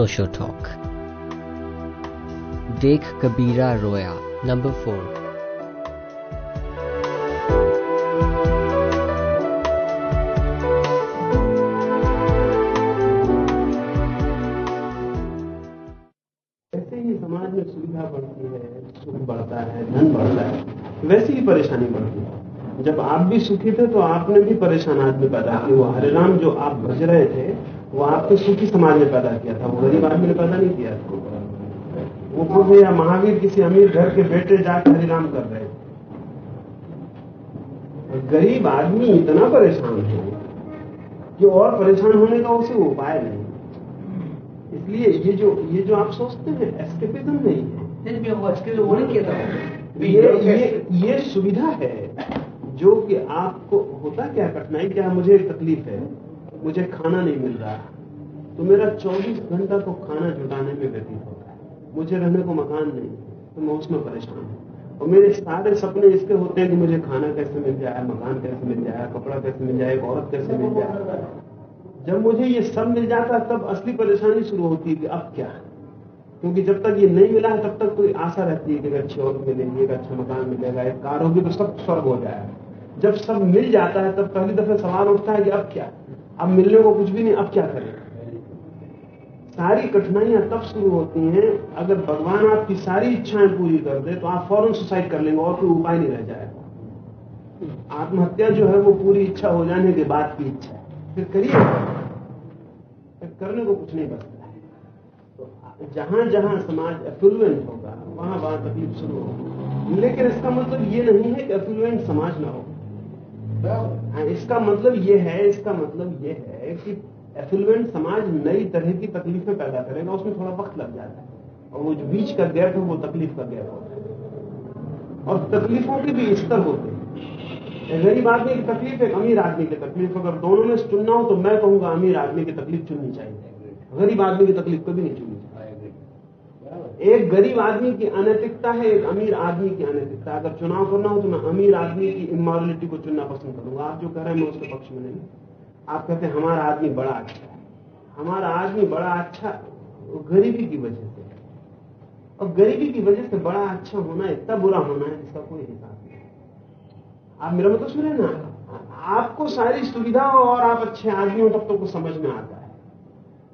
Osho Talk. Dekh Kabira Roya, number 4. ऐसे समाज में सुविधा बढ़ती है सुख बढ़ता है धन बढ़ता है वैसे ही परेशानी बढ़ती है जब आप भी सुखी थे तो आपने भी परेशान आदमी पैदा किया वो हरे राम जो आप भज रहे थे आपके सुखी समाज में पैदा किया था? वो गरीब आदमी ने पैदा नहीं किया? वो बुद्ध या महावीर किसी अमीर घर के बेटे जाकर हरिराम कर रहे गरीब आदमी इतना परेशान है कि और परेशान होने का उसे उपाय नहीं। इसलिए ये जो ये जो आप सोचते हैं एस्केपिज्म नहीं है। ये ये ये सुविधा है जो कि आपको होता क्या कठिनाई क्या मुझे तकलीफ़ है। मुझे खाना नहीं मिल रहा। तो मेरा 24 घंटा तो खाना जुटाने में व्यतीत होता है। मुझे रहने को मकान नहीं तो मैं उसमें परेशान हूँ। और मेरे सारे सपने इसके होते हैं कि मुझे खाना कैसे मिल जाए, मकान कैसे मिल जाए, कपड़ा कैसे मिल जाए औरत कैसे मिल जाए। जब मुझे ये सब मिल जाता, तब असली परेशानी शुरू होती है कि अब क्या? क्योंकि जब तक ये नहीं मिला है तब तक कोई आशा रहती है कि अच्छी औरत मिलेगी, एक अच्छा मकान मिलेगा, एक कार होगी तो सब स्वर्ग हो जाएगा। जब सब मिल जाता है, तब पहली दफे सवाल उठता है कि अब क्या? अब मिलने को कुछ भी नहीं, अब क्या करें? सारी कठिनाइयाँ तब शुरू होती हैं अगर भगवान आपकी सारी इच्छाएँ पूरी कर दे तो आप फ़ौरन सुसाइड कर लेंगे और कोई उपाय नहीं रह जाएगा। आत्महत्या जो है वो पूरी इच्छा हो जाने के बाद की इच्छा है। फिर करिए। फिर करने को कुछ नहीं बचता है। तो जहाँ जहाँ समाज एफ्लुएंट होगा वहाँ वहाँ तकलीफ़ शुरू होगी। लेकिन इसका मतलब ये नहीं है कि एफ्लुएंट समाज ना हो। हाँ, इसका मतलब ये है इसका मतलब ये है कि एफ्लुएंट समाज नई तरह की तकलीफें पैदा करेगा, उसमें थोड़ा वक्त लग जाता है। और वो जो बीच का गैप है वो तकलीफ़ का गैप होता है और तकलीफों के भी स्तर होते हैं। गरीब आदमी की तकलीफ़ एक अमीर आदमी की तकलीफ़। अगर दोनों में चुनना हो तो मैं कहूँगा अमीर आदमी की तकलीफ़ चुननी चाहिए। गरीब आदमी की तकलीफ़ कभी नहीं चुननी चाहिए। एक गरीब आदमी की अनैतिकता है, एक अमीर आदमी की अनैतिकता। अगर चुनाव करना हो तो मैं अमीर आदमी की इमोरलिटी को चुनना पसंद करूँगा। आप जो कह रहे हैं, मैं उसके पक्ष में नहीं। आप कहते हैं, हमारा आदमी बड़ा अच्छा है। हमारा आदमी बड़ा अच्छा गरीबी की वजह से और गरीबी की वजह से बड़ा अच्छा होना, इतना बुरा होना है, इसका कोई हिसाब नहीं आप मेरा मतलब सुने ना? आपको सारी सुविधा और आप अच्छे आदमी हो, तब तो कुछ समझ में आता है।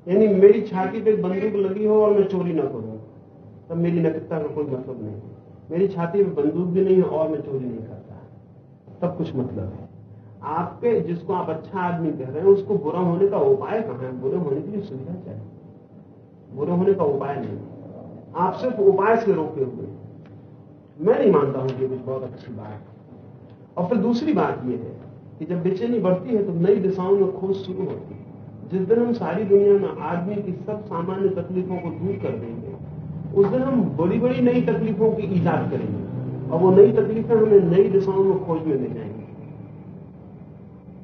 यानी मेरी छाती पे बंदूक लगी हो और मैं चोरी ना करूँ, तब मेरी नैतिकता का कोई मतलब नहीं मेरी छाती पे बंदूक भी नहीं है और मैं चोरी नहीं करता। तब कुछ मतलब है। आपके, जिसको आप अच्छा आदमी कह रहे हैं, उसको बुरा होने का उपाय कहाँ है। बुरे होने की सुविधा चाहिए। बुरे होने का उपाय नहीं। आप सिर्फ़ उपाय से रोके हुए मैं नहीं मानता हूँ कि कुछ बहुत अच्छी बात है। और फिर दूसरी बात यह है कि जब बेचैनी बढ़ती है तो नई दिशाओं में खोज शुरू होती है। जिस दिन हम सारी दुनिया में आदमी की सब सामान्य तकलीफों को दूर कर देंगे, उस दिन हम बड़ी बड़ी नई तकलीफों की ईजाद करेंगे। और वो नई तकलीफें हमें नई दिशाओं में खोज में ले जाएँगी।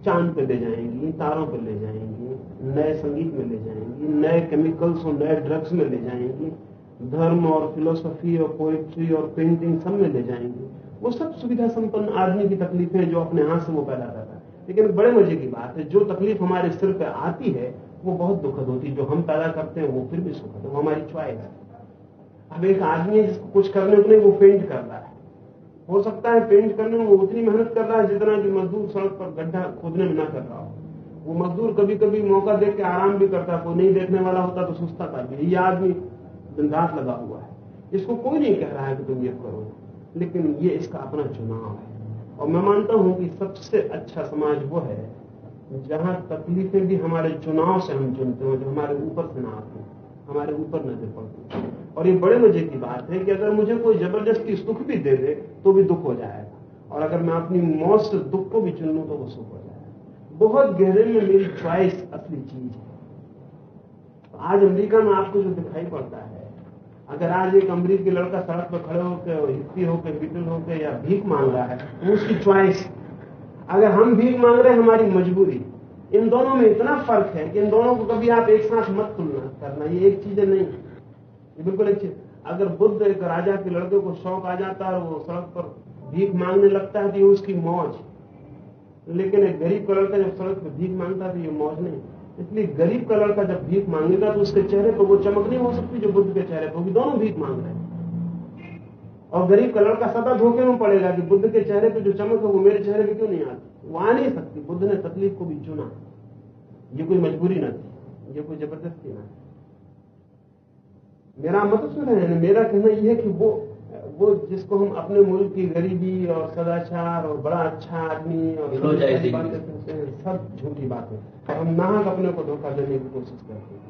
चाँद पे ले जाएँगी, तारों पे ले जाएँगी, नए संगीत में ले जाएँगी, नए केमिकल्स और नए ड्रग्स में ले जाएँगी, धर्म और फिलोसफी और पोएट्री और पेंटिंग सब में ले जाएँगी। वो सब सुविधा संपन्न आदमी की तकलीफें जो अपने हाथ से वो पैदा करता है। लेकिन बड़े मज़े की बात है, जो तकलीफ़ हमारे सिर पर आती है, वो बहुत दुखद होती है। जो हम पैदा करते हैं, वो फिर भी सुखद है, वो हमारी च्वाइस है। अब एक आदमी जिसको कुछ करने को नहीं, वो पेंट कर रहा है। हो सकता है पेंट करने में वो उतनी मेहनत कर रहा है जितना कि मजदूर सड़क पर गड्ढा खोदने में ना कर रहा हो। वो मजदूर कभी कभी मौका देख के आराम भी करता कोई नहीं देखने वाला होता तो सुस्ता था ये आदमी दिन रात लगा हुआ है। इसको कोई नहीं कह रहा है कि तुम ये करो, लेकिन ये इसका अपना चुनाव है। और मैं मानता हूँ कि सबसे अच्छा समाज वो है, जहाँ तकलीफें भी हमारे चुनाव से हम चुनते हो जो हमारे ऊपर से ना आते, हमारे ऊपर नज़र पड़ती। और ये बड़े मज़े की बात है कि अगर मुझे कोई ज़बरदस्ती सुख भी दे दे तो भी दुख हो जाएगा। और अगर मैं अपनी मौत से दुख को भी चुन लूँ तो वो सुख हो जाएगा। बहुत गहरे में मेरी च्वाइस असली चीज़ है। आज अमेरिका में आपको जो दिखाई पड़ता है, अगर आज एक अमरीकी लड़का सड़क पर खड़े होकर हिप्पी होकर, बिटल होकर, या भीख मांग रहा है तो उसकी च्वाइस अगर हम भीख मांग रहे हैं, हमारी मजबूरी। इन दोनों में इतना फ़र्क है कि इन दोनों को कभी आप एक साथ मत तुलना करना, ये एक चीज़ नहीं ये बिल्कुल अच्छे। अगर बुद्ध एक राजा के लड़के को शौक आ जाता है, वो सड़क पर भीख मांगने लगता है तो ये उसकी मौज। लेकिन एक गरीब का लड़का जब सड़क पर भीख माँगता है तो ये मौज नहीं। इसलिए गरीब का लड़का जब भीख मांगेगा तो उसके चेहरे पर वो चमक नहीं हो सकती जो बुद्ध के चेहरे पर। भी दोनों भीख मांग रहे हैं। और गरीब का लड़का सदा धोखे में पड़ेगा कि बुद्ध के चेहरे पे जो चमक है वो मेरे चेहरे पे क्यों नहीं आती? वो आ नहीं सकती। बुद्ध ने तकलीफ़ को भी चुना। ये कोई मजबूरी न थी। ये कोई ज़बरदस्ती ना मेरा मत सुन रहे हैं मेरा कहना यह है कि वो वो जिसको हम अपने मुल्क की गरीबी और सदाचार और बड़ा अच्छा आदमी और सब झूठी बातें और हम नाहक अपने को धोखा देने की कोशिश करते हैं।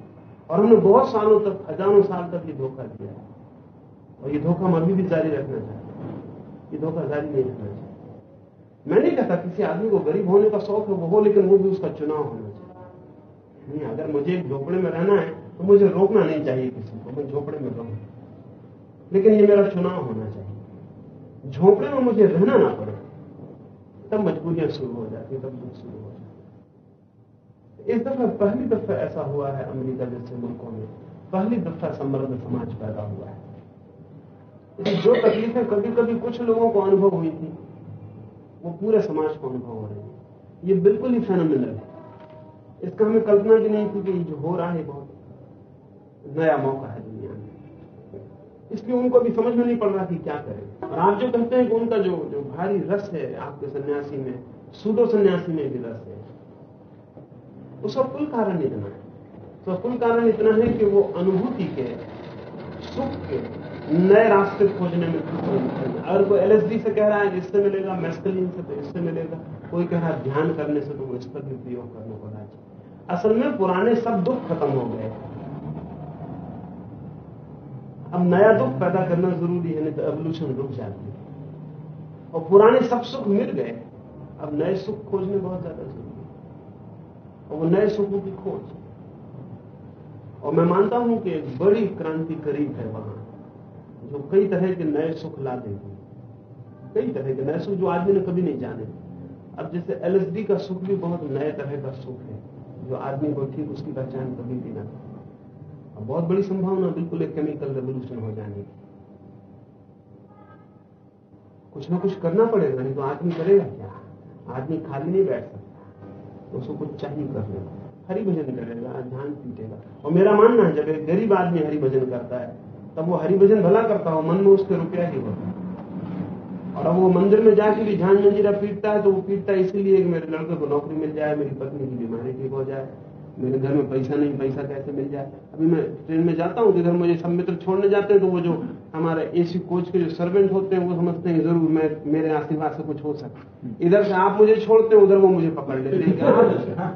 और हमने बहुत सालों तक हज़ारों साल तक ये धोखा दिया है। और ये धोखा हम अभी भी जारी रखना चाहते ये धोखा जारी नहीं रखना चाहिए मैं नहीं कहता किसी आदमी को गरीब होने का शौक है वो हो लेकिन वो भी उसका चुनाव होना चाहिए। नहीं अगर मुझे एक झोपड़े में रहना है तो मुझे रोकना नहीं चाहिए किसी मैं झोपड़े में रहूँ। लेकिन ये मेरा चुनाव होना चाहिए। झोपड़े में मुझे रहना ना पड़े। तब मजबूरियाँ शुरू हो जाती, तब दुख शुरू हो जाती। इस दफ़ा, पहली दफ़ा ऐसा हुआ है अमेरिका जैसे मुल्कों में। पहली दफ़ा समृद्ध समाज पैदा हुआ है। जो तकलीफें कभी कभी कुछ लोगों को अनुभव हुई थी, वो पूरे समाज को अनुभव हो रही है। ये बिल्कुल ही फेनोमिनल है। इसका हमें कल्पना भी नहीं थी कि जो हो रहा है बहुत। नया मौका है। इसलिए उनको भी समझ में नहीं पड़ रहा कि क्या करें। और आप जो कहते हैं कि उनका जो जो भारी रस है आपके सन्यासी में सूडो सन्यासी में भी रस है उसका कुल कारण इतना है। तो कुल कारण इतना है कि वो अनुभूति के, सुख के नए रास्ते खोजने में अगर कोई एलएसडी से कह रहा है इससे मिलेगा मेस्कलिन से तो इससे मिलेगा। कोई कह रहा है ध्यान करने से तो वो इस पर भी प्रयोग करने को राज़ी असल में पुराने सब दुख खत्म हो गए। अब नया दुख पैदा करना ज़रूरी है, नहीं तो एवोल्यूशन रुक जाती है। और पुराने सब सुख मिल गए, अब नए सुख खोजने बहुत ज़्यादा ज़रूरी है। और वो नए सुखों की खोज। और मैं मानता हूँ कि एक बड़ी क्रांति करीब है वहाँ, जो कई तरह के नए सुख ला देंगे कई तरह के नए सुख जो आदमी ने कभी नहीं जाने। अब जैसे एलएसडी का सुख भी बहुत नए तरह का सुख है, जो आदमी को ठीक उसकी पहचान कभी भी ना अब बहुत बड़ी संभावना, बिल्कुल एक केमिकल रेवोल्यूशन हो जाने की कुछ ना कुछ करना पड़ेगा, नहीं तो आदमी करेगा क्या? आदमी खाली नहीं बैठ सकता। उसको कुछ चाहिए करने को। हरि भजन करेगा ध्यान पीटेगा। और मेरा मानना है, जब एक गरीब आदमी हरि भजन करता है, तब वो हरिभजन भला करता हो मन में उसके रुपया ही होता है। और अब वो मंदिर में जाके भी झांझ मंजीरा पीटता है तो वो पीटता है, इसीलिए मेरे लड़के को नौकरी मिल जाए, मेरी पत्नी की बीमारी ठीक हो जाए। मेरे घर में पैसा नहीं, पैसा कैसे मिल जाए? अभी मैं ट्रेन में जाता हूँ इधर मुझे सब मित्र छोड़ने जाते हैं तो वो जो हमारे एसी कोच के जो सर्वेंट होते हैं, वो समझते हैं, ज़रूर, मैं, मेरे आशीर्वाद से कुछ हो सके इधर से आप मुझे छोड़ते हैं, उधर वो मुझे पकड़ लेते हैं।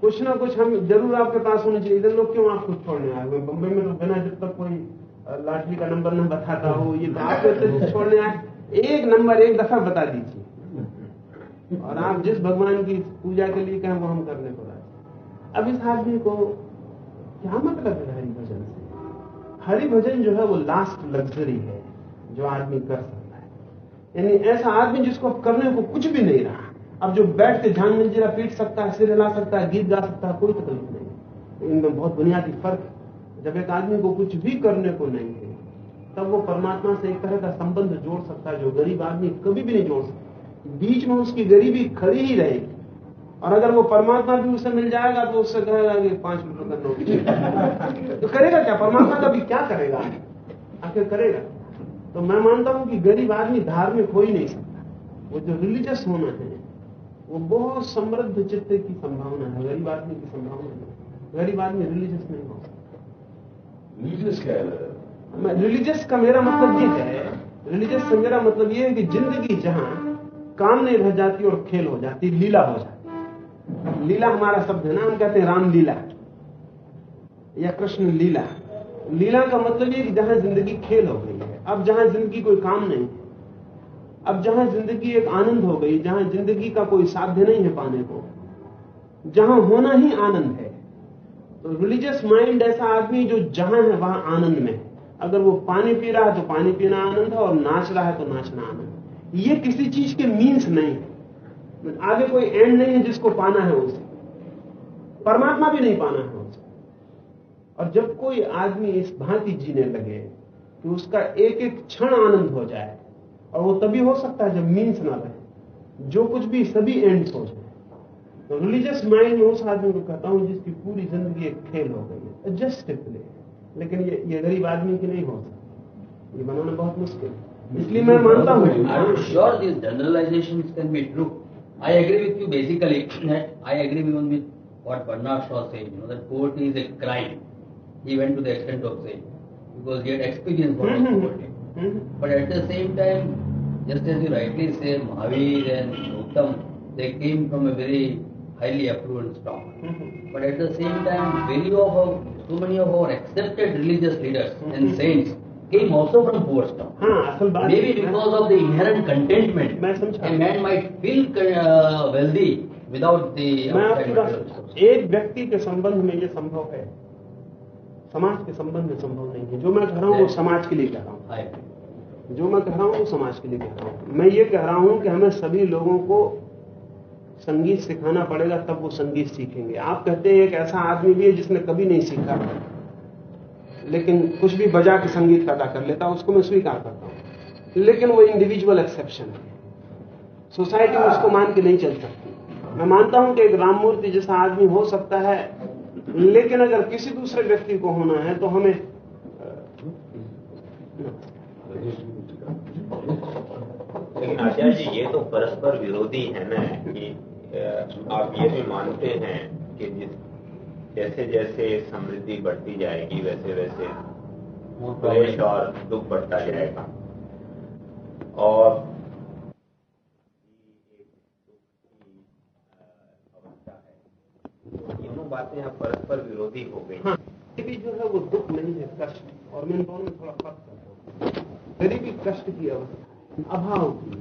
कुछ ना कुछ हम ज़रूर आपके पास होने चाहिए। इधर लोग क्यों आपको छोड़ने आए हुए बम्बई में तो बिना जब तक कोई लॉटरी का नंबर न बताता हो, ये तो आप छोड़ने आए एक नंबर, एक दफ़ा बता दीजिए। और आप जिस भगवान की पूजा के लिए कहें, वो हम करने को अब इस आदमी को क्या मतलब है हरि भजन से? हरि भजन जो है वो लास्ट लग्जरी है, जो आदमी कर सकता है। यानी ऐसा आदमी जिसको करने को कुछ भी नहीं रहा। अब जो बैठ के झांझ मंजिरा पीट सकता है, सिर हिला सकता है, गीत गा सकता है, कोई तकलीफ़ नहीं। इनमें बहुत बुनियादी फ़र्क जब एक आदमी को कुछ भी करने को नहीं है, तब वो परमात्मा से एक तरह का संबंध जोड़ सकता है, जो गरीब आदमी कभी भी नहीं जोड़ सकता। बीच में उसकी गरीबी खड़ी ही रहेगी। और अगर वो परमात्मा भी उसे मिल जाएगा तो उससे कहेगा कि पाँच मीटर का नोट तो करेगा क्या? परमात्मा का भी क्या करेगा? आखिर करेगा। तो मैं मानता हूँ कि गरीब आदमी धार्मिक हो ही नहीं सकता। वो जो रिलीजियस होना है वो बहुत समृद्ध चित्त की संभावना है। गरीब आदमी की संभावना है। गरीब आदमी रिलीजियस नहीं हो सकता। रिलीजियस क्या है? रिलीजियस का मेरा मतलब ये है रिलीजियस से मेरा मतलब ये है कि ज़िंदगी जहाँ काम नहीं रह जाती और खेल हो जाती लीला हो जाती। लीला हमारा शब्द है ना, हम कहते हैं राम लीला या कृष्ण लीला। लीला का मतलब ये कि जहाँ ज़िंदगी खेल हो गई है, अब जहाँ ज़िंदगी कोई काम नहीं है, अब जहाँ ज़िंदगी एक आनंद हो गई, जहाँ ज़िंदगी का कोई साध्य नहीं है पाने को, जहाँ होना ही आनंद है। तो रिलीजियस माइंड ऐसा आदमी जो जहाँ है, वहाँ आनंद में अगर वो पानी पी रहा है तो पानी पीना आनंद है, और नाच रहा है तो नाचना आनंद ये किसी चीज़ के मीन्स नहीं है। आगे कोई एंड नहीं है जिसको पाना है उसे। परमात्मा भी नहीं पाना है उसे। और जब कोई आदमी इस भांति जीने लगे कि उसका एक एक क्षण आनंद हो जाए, और वो तभी हो सकता है जब मीन्स ना रहे। जो कुछ भी सभी एंड्स हो जाए। तो रिलीजियस माइंड उस आदमी को कहता हूँ जिसकी पूरी ज़िंदगी एक खेल हो गई है। जस्ट प्ले लेकिन ये ये गरीब आदमी की नहीं हो सकती। ये बनाना बहुत मुश्किल है। इसलिए मैं मानता हूँ। Are can be these I agree with you basically that I agree with what Bernard Shaw said, you know, that poverty is a crime. He went to the extent of saying, because he had experienced what mm-hmm. was poverty. Mm-hmm. But at the same time, just as you rightly say, Mahavir and Uttam, they came from a very highly affluent stock. Mm-hmm. But at the same time, many of our, so many of our accepted religious leaders and saints came also from poor stock. हाँ असल बात Maybe because of the inherent contentment, मैं समझा। a man might feel uh, wealthy without the मैं आपकी बात resources. एक व्यक्ति के संबंध में ये संभव है। समाज के संबंध में संभव नहीं है। जो मैं कह रहा हूँ वो समाज के लिए कह रहा हूँ। जो मैं कह रहा हूँ वो समाज के लिए कह रहा हूँ। मैं ये कह रहा हूँ कि हमें सभी लोगों को संगीत सिखाना पड़ेगा तब वो संगीत सीखेंगे। आप कहते हैं एक ऐसा आदमी भी है जिसने कभी नहीं सीखा। लेकिन कुछ भी बजा के संगीत पैदा कर लेता, उसको मैं स्वीकार करता हूँ। लेकिन वो इंडिविजुअल एक्सेप्शन है। सोसाइटी उसको मान के नहीं चल सकती। मैं मानता हूँ कि एक राममूर्ति जैसा आदमी हो सकता है, लेकिन अगर किसी दूसरे व्यक्ति को होना है तो हमें, लेकिन आचार्य जी, ये तो परस्पर विरोधी है ना कि आप ये भी मानते हैं कि जिस जैसे जैसे समृद्धि बढ़ती जाएगी वैसे वैसे क्लेश और दुख बढ़ता जाएगा। और दोनों बातें अब परस्पर विरोधी हो गई। हाँ। गरीबी जो है वो दुख नहीं है कष्ट। और मैं दोनों में थोड़ा फ़र्क करता हूँ। गरीबी कष्ट की अवस्था अभाव की।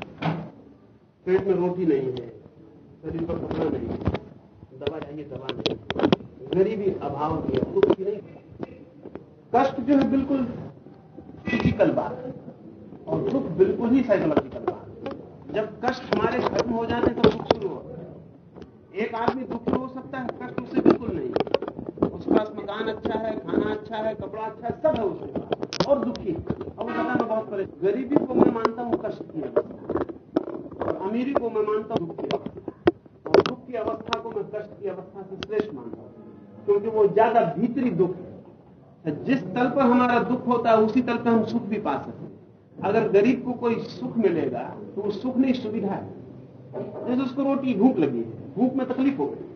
पेट में रोटी नहीं है शरीर पर कपड़ा नहीं है। दवा चाहिए दवा नहीं है। गरीबी अभाव की है दुख की नहीं। कष्ट जो है बिल्कुल फ़िज़िकल बात है और दुख बिल्कुल ही साइकोलॉजिकल बात है। जब कष्ट हमारे खत्म हो जाते तो दुख शुरू होता है। एक आदमी दुखी हो सकता है, कष्ट उसे बिल्कुल नहीं उसके पास मकान अच्छा है, खाना अच्छा है, कपड़ा अच्छा है, सब है उसके पास, और दुखी अब वो मैं बहुत परेशान गरीबी को मैं मानता हूँ कष्ट की अवस्था। और अमीरी को मैं मानता हूँ दुख की अवस्था। और दुख की अवस्था को मैं कष्ट की अवस्था से श्रेष्ठ मानता हूँ। क्योंकि वो ज़्यादा भीतरी दुख है। जिस तल पर हमारा दुख होता है, उसी तल पर हम सुख भी पा सकते हैं। अगर गरीब को कोई सुख मिलेगा तो वो सुख नहीं, सुविधा है। जैसे उसको रोटी भूख लगी है, भूख में तकलीफ़ हो गई।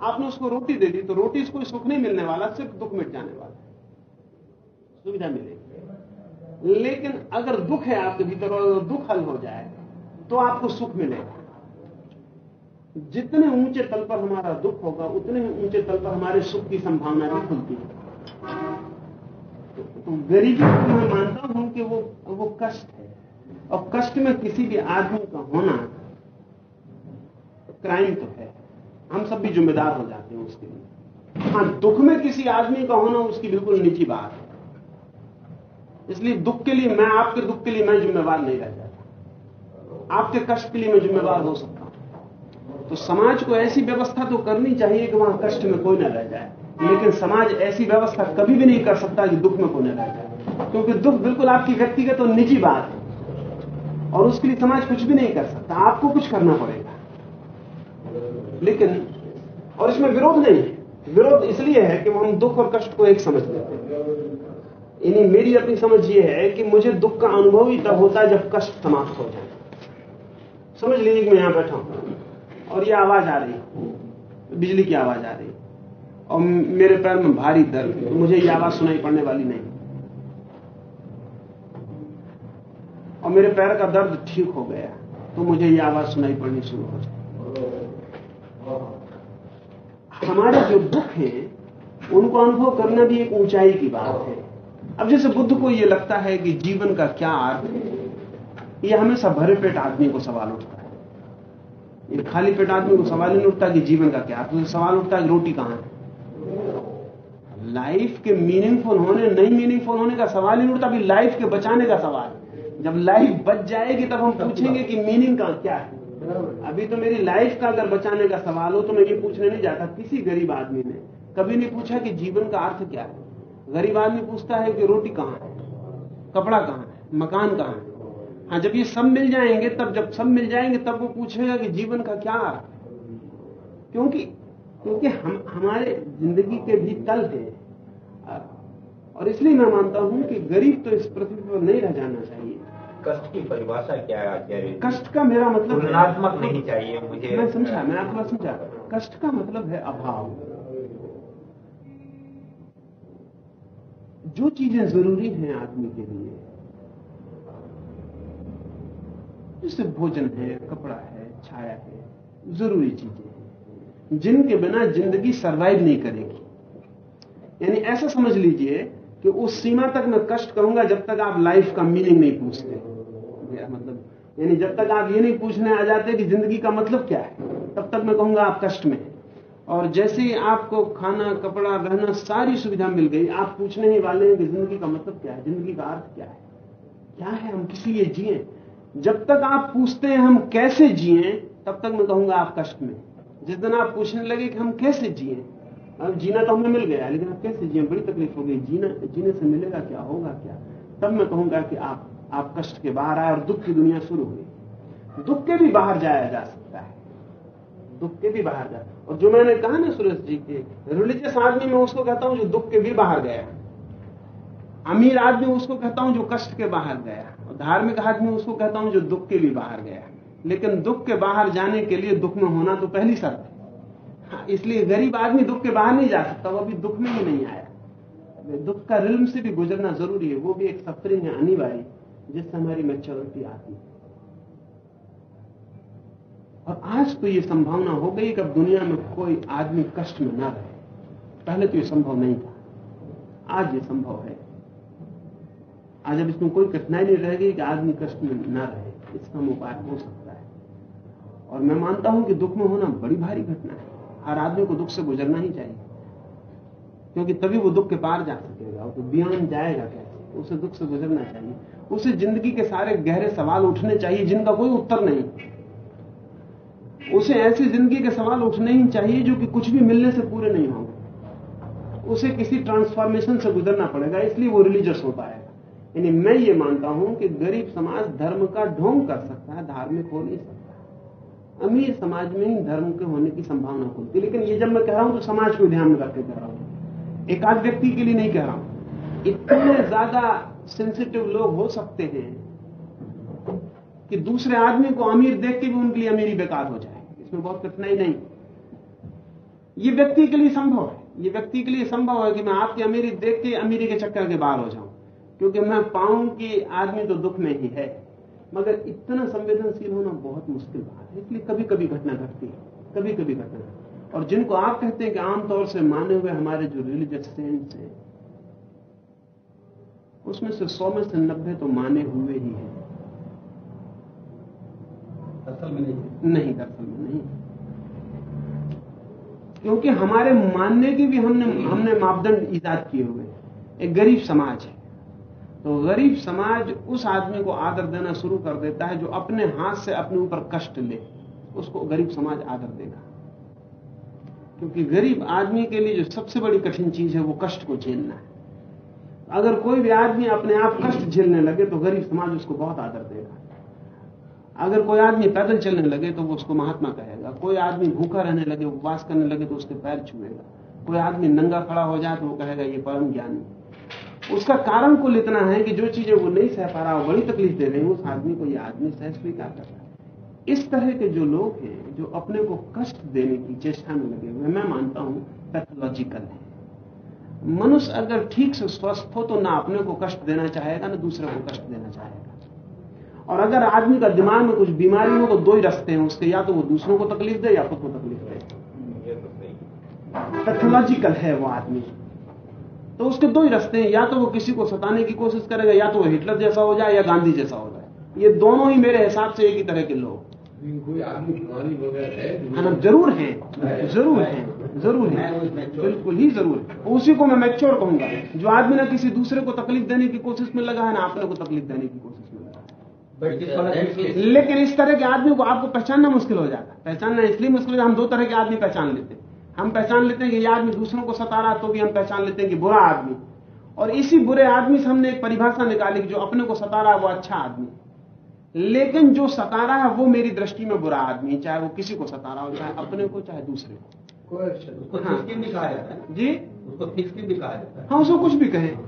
आपने उसको रोटी दे दी तो रोटी से कोई सुख नहीं मिलने वाला, सिर्फ़ दुख मिट जाने वाला सुविधा मिलेगी। लेकिन अगर दुख है आपके भीतर और दुख हल हो जाए तो आपको सुख मिलेगा। जितने ऊँचे तल पर हमारा दुख होगा, उतने ही ऊँचे तल पर हमारे सुख की संभावना भी खुलती है। तो गरीबी को मैं मानता हूँ कि वो वो कष्ट है। और कष्ट में किसी भी आदमी का होना क्राइम तो है। हम सब भी जिम्मेदार हो जाते हैं उसके लिए। हाँ दुख में किसी आदमी का होना उसकी बिल्कुल निजी बात है। इसलिए दुख के लिए मैं, आपके दुख के लिए मैं जिम्मेवार नहीं रह जाता। आपके कष्ट के लिए मैं जिम्मेवार हो सकता तो समाज को ऐसी व्यवस्था तो करनी चाहिए कि वहाँ कष्ट में कोई न रह जाए। लेकिन समाज ऐसी व्यवस्था कभी भी नहीं कर सकता कि दुख में कोई न रह जाए। क्योंकि दुख बिल्कुल आपकी व्यक्तिगत और निजी बात है। और उसके लिए समाज कुछ भी नहीं कर सकता। आपको कुछ करना पड़ेगा। लेकिन, और इसमें विरोध नहीं है। विरोध इसलिए है कि हम दुख और कष्ट को एक समझ लेते हैं। यानी मेरी अपनी समझ ये है कि मुझे दुख का अनुभव ही तब होता है जब कष्ट समाप्त हो जाए। समझ लीजिए कि मैं यहाँ बैठा हूँ। और ये आवाज़ आ रही, बिजली की आवाज़ आ रही। और मेरे पैर में भारी दर्द तो मुझे ये आवाज़ सुनाई पड़ने वाली नहीं। और मेरे पैर का दर्द ठीक हो गया तो मुझे ये आवाज़ सुनाई पड़नी शुरू हो जाए हमारे जो दुख हैं, उनको अनुभव करना भी एक ऊंचाई की बात है। अब जैसे बुद्ध को ये लगता है कि जीवन का क्या अर्थ है यह हमेशा भरे पेट आदमी को सवाल उठता ये खाली पेट आदमी को सवाल नहीं उठता कि जीवन का क्या? है सवाल उठता है कि रोटी कहाँ है? लाइफ के मीनिंगफुल होने, नहीं मीनिंगफुल होने का सवाल ही नहीं उठता लाइफ के बचाने का सवाल। जब लाइफ बच जाएगी, तब हम पूछेंगे कि मीनिंग का क्या है? अभी तो मेरी लाइफ का अगर बचाने का सवाल हो तो मैं ये पूछने नहीं जाता किसी गरीब आदमी ने। कभी नहीं पूछा कि जीवन का अर्थ क्या है? गरीब आदमी पूछता है कि रोटी कहाँ है? कपड़ा कहाँ है? मकान कहाँ है? हाँ जब ये सब मिल जाएँगे तब जब सब मिल जाएँगे तब वो पूछेगा कि जीवन का क्या अर्थ क्योंकि क्योंकि हम हमारे ज़िंदगी के भी तल है। और इसलिए मैं मानता हूँ कि गरीब तो इस पृथ्वी पर नहीं रह जाना चाहिए। कष्ट की परिभाषा क्या है आचार्य कष्ट का मेरा मतलब तुलनात्मक नहीं चाहिए मुझे। मैं समझा मैं आपको समझा। कष्ट का मतलब है अभाव। जो चीज़ें ज़रूरी हैं आदमी के लिए जैसे भोजन है, कपड़ा है, छाया है, ज़रूरी चीज़ें हैं। जिनके बिना ज़िंदगी सरवाइव नहीं करेगी। यानी ऐसा समझ लीजिए कि उस सीमा तक मैं कष्ट करूँगा जब तक आप लाइफ का मीनिंग नहीं पूछते। मतलब यानी जब तक आप ये नहीं पूछने आ जाते कि ज़िंदगी का मतलब क्या है, तब तक मैं कहूँगा आप कष्ट में और जैसे ही आपको खाना, कपड़ा, रहना सारी सुविधा मिल गई, आप पूछने ही वाले हैं कि ज़िंदगी का मतलब क्या है, ज़िंदगी का अर्थ क्या है? क्या है, हम किस लिए जिए? जब तक आप पूछते हैं हम कैसे जिए, तब तक मैं कहूँगा आप कष्ट में। जिस दिन आप पूछने लगे कि हम कैसे जिए, अब जीना तो हमें मिल गया लेकिन आप कैसे जिए, बड़ी तकलीफ़ हो गई जीना, जीने से मिलेगा क्या, होगा क्या? तब मैं कहूँगा कि आप आप कष्ट के बाहर आए और दुख की दुनिया शुरू हुई। दुख के भी बाहर जाया जा सकता है। दुख के भी बाहर जा और जो मैंने कहा ना सुरेश जी के रिलीजियस आदमी, मैं उसको कहता हूँ जो दुख के भी बाहर गया अमीर आदमी उसको कहता हूँ जो कष्ट के बाहर गया और धार्मिक आदमी उसको कहता हूँ जो दुख के लिए बाहर गया लेकिन दुख के बाहर जाने के लिए दुख में होना तो पहली शर्त है। हाँ, इसलिए गरीब आदमी दुख के बाहर नहीं जा सकता वो अभी दुख में ही नहीं आया। दुख का रिल्म से भी गुजरना ज़रूरी है वो भी एक सफरिंग है अनिवार्य जिससे हमारी मेच्योरिटी आती है। और आज तो ये संभावना हो गई कि अब दुनिया में कोई आदमी कष्ट में ना रहे। पहले तो ये संभव नहीं था आज ये संभव है। आज अब इसमें कोई कठिनाई नहीं रहेगी कि आदमी कष्ट में ना रहे। इसका उपाय हो सकता है। और मैं मानता हूँ कि दुख में होना बड़ी भारी घटना है। हर आदमी को दुख से गुजरना ही चाहिए। क्योंकि तभी वो दुख के पार जा सकेगा, वो बियॉन्ड जाएगा कैसे? उसे दुख से गुजरना चाहिए। उसे ज़िंदगी के सारे गहरे सवाल उठने चाहिए, जिनका कोई उत्तर नहीं। उसे ऐसी ज़िंदगी के सवाल उठने ही चाहिए जो कि कुछ भी मिलने से पूरे नहीं होंगे। उसे किसी ट्रांसफॉर्मेशन से गुजरना पड़ेगा, इसलिए वो रिलीजियस हो पाएगा यानी मैं ये मानता हूँ कि गरीब समाज धर्म का ढोंग कर सकता है, धार्मिक हो नहीं सकता। अमीर समाज में ही धर्म के होने की संभावना है। लेकिन ये जब मैं कह रहा हूँ तो समाज को ध्यान में रखकर कह रहा हूँ। एक आध व्यक्ति के लिए नहीं कह रहा हूँ। इतने ज़्यादा सेंसिटिव लोग हो सकते हैं कि दूसरे आदमी को अमीर देख के भी उनके लिए अमीरी बेकार हो जाए। इसमें बहुत कठिनाई नहीं। ये व्यक्ति के लिए संभव है। ये व्यक्ति के लिए संभव है कि मैं आपकी अमीरी देख के अमीरी के चक्कर के बाहर हो जाऊँ। क्योंकि मैं पाऊँ कि आदमी तो दुख में ही है। मगर इतना संवेदनशील होना बहुत मुश्किल बात है इसलिए कभी कभी घटना घटती है कभी कभी घटना। घटती और जिनको आप कहते हैं कि आमतौर से माने हुए हमारे जो रिलीजियस सेंट्स हैं उसमें से सौ में से नब्बे तो माने हुए ही हैं। असल में नहीं नहीं दरअसल में नहीं क्योंकि हमारे मानने की भी हमने हमने मापदंड ईजाद किए हुए हैं। एक गरीब समाज है। तो गरीब समाज उस आदमी को आदर देना शुरू कर देता है जो अपने हाथ से अपने ऊपर कष्ट ले। उसको गरीब समाज आदर देगा। क्योंकि गरीब आदमी के लिए जो सबसे बड़ी कठिन चीज़ है, वो कष्ट को झेलना है। अगर कोई भी आदमी अपने आप कष्ट झेलने लगे तो गरीब समाज उसको बहुत आदर देगा। अगर कोई आदमी पैदल चलने लगे तो वो उसको महात्मा कहेगा। कोई आदमी भूखा रहने लगे उपवास करने लगे तो उसके पैर छुएगा। कोई आदमी नंगा खड़ा हो जाए तो वो कहेगा, ये परम ज्ञानी उसका कारण कुल इतना है कि जो चीज़ें वो नहीं सह पा रहा बड़ी तकलीफ़ दे रही उस आदमी को ये आदमी सह स्वीकार कर रहा है। इस तरह के जो लोग हैं जो अपने को कष्ट देने की चेष्टा में लगे हुए मैं मानता हूँ पैथोलॉजिकल है। मनुष्य अगर ठीक से स्वस्थ हो तो ना अपने को कष्ट देना चाहेगा ना दूसरे को कष्ट देना चाहेगा। और अगर आदमी का दिमाग में कुछ बीमारी हो तो दो ही रस्ते हैं उसके या तो वो दूसरों को तकलीफ़ दे या खुद को तकलीफ़ दे। तो पैथोलॉजिकल है वो आदमी। तो उसके दो ही रास्ते हैं। या तो वो किसी को सताने की कोशिश करेगा या तो वो हिटलर जैसा हो जाए या गांधी जैसा हो जाए। ये दोनों ही मेरे हिसाब से एक ही तरह के लोग। कोई आदमी है हाँ ना, ज़रूर है। ज़रूर है। ज़रूर है। बिल्कुल ही ज़रूर। है उसी को मैं मैच्योर कहूँगा। जो आदमी ना किसी दूसरे को तकलीफ़ देने की कोशिश में लगा है ना अपने को तकलीफ़ देने की कोशिश में लगा। है लेकिन इस तरह के आदमी को आपको पहचानना मुश्किल हो जाता है। पहचानना इसलिए मुश्किल है हम दो तरह के आदमी पहचान लेते हैं। हम पहचान लेते हैं कि यह आदमी दूसरों को सता रहा है, तो भी हम पहचान लेते हैं कि बुरा आदमी। और इसी बुरे आदमी से हमने एक परिभाषा निकाली कि जो अपने को सता रहा है वो अच्छा आदमी लेकिन जो सता रहा है वो मेरी दृष्टि में बुरा आदमी है चाहे वो किसी को सता रहा हो चाहे अपने को चाहे दूसरे को। उसको हाँ। भी कहा जाता है? जी? उसको thick भी कहा जाता है? हाँ उसको कुछ भी कहें।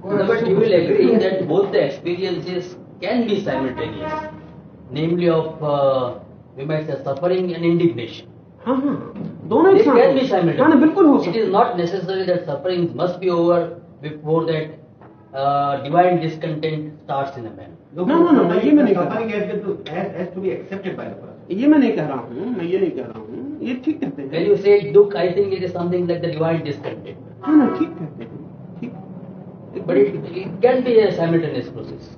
simultaneous, namely of, uh, we might say, suffering and indignation. हाँ, दोनों एक साथ भी हाँ, शामिल बिल्कुल हो it is not necessary that suffering must be over before that divine discontent start in man no no no ये मैं नहीं कह रहा। हूँ टू बी एक्सेप्टेड बाय ये मैं नहीं कह रहा हूँ मैं ये नहीं कह रहा हूँ ये ठीक कहते हैं। यू से दुख I think it is something like the divine discontent हाँ ना ठीक कहते हैं but can be a simultaneous process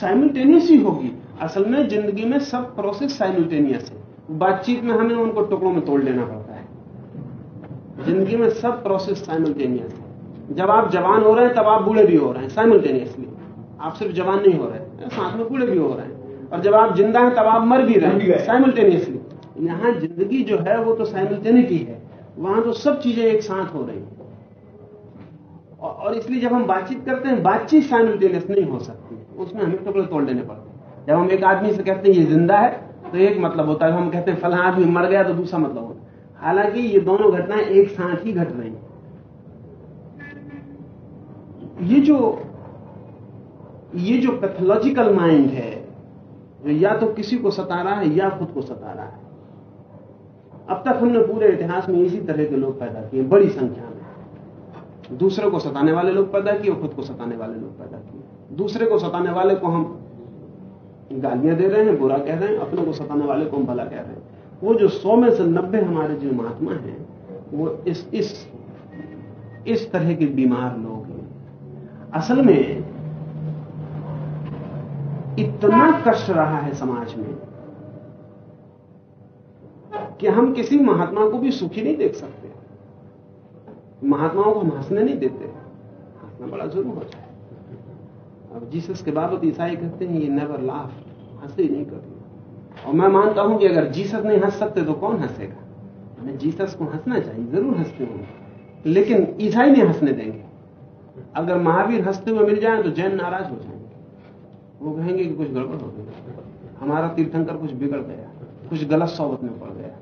simultaneous ही होगी। असल में ज़िंदगी में सब प्रोसेस साइमल्टेनियस है। बातचीत में हमें उनको टुकड़ों में तोड़ देना पड़ता है। ज़िंदगी में सब प्रोसेस साइमल्टेनियस है। जब आप जवान हो रहे हैं तब आप बूढ़े भी हो रहे हैं साइमल्टेनियसली आप सिर्फ़ जवान नहीं हो रहे साथ में बूढ़े भी हो रहे हैं। और जब आप ज़िंदा हैं तब आप मर भी रहे हैं साइमल्टेनियसली यहाँ ज़िंदगी जो है वो तो साइमल्टेनिटी है। वहाँ तो सब चीज़ें एक साथ हो रही हैं। और इसलिए जब हम बातचीत करते हैं बातचीत साइमल्टेनियस नहीं हो सकती। उसमें हमें टुकड़े तोड़ देने पड़ते हैं। जब हम एक आदमी से कहते हैं ये ज़िंदा है तो एक मतलब होता है, हम कहते हैं, फला आदमी मर गया तो दूसरा मतलब होता है। हालाँकि ये दोनों घटनाएँ एक साथ ही घट रही ये जो ये जो पैथोलॉजिकल माइंड है या तो किसी को सता रहा है या खुद को सता रहा है। अब तक हमने पूरे इतिहास में इसी तरह के लोग पैदा किए, बड़ी संख्या में। दूसरे को सताने वाले लोग पैदा किए और खुद को सताने वाले लोग पैदा किए। दूसरे को सताने वाले को हम गालियाँ दे रहे हैं, बुरा कह रहे हैं, अपने को सताने वाले को हम भला कह रहे हैं। वो जो सौ में से नब्बे हमारे जो महात्मा हैं, वो इस इस इस तरह के बीमार लोग हैं। असल में इतना कष्ट रहा है समाज में कि हम किसी महात्मा को भी सुखी नहीं देख सकते। महात्माओं को हम हंसने नहीं देते। हंसना बड़ा ज़रूर हो। जाए अब जीसस के बाबत ईसाई कहते हैं, ये नेवर लाफ हंसे नहीं कभी। और मैं मानता हूँ कि अगर जीसस नहीं हंस सकते तो कौन हंसेगा? हमें जीसस को हंसना चाहिए, ज़रूर हँसते होंगे। लेकिन ईसाई नहीं हंसने देंगे। अगर महावीर हँसते हुए मिल जाए तो जैन नाराज़ हो जाएँगे। वो कहेंगे कि कुछ गड़बड़ हो गई। हमारा तीर्थंकर कुछ बिगड़ गया। कुछ गलत सोबत में पड़ गया।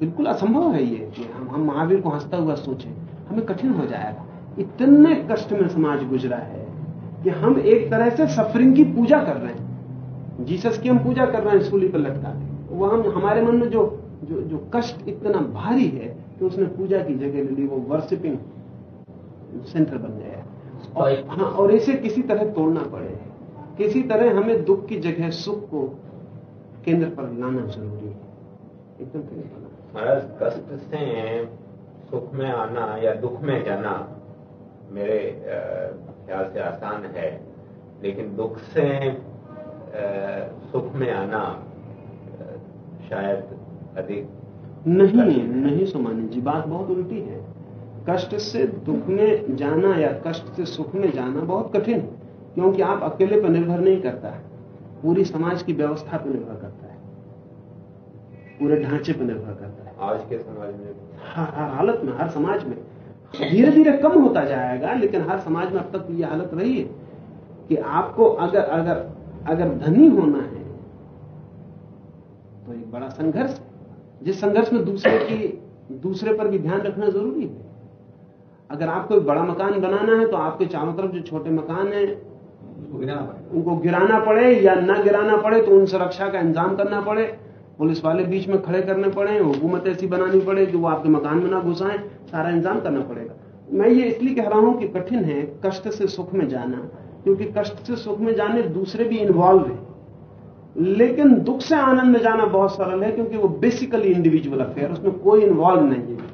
बिल्कुल असंभव है ये कि हम हम महावीर को हंसता हुआ सोचें। हमें कठिन हो जाएगा। इतने कष्ट में समाज गुजरा है। कि हम एक तरह से सफरिंग की पूजा कर रहे हैं। जीसस की हम पूजा कर रहे हैं सूली पर लटका के। वो हम हमारे मन में जो जो जो कष्ट इतना भारी है कि उसने पूजा की जगह ले ली वो वर्शिपिंग सेंटर बन गया और, हाँ और इसे किसी तरह तोड़ना पड़े किसी तरह हमें दुख की जगह सुख को केंद्र पर लाना ज़रूरी है। एकदम केंद्र पर महाराज कष्ट से सुख में आना या दुख में जाना मेरे ख्याल से आसान है लेकिन दुख से सुख में आना शायद अधिक नहीं नहीं सुमानी जी बात बहुत उल्टी है। कष्ट से दुख में जाना या कष्ट से सुख में जाना बहुत कठिन है क्योंकि आप अकेले पर निर्भर नहीं करता है। पूरी समाज की व्यवस्था पर निर्भर करता है। पूरे ढांचे पर निर्भर करता है। आज के समाज में। हर हर हालत में हर समाज में। धीरे धीरे कम होता जाएगा लेकिन हर समाज में अब तक यह हालत रही है कि आपको अगर अगर अगर धनी होना है तो एक बड़ा संघर्ष जिस संघर्ष में दूसरे की दूसरे पर भी ध्यान रखना ज़रूरी है। अगर आपको एक बड़ा मकान बनाना है तो आपके चारों तरफ़ जो छोटे मकान है गिराना उनको गिराना पड़े या ना गिराना पड़े तो उन सुरक्षा का इंतज़ाम करना पड़े। पुलिस वाले बीच में खड़े करने पड़े, हुकूमत ऐसी बनानी पड़े कि वो आपके मकान में ना घुसाएँ, सारा इंतज़ाम करना पड़ेगा। मैं ये इसलिए कह रहा हूँ कि कठिन है कष्ट से सुख में जाना, क्योंकि कष्ट से सुख में जाने दूसरे भी इन्वॉल्व हैं। लेकिन दुख से आनंद में जाना बहुत सरल है, क्योंकि वो बेसिकली इंडिविजुअल अफेयर उसमें कोई इन्वॉल्व नहीं है।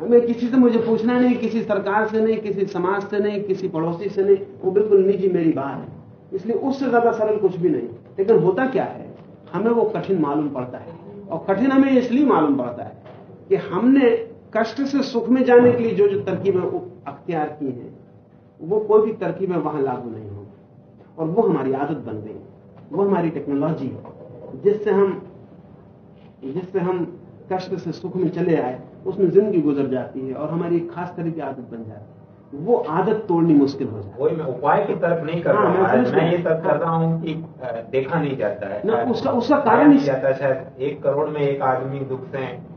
हमें किसी से मुझे पूछना नहीं, किसी सरकार से नहीं, किसी समाज से नहीं, किसी पड़ोसी से नहीं, वो बिल्कुल निजी मेरी बात है। इसलिए उससे ज़्यादा सरल कुछ भी नहीं। लेकिन होता क्या है? हमें वो कठिन मालूम पड़ता है। और कठिन हमें इसलिए मालूम पड़ता है कि हमने कष्ट से सुख में जाने के लिए जो जो तरकीबें अख्तियार की हैं, वो कोई भी तरकीबें वहाँ लागू नहीं होगी। और वो हमारी आदत बन गई। वो हमारी टेक्नोलॉजी है, जिससे हम जिससे हम कष्ट से सुख में चले आए, उसमें ज़िंदगी गुजर जाती है और हमारी एक खास तरह की आदत बन जाती है। वो आदत तोड़नी मुश्किल हो जाए वही मैं उपाय की तरफ़ नहीं कर हाँ, रहा मैं हूँ। मैं। ये तब कर रहा हूँ कि देखा नहीं जाता है। ना, उसका- उसका कारण नहीं जाता शायद एक करोड़ में एक आदमी दुख से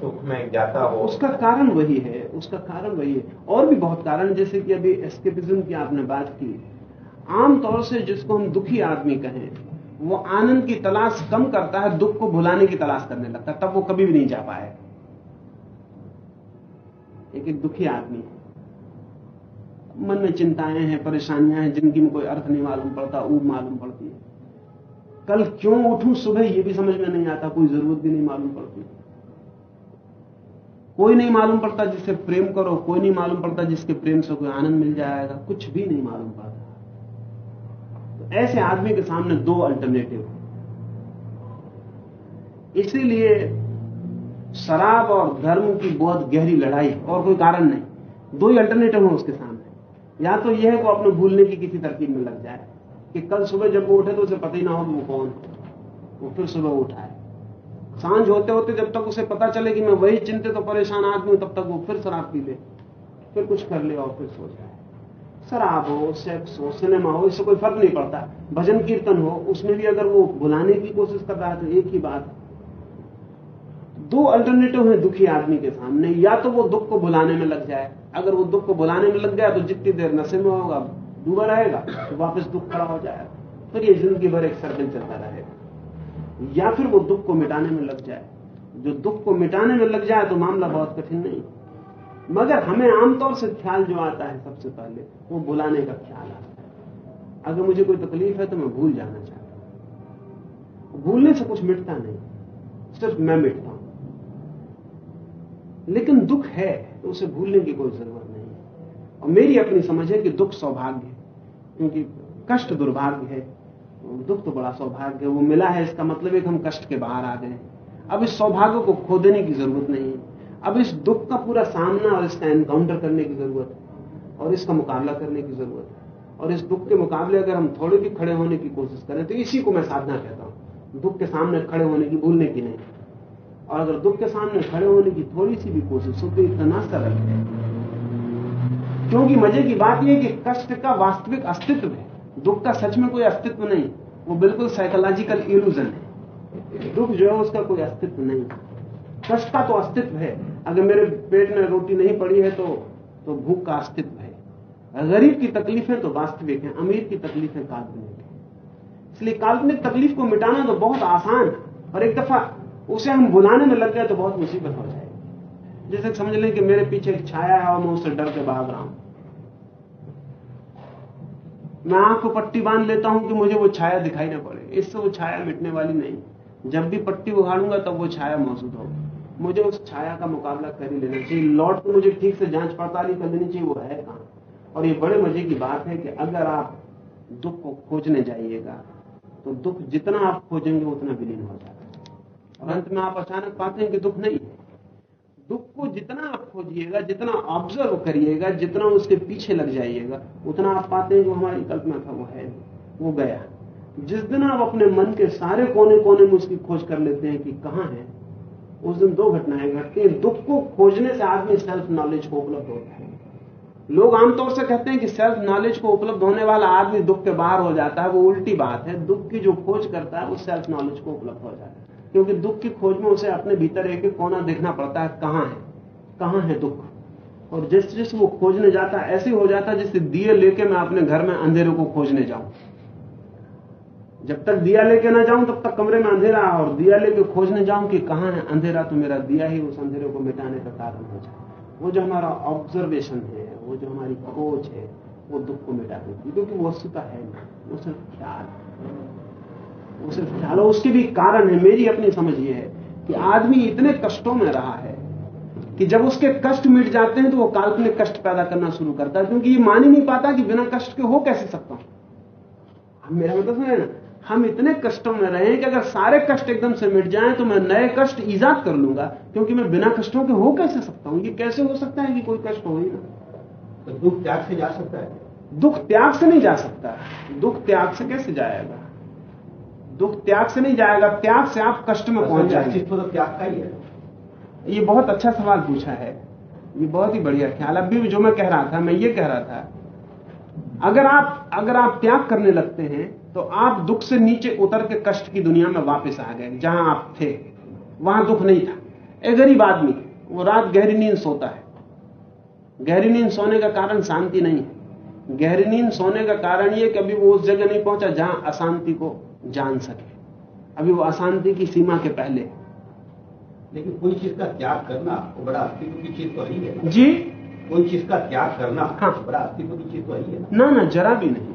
सुख में जाता हो। उसका कारण वही है उसका कारण वही है। और भी बहुत कारण जैसे कि अभी एस्केपिज्म की आपने बात की। आमतौर से जिसको हम दुखी आदमी कहें वो आनंद की तलाश कम करता है दुख को भुलाने की तलाश करने लगता है तब वो कभी भी नहीं जा पाए। एक एक दुखी आदमी। है मन में चिंताएँ हैं, परेशानियाँ हैं ज़िंदगी में कोई अर्थ नहीं मालूम पड़ता, ऊब मालूम पड़ती है। कल क्यों उठूं सुबह, ये भी समझ में नहीं आता, कोई ज़रूरत भी नहीं मालूम पड़ती। कोई नहीं मालूम पड़ता जिससे प्रेम करो, कोई नहीं मालूम पड़ता जिसके प्रेम से कोई आनंद मिल जाएगा, कुछ भी नहीं मालूम पड़ता। तो ऐसे आदमी के सामने दो अल्टरनेटिव इसीलिए शराब और धर्म की बहुत गहरी लड़ाई, और कोई कारण नहीं। दो ही अल्टरनेटिव है उसके सामने। या तो यह है वो अपने भूलने की किसी तरकीब में लग जाए कि कल सुबह जब वो उठे तो उसे पता ही ना हो वो कौन वो फिर सुबह उठाए साँझ होते होते जब तक उसे पता चले कि मैं वही चिंतित तो परेशान आदमी हूँ, तब तक वो फिर शराब पी ले, फिर कुछ कर ले और फिर सो जाए। शराब हो सेक्स हो सिनेमा हो, इससे कोई फ़र्क नहीं पड़ता। भजन कीर्तन हो, उसमें भी अगर वो भुलाने की कोशिश कर रहा है तो एक ही बात, दो अल्टरनेटिव है दुखी आदमी के सामने। या तो वो दुख को भुलाने में लग जाए अगर वो दुख को बुलाने में लग गया तो जितनी देर नशे में होगा, डूबा रहेगा तो वापस दुख खड़ा हो जाएगा। फिर ये ज़िंदगी भर एक सर्कल चलता रहेगा। या फिर वो दुख को मिटाने में लग जाए। जो दुख को मिटाने में लग जाए तो मामला बहुत कठिन नहीं। मगर हमें आमतौर से ख्याल जो आता है सबसे पहले, वो बुलाने का ख्याल आता है। अगर मुझे कोई तकलीफ़ है तो मैं भूल जाना चाहता हूँ। भूलने से कुछ मिटता नहीं, सिर्फ़ मैं मिटता हूँ। लेकिन दुख है। तो उसे भूलने की कोई ज़रूरत नहीं है। और मेरी अपनी समझ है कि दुख सौभाग्य है, क्योंकि कष्ट दुर्भाग्य है। दुख तो बड़ा सौभाग्य है, वो मिला है, इसका मतलब है कि हम कष्ट के बाहर आ गए अब इस सौभाग्य को खो देने की ज़रूरत नहीं है। अब इस दुख का पूरा सामना और इसका एनकाउंटर करने की ज़रूरत है, और इसका मुकाबला करने की ज़रूरत है। और इस दुख के मुकाबले अगर हम थोड़े भी खड़े होने की कोशिश करें तो इसी को मैं साधना कहता हूँ। दुख के सामने खड़े होने की, भूलने की नहीं। और अगर दुख के सामने खड़े होने की थोड़ी सी भी कोशिश हो तो इतना है। क्योंकि मज़े की बात यह कि कष्ट का वास्तविक अस्तित्व है। दुख का सच में कोई अस्तित्व नहीं, वो बिल्कुल साइकोलॉजिकल इल्यूजन है। दुख जो है उसका कोई अस्तित्व नहीं। कष्ट का तो अस्तित्व है। अगर मेरे पेट में रोटी नहीं पड़ी है तो तो भूख का अस्तित्व है। गरीब की तकलीफें तो वास्तविक है, अमीर की तकलीफें काल्पनिक है। इसलिए काल्पनिक तकलीफ़ को मिटाना तो बहुत आसान है। और एक दफ़ा उसे हम बुलाने में लग गए तो बहुत मुसीबत हो जाएगी। जैसे समझ लें कि मेरे पीछे एक छाया है और मैं उससे डर के भाग रहा हूँ। मैं आँख को पट्टी बाँध लेता हूँ कि मुझे वो छाया दिखाई ना पड़े। इससे वो छाया मिटने वाली नहीं। जब भी पट्टी उगाड़ूँगा तब वो छाया मौजूद होगी। मुझे उस छाया का मुकाबला कर ही लेना चाहिए। लौट तो मुझे ठीक से जाँच पड़ताल ही कर लेनी चाहिए, वो है कहाँ? और ये बड़े मज़े की बात है कि अगर आप दुख को खोजने जाइएगा तो दुख जितना आप खोजेंगे उतना विलीन हो है और अंत में आप अचानक पाते हैं कि दुख नहीं है। दुख को जितना आप खोजिएगा, जितना ऑब्ज़र्व करिएगा, जितना उसके पीछे लग जाइएगा, उतना आप पाते हैं जो हमारी कल्पना था, वो है वो गया। जिस दिन आप अपने मन के सारे कोने कोने में उसकी खोज कर लेते हैं कि कहाँ है, उस दिन दो घटनाएँ घटती हैं। दुख को खोजने से आदमी सेल्फ नॉलेज को उपलब्ध होता है। लोग आमतौर से कहते हैं कि सेल्फ नॉलेज को उपलब्ध होने वाला आदमी दुख के बाहर हो जाता है, वो उल्टी बात है। दुख की जो खोज करता है, वो सेल्फ नॉलेज को उपलब्ध हो जाता है। क्योंकि दुख की खोज में उसे अपने भीतर एक एक कोना देखना पड़ता है, कहाँ है? कहाँ है दुख? और जिस जिस वो खोजने जाता है ऐसे हो जाता है जैसे दिए लेके मैं अपने घर में अंधेरे को खोजने जाऊँ। जब तक दिया लेके ना जाऊँ, तब तक कमरे में अंधेरा और दिया लेके खोजने जाऊँ कि कहाँ है अंधेरा तो मेरा दिया ही उस अंधेरे को मिटाने का कारण हो जाए। वो जो हमारा ऑब्जर्वेशन है, वो जो हमारी खोज है, वो दुख को मिटा देती क्योंकि वो वस्तुता है नहीं, वो सिर्फ़ ख्याल वो सिर्फ़ ख्याल उसके भी कारण है मेरी अपनी समझ ये है कि आदमी इतने कष्टों में रहा है कि जब उसके कष्ट मिट जाते हैं तो वो काल्पनिक कष्ट पैदा करना शुरू करता है क्योंकि ये मान ही नहीं पाता कि बिना कष्ट के हो कैसे सकता हूँ। मेरा मतलब सुने ना? हम इतने कष्टों में रहे कि अगर सारे कष्ट एकदम से मिट जाएँ तो मैं नए कष्ट ईजाद कर लूँगा क्योंकि मैं बिना कष्टों के हो कैसे सकता हूँ? ये कैसे हो सकता है कि कोई कष्ट हो ही ना? तो दुख त्याग से जा सकता है। दुख त्याग से नहीं जा सकता। दुख त्याग से कैसे जाएगा? दुख त्याग से नहीं जाएगा त्याग से आप कष्ट में पहुँच जाएँगे। तो त्याग का ही है। ये बहुत अच्छा सवाल पूछा है। ये बहुत ही बढ़िया ख्याल। अभी भी जो मैं कह रहा था मैं ये कह रहा था अगर आप अगर आप त्याग करने लगते हैं तो आप दुख से नीचे उतर के कष्ट की दुनिया में वापस आ गए जहाँ आप थे। वहाँ दुख नहीं था। एक गरीब आदमी वो रात गहरी नींद सोता है। गहरी नींद सोने का कारण शांति नहीं है। गहरी नींद सोने का कारण यह कि अभी वो उस जगह नहीं पहुँचा जहाँ अशांति को जान सके। अभी वो अशांति की सीमा के पहले। लेकिन कोई चीज़ का त्याग करना वो बड़ा अस्तित्व की चीज़ तो ही है जी। कोई चीज़ का त्याग करना हाँ। बड़ा अस्तित्व की चीज़ तो ही है ना। ना ना जरा भी नहीं।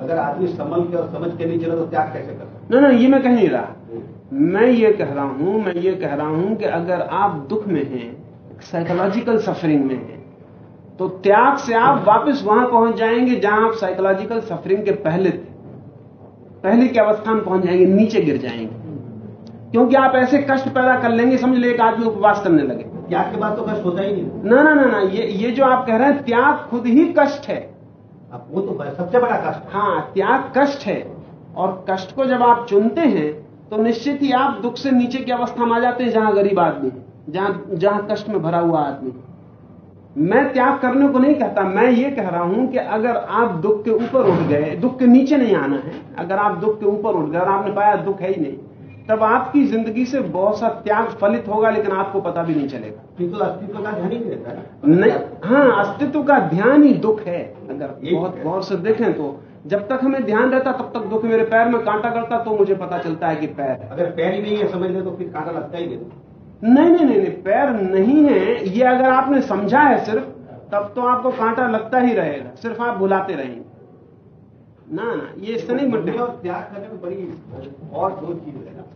अगर आदमी संभल के और समझ के नहीं चला तो त्याग कैसे कर सकता ना ना ये मैं कह नहीं रहा। मैं ये कह रहा हूँ मैं ये कह रहा हूँ कि अगर आप दुख में हैं साइकोलॉजिकल सफरिंग में हैं तो त्याग से आप वापस वहाँ पहुँच जाएँगे जहाँ आप साइकोलॉजिकल सफरिंग के पहले थे। पहले की अवस्था में पहुँच जाएँगे नीचे गिर जाएँगे। क्योंकि आप ऐसे कष्ट पैदा कर लेंगे समझ ले एक आदमी उपवास करने लगे। त्याग के बाद तो कष्ट होता ही नहीं। ना ना ना ना ये ये जो आप कह रहे हैं त्याग खुद ही कष्ट है। अब वो तो सबसे बड़ा कष्ट। हाँ त्याग कष्ट है। और कष्ट को जब आप चुनते हैं तो निश्चित ही आप दुख से नीचे की अवस्था में आ जाते हैं जहाँ गरीब आदमी जहाँ जहाँ कष्ट में भरा हुआ आदमी है। मैं त्याग करने को नहीं कहता मैं ये कह रहा हूँ कि अगर आप दुख के ऊपर उठ गए दुख के नीचे नहीं आना है अगर आप दुख के ऊपर उठ गए और आपने पाया दुख है ही नहीं तब आपकी ज़िंदगी से बहुत सा त्याग फलित होगा लेकिन आपको पता भी नहीं चलेगा। तो अस्तित्व का ध्यान ही नहीं रहता है नहीं हाँ अस्तित्व का ध्यान ही दुख है। अगर बहुत गौर से देखें तो जब तक हमें ध्यान रहता तब तक दुख मेरे पैर में कांटा करता तो मुझे पता चलता है कि पैर। अगर पैर ही नहीं है समझ ले तो फिर कांटा लगता ही नहीं। नहीं नहीं नहीं पैर नहीं है। ये अगर आपने समझा है सिर्फ़ तब तो आपको कांटा लगता ही रहेगा। सिर्फ़ आप भुलाते रहेंगे। ना ना ये इससे नहीं बुद्धि और त्याग करने में बड़ी और दो चीज़ है।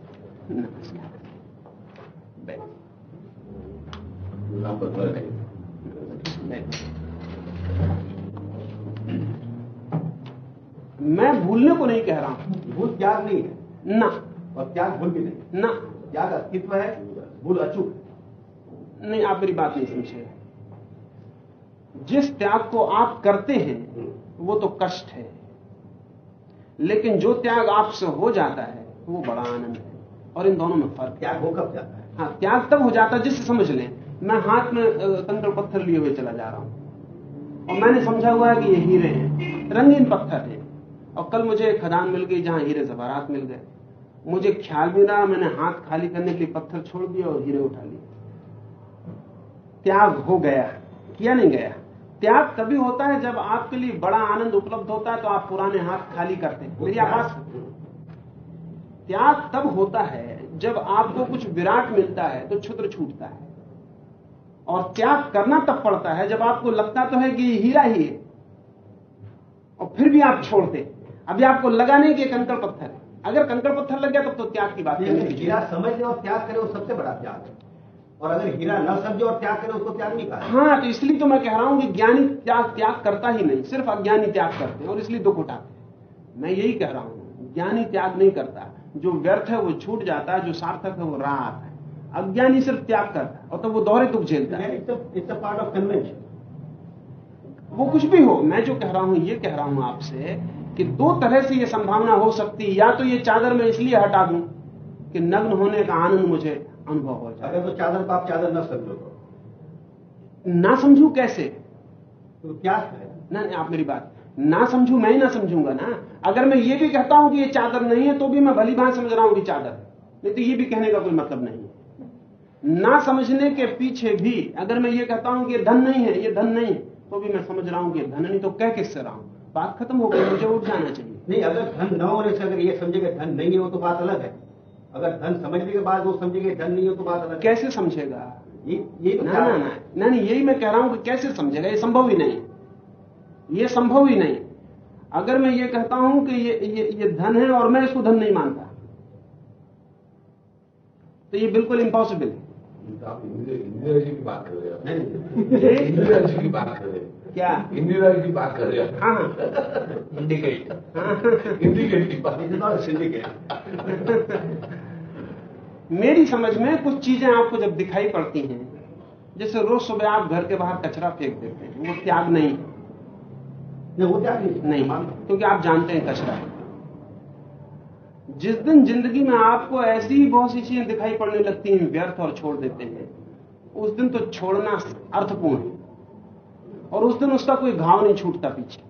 मैं भूलने को नहीं कह रहा हूँ। भूल त्याग नहीं है। ना। और त्याग भूल भी नहीं। ना। त्याग अस्तित्व है। भूल अचूक। नहीं आप मेरी बात नहीं समझे जिस त्याग को आप करते हैं वो तो कष्ट है। लेकिन जो त्याग आपसे हो जाता है वो बड़ा आनंद है। और इन दोनों में फ़र्क त्याग हो कब जाता है? हाँ त्याग तब हो जाता है जिससे समझ लें। मैं हाथ में कंकड़ पत्थर लिए हुए चला जा रहा हूँ। और मैंने समझा हुआ है कि ये हीरे हैं। रंगीन पत्थर हैं। और कल मुझे खदान मिल गई जहाँ हीरे जवाहरात मिल गए। मुझे ख्याल भी रहा, मैंने हाथ खाली करने के लिए पत्थर छोड़ दिया और हीरे उठा लिए। त्याग हो गया किया नहीं गया। त्याग तभी होता है जब आपके लिए बड़ा आनंद उपलब्ध होता है तो आप पुराने हाथ खाली करते हैं। मेरी आवाज़ त्याग तब होता है जब आपको कुछ विराट मिलता है तो क्षुद्र छूटता है। और त्याग करना तब पड़ता है जब आपको लगता तो है कि हीरा ही है। और फिर भी आप छोड़ते अभी आपको लगा नहीं कि कंकड़ पत्थर है। अगर कंकड़ पत्थर लग गया तब तो त्याग की बात नहीं हीरा समझ ले और त्याग करे वो सबसे बड़ा त्याग है। और अगर हीरा न समझे और त्याग करे उसको त्याग नहीं कहा। हाँ तो इसलिए तो मैं कह रहा हूँ कि ज्ञानी त्याग त्याग करता ही नहीं सिर्फ़ अज्ञानी त्याग करते हैं और इसलिए दुख उठाते हैं। मैं यही कह रहा हूँ ज्ञानी त्याग नहीं करता। जो व्यर्थ है वो छूट जाता है जो सार्थक है वो राह आता है। अज्ञानी सिर्फ़ त्याग करता है और तब वो दोहरे दुख झेलता है। It's a part of convention वो कुछ भी हो मैं जो कह रहा हूँ ये कह रहा हूँ आपसे कि दो तरह से यह संभावना हो सकती है। या तो ये चादर मैं इसलिए हटा दूँ कि नग्न होने का आनंद मुझे अनुभव हो जाए। अगर तो चादर को आप चादर ना समझो तो। ना समझू कैसे? तो त्याग है? ना आप मेरी बात ना समझू मैं ही ना समझूँगा ना। अगर मैं ये भी कहता हूँ कि ये चादर नहीं है तो भी मैं भली भांति समझ रहा हूँ कि चादर। नहीं तो ये भी कहने का कोई मतलब नहीं है। ना समझने के पीछे भी अगर मैं ये कहता हूँ कि ये धन नहीं है ये धन नहीं है, तो भी मैं समझ रहा हूँ कि धन नहीं तो कह किससे रहा हूँ? बात खत्म हो गई मुझे उठ जाना चाहिए। नहीं अगर धन न होने से अगर ये समझे कि धन नहीं है वो तो बात अलग है। अगर धन समझने के बाद वो समझे कि धन नहीं हो तो बात अलग कैसे समझेगा? ये ये तो ना ना ना। ना नहीं यही मैं कह रहा हूँ कि कैसे समझेगा? ये संभव ही नहीं। ये संभव ही नहीं। अगर मैं ये कहता हूँ कि ये ये, ये धन है और मैं इसको धन नहीं मानता तो ये बिल्कुल इम्पॉसिबल है। तो आप इंदिरा जी की बात कर रहे हो। नहीं, नहीं। इंदिरा जी की बात कर रहे हो। क्या? इंदिरा जी की बात कर रहे हो। हाँ। हाँ. इंडिकेट की बात. मेरी समझ में कुछ चीज़ें आपको जब दिखाई पड़ती हैं जैसे रोज सुबह आप घर के बाहर कचरा फेंक देते हैं वो त्याग नहीं। नहीं वो त्याग नहीं। नहीं क्योंकि आप जानते हैं कचरा है। जिस दिन ज़िंदगी में आपको ऐसी ही बहुत सी चीज़ें दिखाई पड़ने लगती हैं व्यर्थ और छोड़ देते हैं उस दिन तो छोड़ना अर्थपूर्ण है। और उस दिन उसका कोई घाव नहीं छूटता पीछे।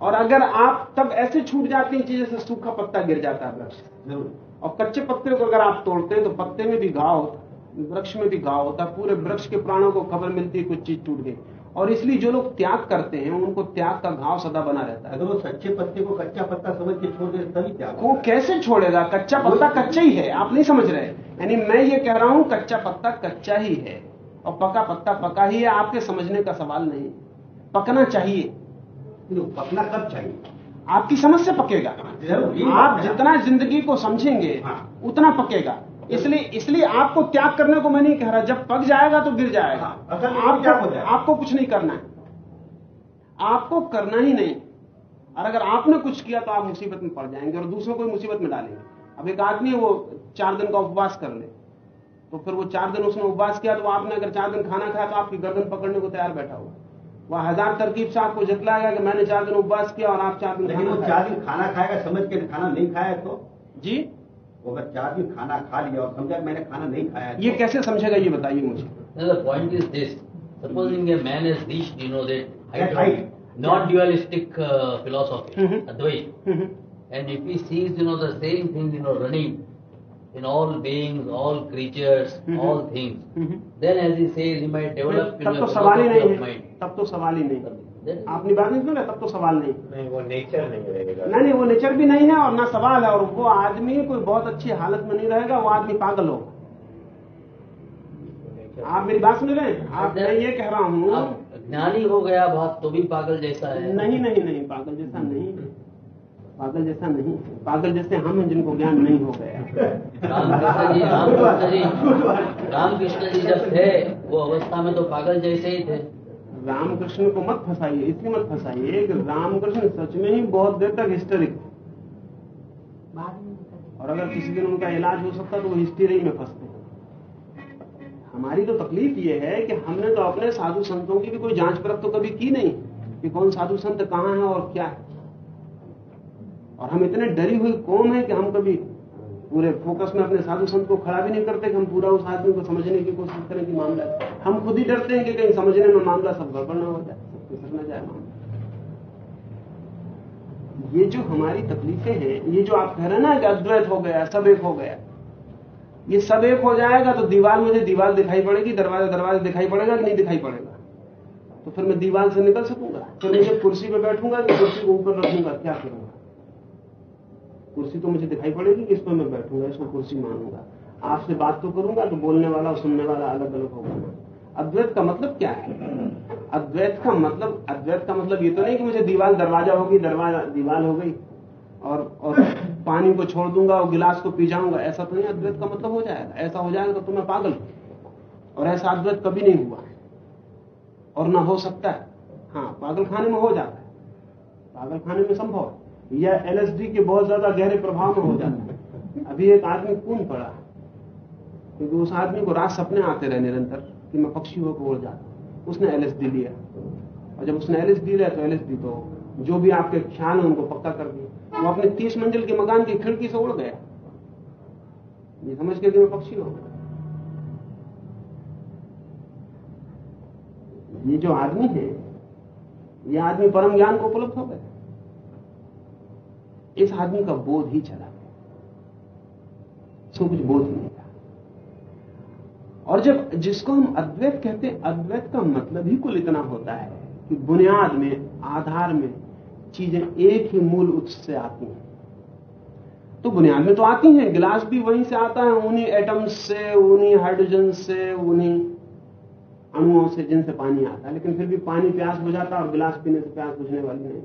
और अगर आप तब ऐसे छूट जाती हैं चीज़ें जैसे सूखा पत्ता गिर जाता है वृक्ष ज़रूर। और कच्चे पत्ते को अगर आप तोड़ते हैं तो पत्ते में भी घाव होता वृक्ष में भी घाव होता है। पूरे वृक्ष के प्राणों को खबर मिलती है कुछ चीज़ टूट गई। और इसलिए जो लोग त्याग करते हैं उनको त्याग का घाव सदा बना रहता है। अगर वो सच्चे पत्ते को कच्चा पत्ता समझ के छोड़ दे तभी त्याग वो कैसे छोड़ेगा? कच्चा पत्ता कच्चा ही है आप नहीं समझ रहे। यानी मैं ये कह रहा हूँ कच्चा पत्ता कच्चा ही है। और पका पत्ता पका ही है आपके समझने का सवाल नहीं पकना चाहिए। तो पकना कब चाहिए? आपकी समझ से पकेगा। ज़रूर। आप जितना ज़िंदगी को समझेंगे हाँ। उतना पकेगा। इसलिए इसलिए आपको त्याग करने को मैं नहीं कह रहा जब पक जाएगा तो गिर जाएगा। हाँ, असल में क्या हो आपको जाएगा? आपको कुछ नहीं करना है। आपको करना ही नहीं। और अगर आपने कुछ किया तो आप मुसीबत में पड़ जाएँगे और दूसरों को मुसीबत में डालेंगे। अब एक आदमी है वो चार दिन का उपवास कर ले। तो फिर वो चार दिन उसने उपवास किया तो आपने अगर चार दिन खाना खाया तो आपकी गर्दन पकड़ने को तैयार बैठा हुआ वह हज़ार तरकीब से आपको जतलाएगा कि मैंने चार दिन उपवास किया और आप चार दिन लेकिन खाना वो खाया। चार दिन खाना खाएगा समझ के खाना नहीं खाया तो? जी? वो अगर चार दिन खाना खा लिया और समझा मैंने खाना नहीं खाया ये तो? कैसे समझेगा ये बताइए मुझे। Point is this: supposing a man has reached, you know, that height, height. non-dualistic uh, philosophy, Mhm. Advaita, and if he sees, you know, the same thing, you know, running in all beings, all creatures, Mhm. all things, hmm. then, as he says, he might develop know, तो ही philosophy नहीं of है। mind. तब तो सवाल ही नहीं। Then- आपने बात नहीं सुन रहे तब तो सवाल नहीं। नहीं वो नेचर नहीं रहेगा। नहीं नहीं वो नेचर भी नहीं है और ना सवाल है और वो आदमी कोई बहुत अच्छी हालत में नहीं रहेगा वो आदमी पागल होगा आप मेरी बात सुन रहे हैं? आप मैं ये कह रहा हूँ। ज्ञानी हो गया बहुत तो भी पागल जैसा है। नहीं नहीं नहीं पागल जैसा नहीं। है। पागल जैसा नहीं है। पागल जैसे हम हैं जिनको ज्ञान नहीं हो गया। रामकृष्ण जी रामकृष्ण जी रामकृष्ण जी जब थे वो अवस्था में तो पागल जैसे ही थे। रामकृष्ण को मत फंसाइए इसलिए मत फंसाइए कि रामकृष्ण सच में ही बहुत देर तक हिस्टेरिक और अगर किसी दिन उनका इलाज हो सकता तो वो हिस्टेरी में फंसते। हमारी तो तकलीफ़ ये है कि हमने तो अपने साधु संतों की भी कोई जाँच परख तो कभी की नहीं कि कौन साधु संत कहाँ है और क्या है। और हम इतने डरी हुई कौम है कि हम कभी पूरे फोकस में अपने साधु संत को खड़ा भी नहीं करते कि हम पूरा उस आदमी को समझने की कोशिश करें कि मामला हम खुद ही डरते हैं कि कहीं समझने में मामला सब गड़बड़ ना हो जाए, सब ना जाए मामला। ये जो हमारी तकलीफें हैं, ये जो आप कह रहे हैं ना कि अद्वैत हो गया, सब एक हो गया, ये सब एक हो जाएगा तो दीवार मुझे दीवार दिखाई पड़ेगी, दरवाज़ा दरवाज़ा दिखाई पड़ेगा कि नहीं दिखाई पड़ेगा? तो फिर मैं दीवार से निकल सकूँगा? फिर मुझे कुर्सी पर बैठूँगा कि कुर्सी को ऊपर रखूँगा, क्या करूँगा कुर्सी तो मुझे दिखाई पड़ेगी कि इस पर मैं बैठूँगा इसको कुर्सी मानूँगा आपसे बात तो करूँगा तो बोलने वाला और सुनने वाला अलग अलग होगा। अद्वैत का मतलब क्या है? अद्वैत का मतलब अद्वैत का मतलब ये तो नहीं कि मुझे दीवार, दरवाज़ा होगी, दरवाज़ा, दीवार हो गई और और पानी को छोड़ दूँगा और गिलास को पी जाऊँगा। ऐसा तो नहीं, अद्वैत का मतलब हो जाएगा। ऐसा हो जाएगा तो मैं पागल और ऐसा अद्वैत कभी नहीं हुआ है। और ना हो सकता है। हाँ पागल खाने में हो जाता है। पागल खाने में संभव है। या एलएसडी के बहुत ज़्यादा गहरे प्रभाव में हो जाता है। अभी एक आदमी कून पड़ा क्योंकि उस आदमी को रात सपने आते रहे निरंतर कि मैं पक्षी होकर उड़ जाता उसने एलएसडी लिया। और जब उसने एलएसडी लिया तो एलएसडी तो जो भी आपके ख्याल है उनको पक्का कर दिया। वो अपने तीस मंजिल के मकान की खिड़की से उड़ गया। ये समझ के कि मैं पक्षी हूँ ये जो आदमी है, ये आदमी परम ज्ञान को उपलब्ध हो गया। इस आदमी का बोध ही चला गया। इसको कुछ बोध नहीं था। और जब, जिसको हम अद्वैत कहते हैं, अद्वैत का मतलब ही कुल इतना होता है कि बुनियाद में, आधार में, चीज़ें एक ही मूल उत्स से आती हैं। तो बुनियाद में तो आती हैं, गिलास भी वहीं से आता है, उन्हीं एटम्स से, उन्हीं हाइड्रोजन से, उन्हीं अणुओं से जिनसे पानी आता है, लेकिन फिर भी पानी प्यास बुझाता और गिलास पीने से प्यास बुझने वाली नहीं।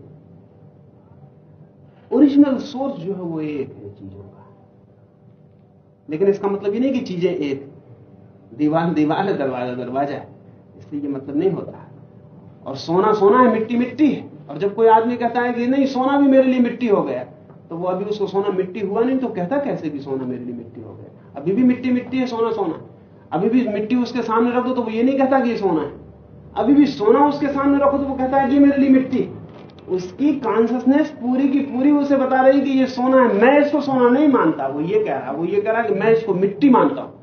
ओरिजिनल सोर्स जो है वो एक है चीज़ों का लेकिन इसका मतलब ये नहीं कि चीज़ें एक दीवार दीवार है, दरवाज़ा दरवाज़ा है। इसलिए ये मतलब नहीं होता। और सोना सोना है, मिट्टी मिट्टी है। और जब कोई आदमी कहता है कि नहीं, सोना भी मेरे लिए मिट्टी हो गया तो वो अभी उसको सोना मिट्टी हुआ नहीं तो कहता कैसे कि सोना मेरे लिए मिट्टी हो गया? अभी भी मिट्टी मिट्टी है, सोना सोना। अभी भी मिट्टी उसके सामने रख दो तो वो ये नहीं कहता कि ये सोना है। अभी भी सोना उसके सामने रखो तो वो कहता है ये मेरे लिए मिट्टी उसकी कॉन्सियसनेस पूरी की पूरी उसे बता रही कि ये सोना है। मैं इसको सोना नहीं मानता। वो ये कह रहा है, वो ये कह रहा है कि मैं इसको मिट्टी मानता हूँ।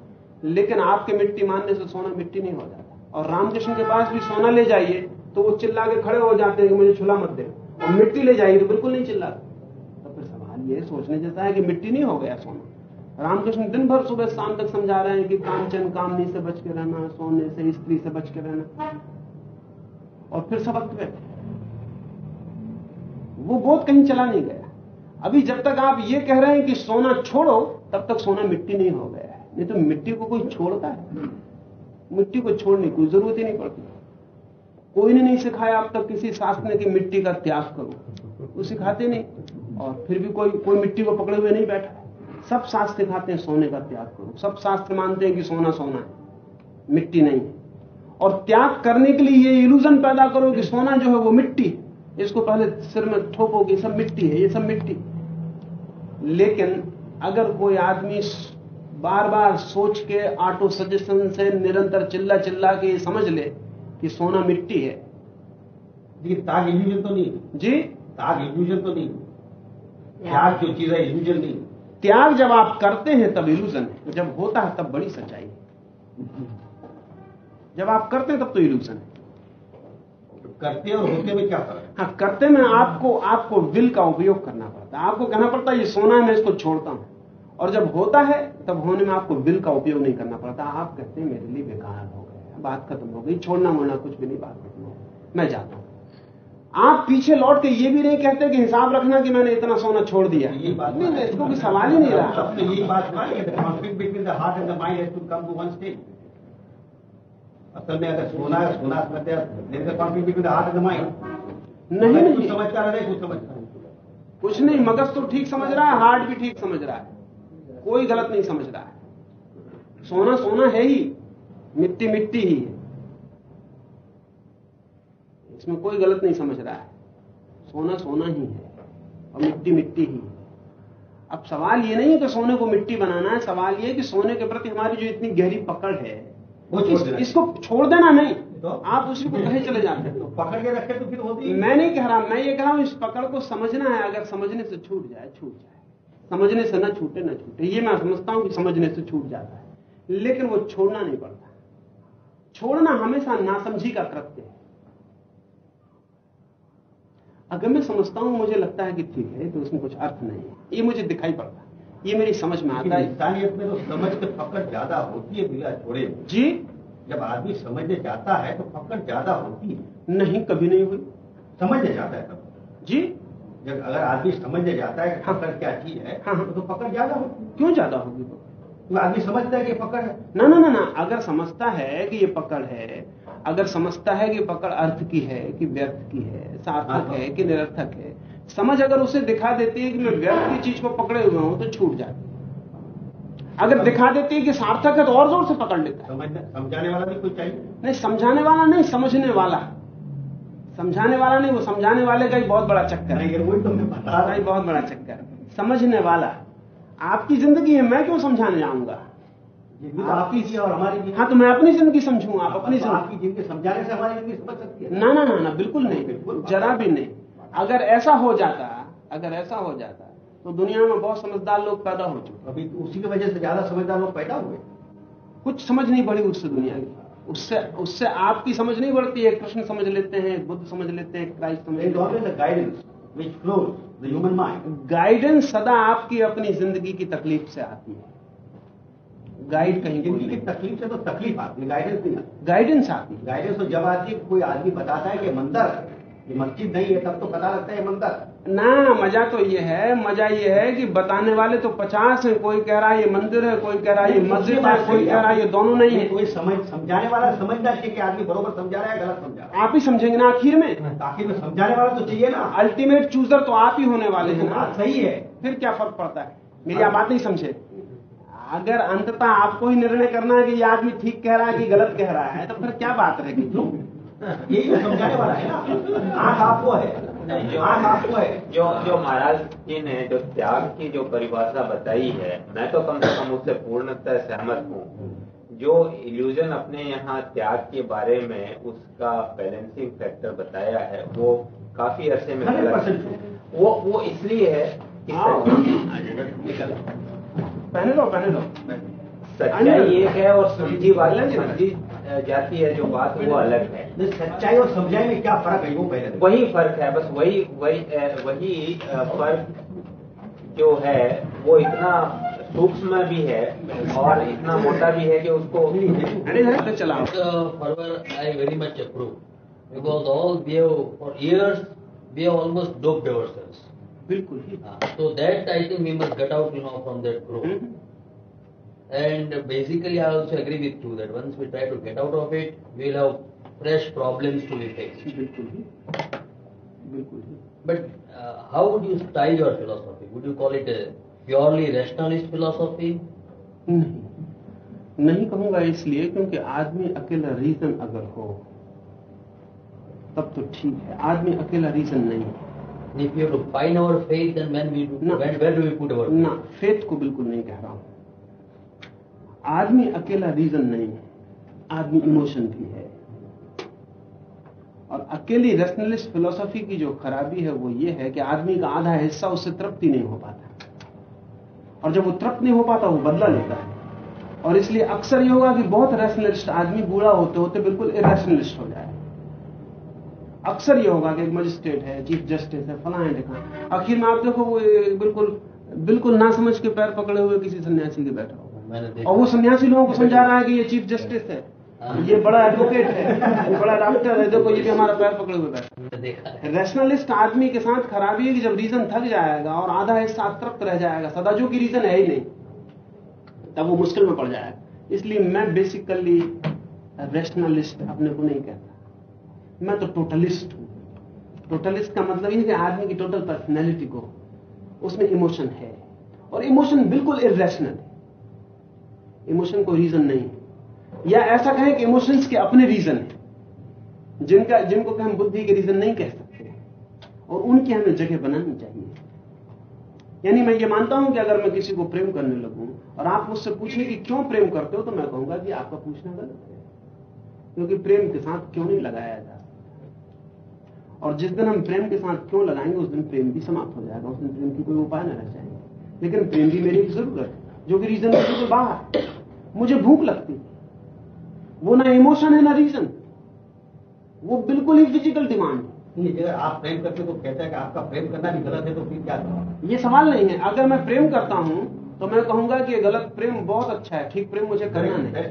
लेकिन आपके मिट्टी मानने से सोना मिट्टी नहीं हो जाता। और रामकृष्ण के पास भी सोना ले जाइए तो वो चिल्ला के खड़े हो जाते हैं कि मुझे छुला मत दे। और मिट्टी ले जाइए तो बिल्कुल नहीं चिल्लाते। तो फिर सवाल ये सोचने जैसा है कि मिट्टी नहीं हो गया सोना। रामकृष्ण दिन भर सुबह शाम तक समझा रहे हैं कि कामचन कामनी से बच के रहना, सोने से स्त्री से बच के रहना। और फिर सबक पे वो बोध कहीं चला नहीं गया। अभी जब तक आप ये कह रहे हैं कि सोना छोड़ो तब तक सोना मिट्टी नहीं हो गया है। नहीं तो मिट्टी को कोई छोड़ता है? मिट्टी को छोड़ने की कोई ज़रूरत ही नहीं पड़ती। कोई ने नहीं सिखाया अब तक किसी शास्त्र ने कि मिट्टी का त्याग करो। वो सिखाते नहीं। और फिर भी कोई कोई मिट्टी को पकड़े हुए नहीं बैठा सब शास्त्र सिखाते हैं सोने का त्याग करो। सब शास्त्र मानते हैं कि सोना सोना है। मिट्टी नहीं है। और त्याग करने के लिए ये इल्यूजन पैदा करो कि सोना जो है वो मिट्टी इसको पहले सिर में ठोको कि सब मिट्टी है ये सब मिट्टी। लेकिन अगर कोई आदमी बार बार सोच के ऑटो सजेशन से निरंतर चिल्ला चिल्ला के समझ ले कि सोना मिट्टी है। लेकिन ताग इल्यूजन तो नहीं जी? ताग इल्यूजन तो नहीं त्याग जो चीज़ है इल्यूजन नहीं त्याग जब आप करते हैं तब इल्यूजन है। जब होता है तब बड़ी सच्चाई है। जब आप करते हैं तब तो इल्यूजन है। करते और होते में क्या फ़र्क है? हाँ करते में आपको आपको विल का उपयोग करना पड़ता है। आपको कहना पड़ता है ये सोना है मैं इसको छोड़ता हूँ। और जब होता है तब होने में आपको विल का उपयोग नहीं करना पड़ता। आप कहते हैं मेरे लिए बेकार हो गया बात खत्म हो गई छोड़ना मोड़ना कुछ भी नहीं बात खत्म हो गई मैं जाता हूँ। आप पीछे लौट के ये भी नहीं कहते कि हिसाब रखना कि मैंने इतना सोना छोड़ दिया। ये बात नहीं नहीं, इसको कोई सवाल ही नहीं रहा। असल में अगर सोना है सोना समझते हैं there is conflict between the heart and mind नहीं कुछ नहीं। समझता रहे कुछ समझता नहीं कुछ नहीं मगज तो ठीक समझ रहा है हार्ट भी ठीक समझ रहा है। कोई गलत नहीं समझ रहा है। सोना सोना है ही मिट्टी मिट्टी ही है। इसमें कोई गलत नहीं समझ रहा है। सोना सोना ही है और मिट्टी मिट्टी ही है। अब सवाल ये नहीं है कि सोने को मिट्टी बनाना है सवाल ये है कि सोने के प्रति हमारी जो इतनी गहरी पकड़ है इस, देना। इसको छोड़ देना नहीं। तो? आप उसी को कहे चले जाते तो पकड़ के रखे तो फिर होती ही मैं नहीं कह रहा मैं ये कह रहा हूँ इस पकड़ को समझना है। अगर समझने से छूट जाए छूट जाए। समझने से ना छूटे ना छूटे। ये मैं समझता हूँ कि समझने से छूट जाता है। लेकिन वो छोड़ना नहीं पड़ता। छोड़ना हमेशा नासमझी का कृत्य है। अगर मैं समझता हूँ मुझे लगता है कि ठीक है तो उसमें कुछ अर्थ नहीं है। ये मुझे दिखाई पड़ता है। ये मेरी समझ में आता है। इंसानियत में तो समझ के पकड़ ज़्यादा होती है बिना छोड़े। जी। जब आदमी समझने जाता है तो पकड़ ज़्यादा होती है। नहीं कभी नहीं हुई। समझने जाता है तब। जी। जब अगर आदमी समझने जाता है कि हाँ। पकड़ क्या चीज़ है हाँ, हाँ। तो पकड़ ज़्यादा होती क्यों ज़्यादा होगी तो तो आदमी समझता है कि पकड़ है। ना ना ना ना। अगर समझता है कि ये पकड़ है अगर समझता है कि पकड़ अर्थ की है कि व्यर्थ की है सार्थक है कि निरर्थक है समझ अगर उसे दिखा देती है कि मैं व्यर्थ की चीज़ को पकड़े हुए हूँ तो छूट जाती अगर दिखा देती है कि सार्थक है तो और ज़ोर से पकड़ लेता है। समझने समझाने वाला भी कोई चाहिए? नहीं समझाने वाला नहीं समझने वाला। समझाने वाला नहीं वो समझाने वाले का ही बहुत बड़ा चक्कर है। नहीं वही तो मैं बता रहा ही बहुत बड़ा चक्कर है। समझने वाला। आपकी ज़िंदगी है मैं क्यों समझाने जाऊँगा? तो आपकी थी और हमारी हाँ। तो मैं अपनी ज़िंदगी समझूँगा आप अपनी तो ज़िंदगी। आपकी ज़िंदगी समझाने से हमारी ज़िंदगी समझ सकती है। ना ना ना ना बिल्कुल बिल्कुल। जरा भी नहीं। अगर ऐसा हो जाता अगर ऐसा हो जाता तो दुनिया में बहुत समझदार लोग पैदा हो चुके। अभी तो उसी की वजह से ज़्यादा समझदार लोग पैदा हुए। कुछ समझ नहीं पड़ी उससे दुनिया की। उससे उससे आपकी समझ नहीं बढ़ती है कृष्ण समझ लेते हैं बुद्ध समझ लेते हैं क्राइस्ट समझ लेते always a guidance which flows the human mind. हैं गाइडेंस सदा आपकी अपनी ज़िंदगी की तकलीफ़ से आती है। गाइड कहीं ज़िंदगी की तकलीफ़ से तो तकलीफ़ आती है गाइडेंस नहीं आती। गाइडेंस आती है। गाइडेंस तो जब आती है कोई आदमी बताता है कि मंदिर है, ये मस्जिद नहीं है तब तो पता लगता है मंदिर ना मज़ा तो ये है मज़ा ये है कि बताने वाले तो पचास हैं कोई कह रहा है ये मंदिर है कोई कह रहा है ये मस्जिद है कोई कह रहा है ये दोनों नहीं है। कोई समझ समझाने वाला समझना चाहिए कि आदमी बरोबर समझा रहा है गलत समझा रहा है? आप ही समझेंगे ना आखिर में। आखिर में समझाने वाला तो चाहिए ना। अल्टीमेट चूजर तो आप ही होने वाले हैं तो ना। सही है। फिर क्या फ़र्क पड़ता है? मेरी आप बात नहीं समझे। अगर अंततः आपको ही निर्णय करना है कि ये आदमी ठीक कह रहा है कि गलत कह रहा है तो फिर क्या बात रहेगी? यही तो समझाने वाला है ना। आँख आपको है। जो आँख आपको है। जो जो महाराज जी ने जो त्याग की जो परिभाषा बताई है मैं तो कम से कम उससे पूर्णतः सहमत हूँ। जो इल्यूजन अपने यहाँ त्याग के बारे में उसका बैलेंसिंग फैक्टर बताया है वो काफ़ी अरसे में है। वो वो इसलिए है कि आओ। निकल पहने लो पहने लो। सच्चाई एक है और समझी वाली समझी जाती है जो बात वो अलग है। सच्चाई और समझाई में क्या फ़र्क है वो पहले वही फ़र्क है बस वही वही वही फ़र्क जो है वो इतना सूक्ष्म भी है और इतना मोटा भी है कि उसको forever I very much approve because all be एव ऑलमोस्ट डोप डेवर्सल्स बिल्कुल ही so that I think we must get out you know from that group And basically, I also agree with you that once we try to get out of it, we will have fresh problems to be faced. ही बिल्कुल But uh, how would you style your philosophy? Would you call it a purely rationalist philosophy? नहीं नहीं कहूँगा इसलिए क्योंकि आदमी अकेला reason अगर हो तब तो ठीक है आदमी अकेला रीजन नहीं है if we have to find our faith, then when we do, No. when, where do we put our faith? ना फेथ को बिल्कुल नहीं कह रहा हूँ आदमी अकेला रीजन नहीं है, आदमी इमोशन भी है। और अकेली रेशनलिस्ट फिलोसफी की जो खराबी है वो ये है कि आदमी का आधा हिस्सा उससे तृप्ति नहीं हो पाता। और जब वो तृप्त नहीं हो पाता, वो बदला लेता है। और इसलिए अक्सर ये होगा कि बहुत रेशनलिस्ट आदमी बूढ़ा होते होते बिल्कुल इरेशनलिस्ट हो जाए। अक्सर ये होगा कि एक मजिस्ट्रेट है चीफ जस्टिस है, फला है ढिकाना आखिर में आप देखो वो बिल्कुल बिल्कुल ना समझ के पैर पकड़े हुए किसी सन्यासी के बैठा और वो सन्यासी लोगों को समझा रहा है कि ये चीफ जस्टिस है। ये बड़ा एडवोकेट है ये बड़ा डॉक्टर है देखो ये भी हमारा पैर पकड़े हुए बैठा देखा रैशनलिस्ट आदमी के साथ खराबी है कि जब रीजन थक जाएगा और आधा हिस्सा तृप्त रह जाएगा सदा जो की रीजन है ही नहीं तब वो मुश्किल में पड़ जाएगा। इसलिए मैं बेसिकली रैशनलिस्ट अपने को नहीं कहता। मैं तो टोटलिस्ट हूँ। टोटलिस्ट का मतलब ये है कि आदमी की टोटल पर्सनैलिटी को उसमें इमोशन है। और इमोशन बिल्कुल इरेशनल है। इमोशन कोई रीजन नहीं। या ऐसा कहें कि इमोशंस के अपने रीजन है, जिनका जिनको कि हम बुद्धि के रीजन नहीं कह सकते। और उनकी हमें जगह बनानी चाहिए। यानी मैं ये मानता हूँ कि अगर मैं किसी को प्रेम करने लगूं, और आप मुझसे पूछें कि क्यों प्रेम करते हो तो मैं कहूँगा कि आपका पूछना गलत है। क्योंकि प्रेम के साथ क्यों नहीं लगाया जा और जिस दिन हम प्रेम के साथ क्यों लगाएँगे, उस दिन प्रेम भी समाप्त हो जाएगा, उस दिन प्रेम की कोई उपाय न रह जाएँगे। लेकिन प्रेम भी मेरी ज़रूरत है, जो कि रीजन के बिल्कुल बाहर। मुझे भूख लगती वो ना इमोशन है ना रीजन। वो बिल्कुल ही फ़िज़िकल डिमांड है। अगर आप प्रेम करते हो तो कहता है कि आपका प्रेम करना भी गलत है तो फिर क्या करो? ये सवाल नहीं है। अगर मैं प्रेम करता हूँ तो मैं कहूँगा कि ये गलत प्रेम बहुत अच्छा है ठीक प्रेम मुझे करना नहीं।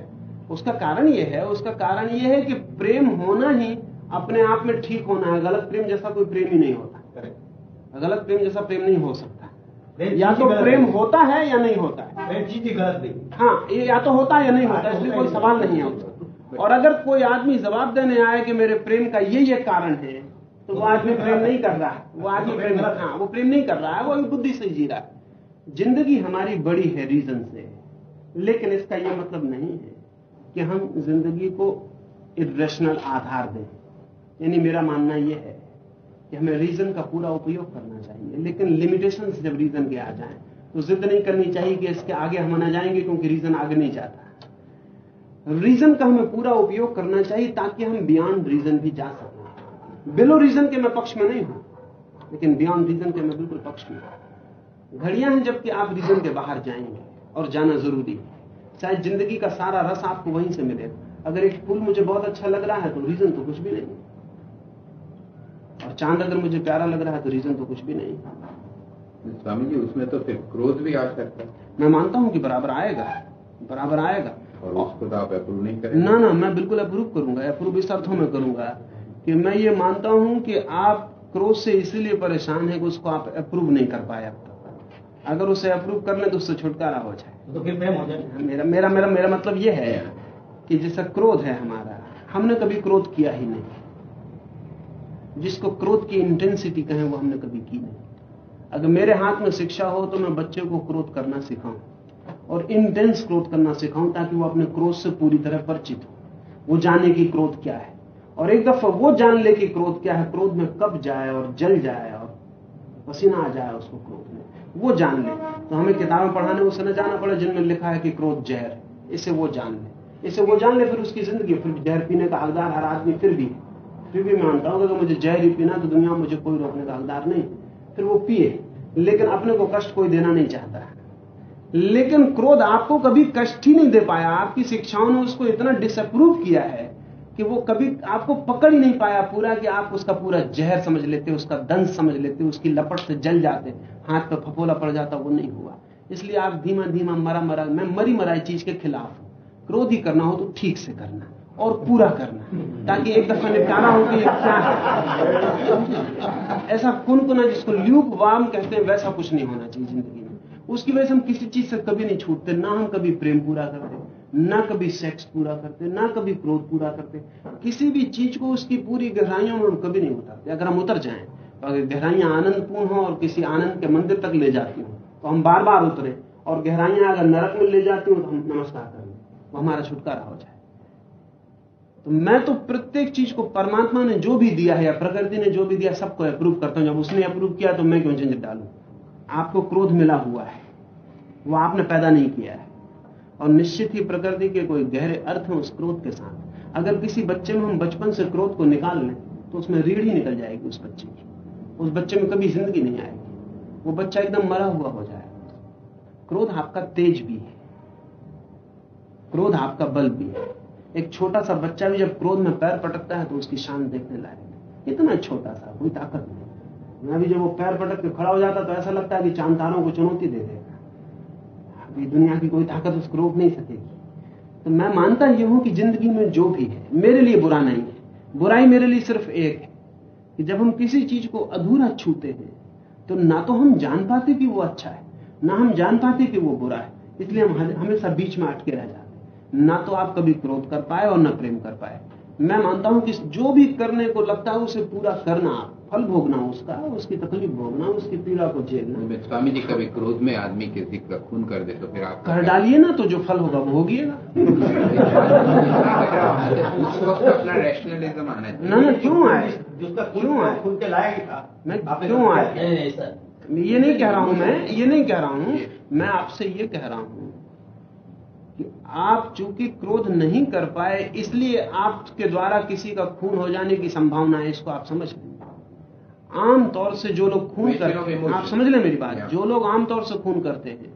उसका कारण ये है उसका कारण ये है कि प्रेम होना ही अपने आप में ठीक होना है। गलत प्रेम जैसा कोई प्रेम ही नहीं होता। गलत प्रेम जैसा प्रेम नहीं हो सकता। या तो प्रेम होता है या नहीं होता है? प्रेम चीज़ ही गलत नहीं। हाँ ये या तो होता है या नहीं होता हाँ, इसलिए कोई सवाल नहीं। है उसका। और अगर कोई आदमी जवाब देने आए कि मेरे प्रेम का ये ये कारण है तो वो आदमी प्रेम नहीं कर रहा। है। वो आदमी प्रेम हाँ। वो प्रेम नहीं कर रहा है वो अभी बुद्धि से जी रहा है। ज़िंदगी हमारी बड़ी है रीजन से। लेकिन इसका ये मतलब नहीं है कि हम ज़िंदगी को इरेशनल आधार दें। यानी मेरा मानना यह है कि हमें रीजन का पूरा उपयोग करना चाहिए। लेकिन लिमिटेशन जब रीजन के आ जाएँ तो जिद नहीं करनी चाहिए कि इसके आगे हम ना जाएँगे क्योंकि रीजन आगे नहीं जाता। रीजन का हमें पूरा उपयोग करना चाहिए ताकि हम बियॉन्ड रीजन भी जा सकें। बिलो रीजन के मैं पक्ष में नहीं हूँ, लेकिन बियॉन्ड रीजन के मैं बिल्कुल पक्ष में हूँ। घड़ियाँ हैं जबकि आप रीजन के बाहर जाएँगे और जाना ज़रूरी है। शायद ज़िंदगी का सारा रस आपको वहीं से मिलेगा अगर एक फूल मुझे बहुत अच्छा लग रहा है तो रीजन तो कुछ भी नहीं। और चाँद अगर मुझे प्यारा लग रहा है तो रीजन तो कुछ भी नहीं। स्वामी जी उसमें तो फिर क्रोध भी आ सकता है। मैं मानता हूँ कि बराबर आएगा बराबर आएगा। और उसको तो आप अप्रूव नहीं करें ना ना मैं बिल्कुल अप्रूव करूँगा अप्रूव इस अर्थों में करूँगा कि मैं ये मानता हूँ कि आप क्रोध से इसीलिए परेशान है कि उसको आप अप्रूव नहीं कर पाए अब तक। अगर उसे अप्रूव कर ले तो उससे छुटकारा हो जाए। तो फिर प्रेम हो। जाए मेरा मेरा मेरा मेरा मतलब ये है कि जैसा क्रोध है हमारा हमने कभी क्रोध किया ही नहीं। जिसको क्रोध की इंटेंसिटी कहें वो हमने कभी की नहीं। अगर मेरे हाथ में शिक्षा हो तो मैं बच्चे को क्रोध करना सिखाऊं और इंटेंस क्रोध करना सिखाऊं ताकि वो अपने क्रोध से पूरी तरह परिचित हो। वो जाने की क्रोध क्या है। और एक दफ़ा वो जान ले कि क्रोध क्या है, क्रोध में कब जाए और जल जाए और पसीना आ जाए उसको क्रोध में। वो जान ले। तो हमें किताबें पढ़ाने उसे न जाना पड़े जिनमें लिखा है कि क्रोध जहर। इसे वो जान ले। इसे वो जान ले, फिर उसकी ज़िंदगी, फिर जहर पीने का हकदार हर आदमी फिर भी फिर भी मानता हूँ कि अगर मुझे जहर ही पीना तो दुनिया में मुझे कोई रोकने का हकदार नहीं। फिर वो पिए, लेकिन अपने को कष्ट कोई देना नहीं चाहता लेकिन क्रोध आपको कभी कष्ट ही नहीं दे पाया। आपकी शिक्षाओं ने उसको इतना डिसअप्रूव किया है कि वो कभी आपको पकड़ ही नहीं पाया पूरा कि आप उसका पूरा जहर समझ लेते, उसका दंश समझ लेते, उसकी लपट से जल जाते, हाथ पे फफोला पड़ जाता, वो नहीं हुआ। इसलिए आप धीमा धीमा मरा मरा मैं मरी मराई चीज़ के खिलाफ हूँ। क्रोध ही करना हो तो ठीक से करना। और पूरा करना। ताकि एक दफ़ा निपटाना हो कि क्या है। ऐसा कुनकुना जिसको ल्यूक वाम कहते हैं, वैसा कुछ नहीं होना चाहिए ज़िंदगी में। उसकी वजह से हम किसी चीज़ से कभी नहीं छूटते, ना हम कभी प्रेम पूरा करते, ना कभी सेक्स पूरा करते, ना कभी क्रोध पूरा करते। किसी भी चीज़ को उसकी पूरी गहराइयों में हम कभी नहीं उतरते। अगर हम उतर जाएँ तो अगर गहराइयाँ आनंदपूर्ण हो और किसी आनंद के मंदिर तक ले जाती हो तो हम बार बार उतरे। और गहराइयाँ अगर नरक में ले जाती हो तो हम नमस्कार करें। वो हमारा छुटकारा हो जाए। तो मैं तो प्रत्येक चीज़ को परमात्मा ने जो भी दिया है या प्रकृति ने जो भी दिया, सबको अप्रूव करता हूँ। जब उसने अप्रूव किया तो मैं क्यों झंझट डालू? आपको क्रोध मिला हुआ है। वो आपने पैदा नहीं किया है। और निश्चित ही प्रकृति के कोई गहरे अर्थ हैं उस क्रोध के साथ। अगर किसी बच्चे में हम बचपन से क्रोध को निकाल लें तो उसमें रीढ़ ही निकल जाएगी उस बच्चे की। उस बच्चे में कभी ज़िंदगी नहीं आएगी। वो बच्चा एकदम मरा हुआ हो जाएगा क्रोध आपका तेज भी है। क्रोध आपका बल भी है। एक छोटा सा बच्चा भी जब क्रोध में पैर पटकता है तो उसकी शान देखने लायक इतना छोटा सा, कोई ताकत नहीं। मैं भी जब वो पैर पटक के खड़ा हो जाता तो ऐसा लगता है कि चाँद तारों को चुनौती दे देगा। अभी दुनिया की कोई ताकत उसको रोक नहीं सकेगी। तो मैं मानता ये हूँ कि ज़िंदगी में जो भी है, मेरे लिए बुरा नहीं है। बुराई मेरे लिए सिर्फ़ एक है कि जब हम किसी चीज़ को अधूरा छूते हैं तो ना तो हम जान पाते कि वो अच्छा है, ना हम जान पाते कि वो बुरा है। इसलिए हम हमेशा बीच में अटके रह जाते ना तो आप कभी क्रोध कर पाए और ना प्रेम कर पाए। मैं मानता हूँ कि जो भी करने को लगता है उसे पूरा करना फल भोगना उसका उसकी तकलीफ़ भोगना उसकी पीड़ा को झेलना। स्वामी जी कभी क्रोध में आदमी किसी का खून कर दे तो फिर आप कर डालिए ना तो जो फल होगा वो अपना रैशनलिज्म आना ना ना क्यों आए? जिसका क्यों आए? खुल के लाया मैं क्यों आए? नहीं नहीं सर ये नहीं कह रहा हूँ मैं ये नहीं कह रहा हूँ। मैं आपसे ये कह रहा हूँ कि आप चूँकि क्रोध नहीं कर पाए इसलिए आपके द्वारा किसी का खून हो जाने की संभावना है इसको आप समझ लें। आमतौर से जो लोग खून करते हैं आप समझ लें मेरी बात। जो लोग आमतौर से खून करते हैं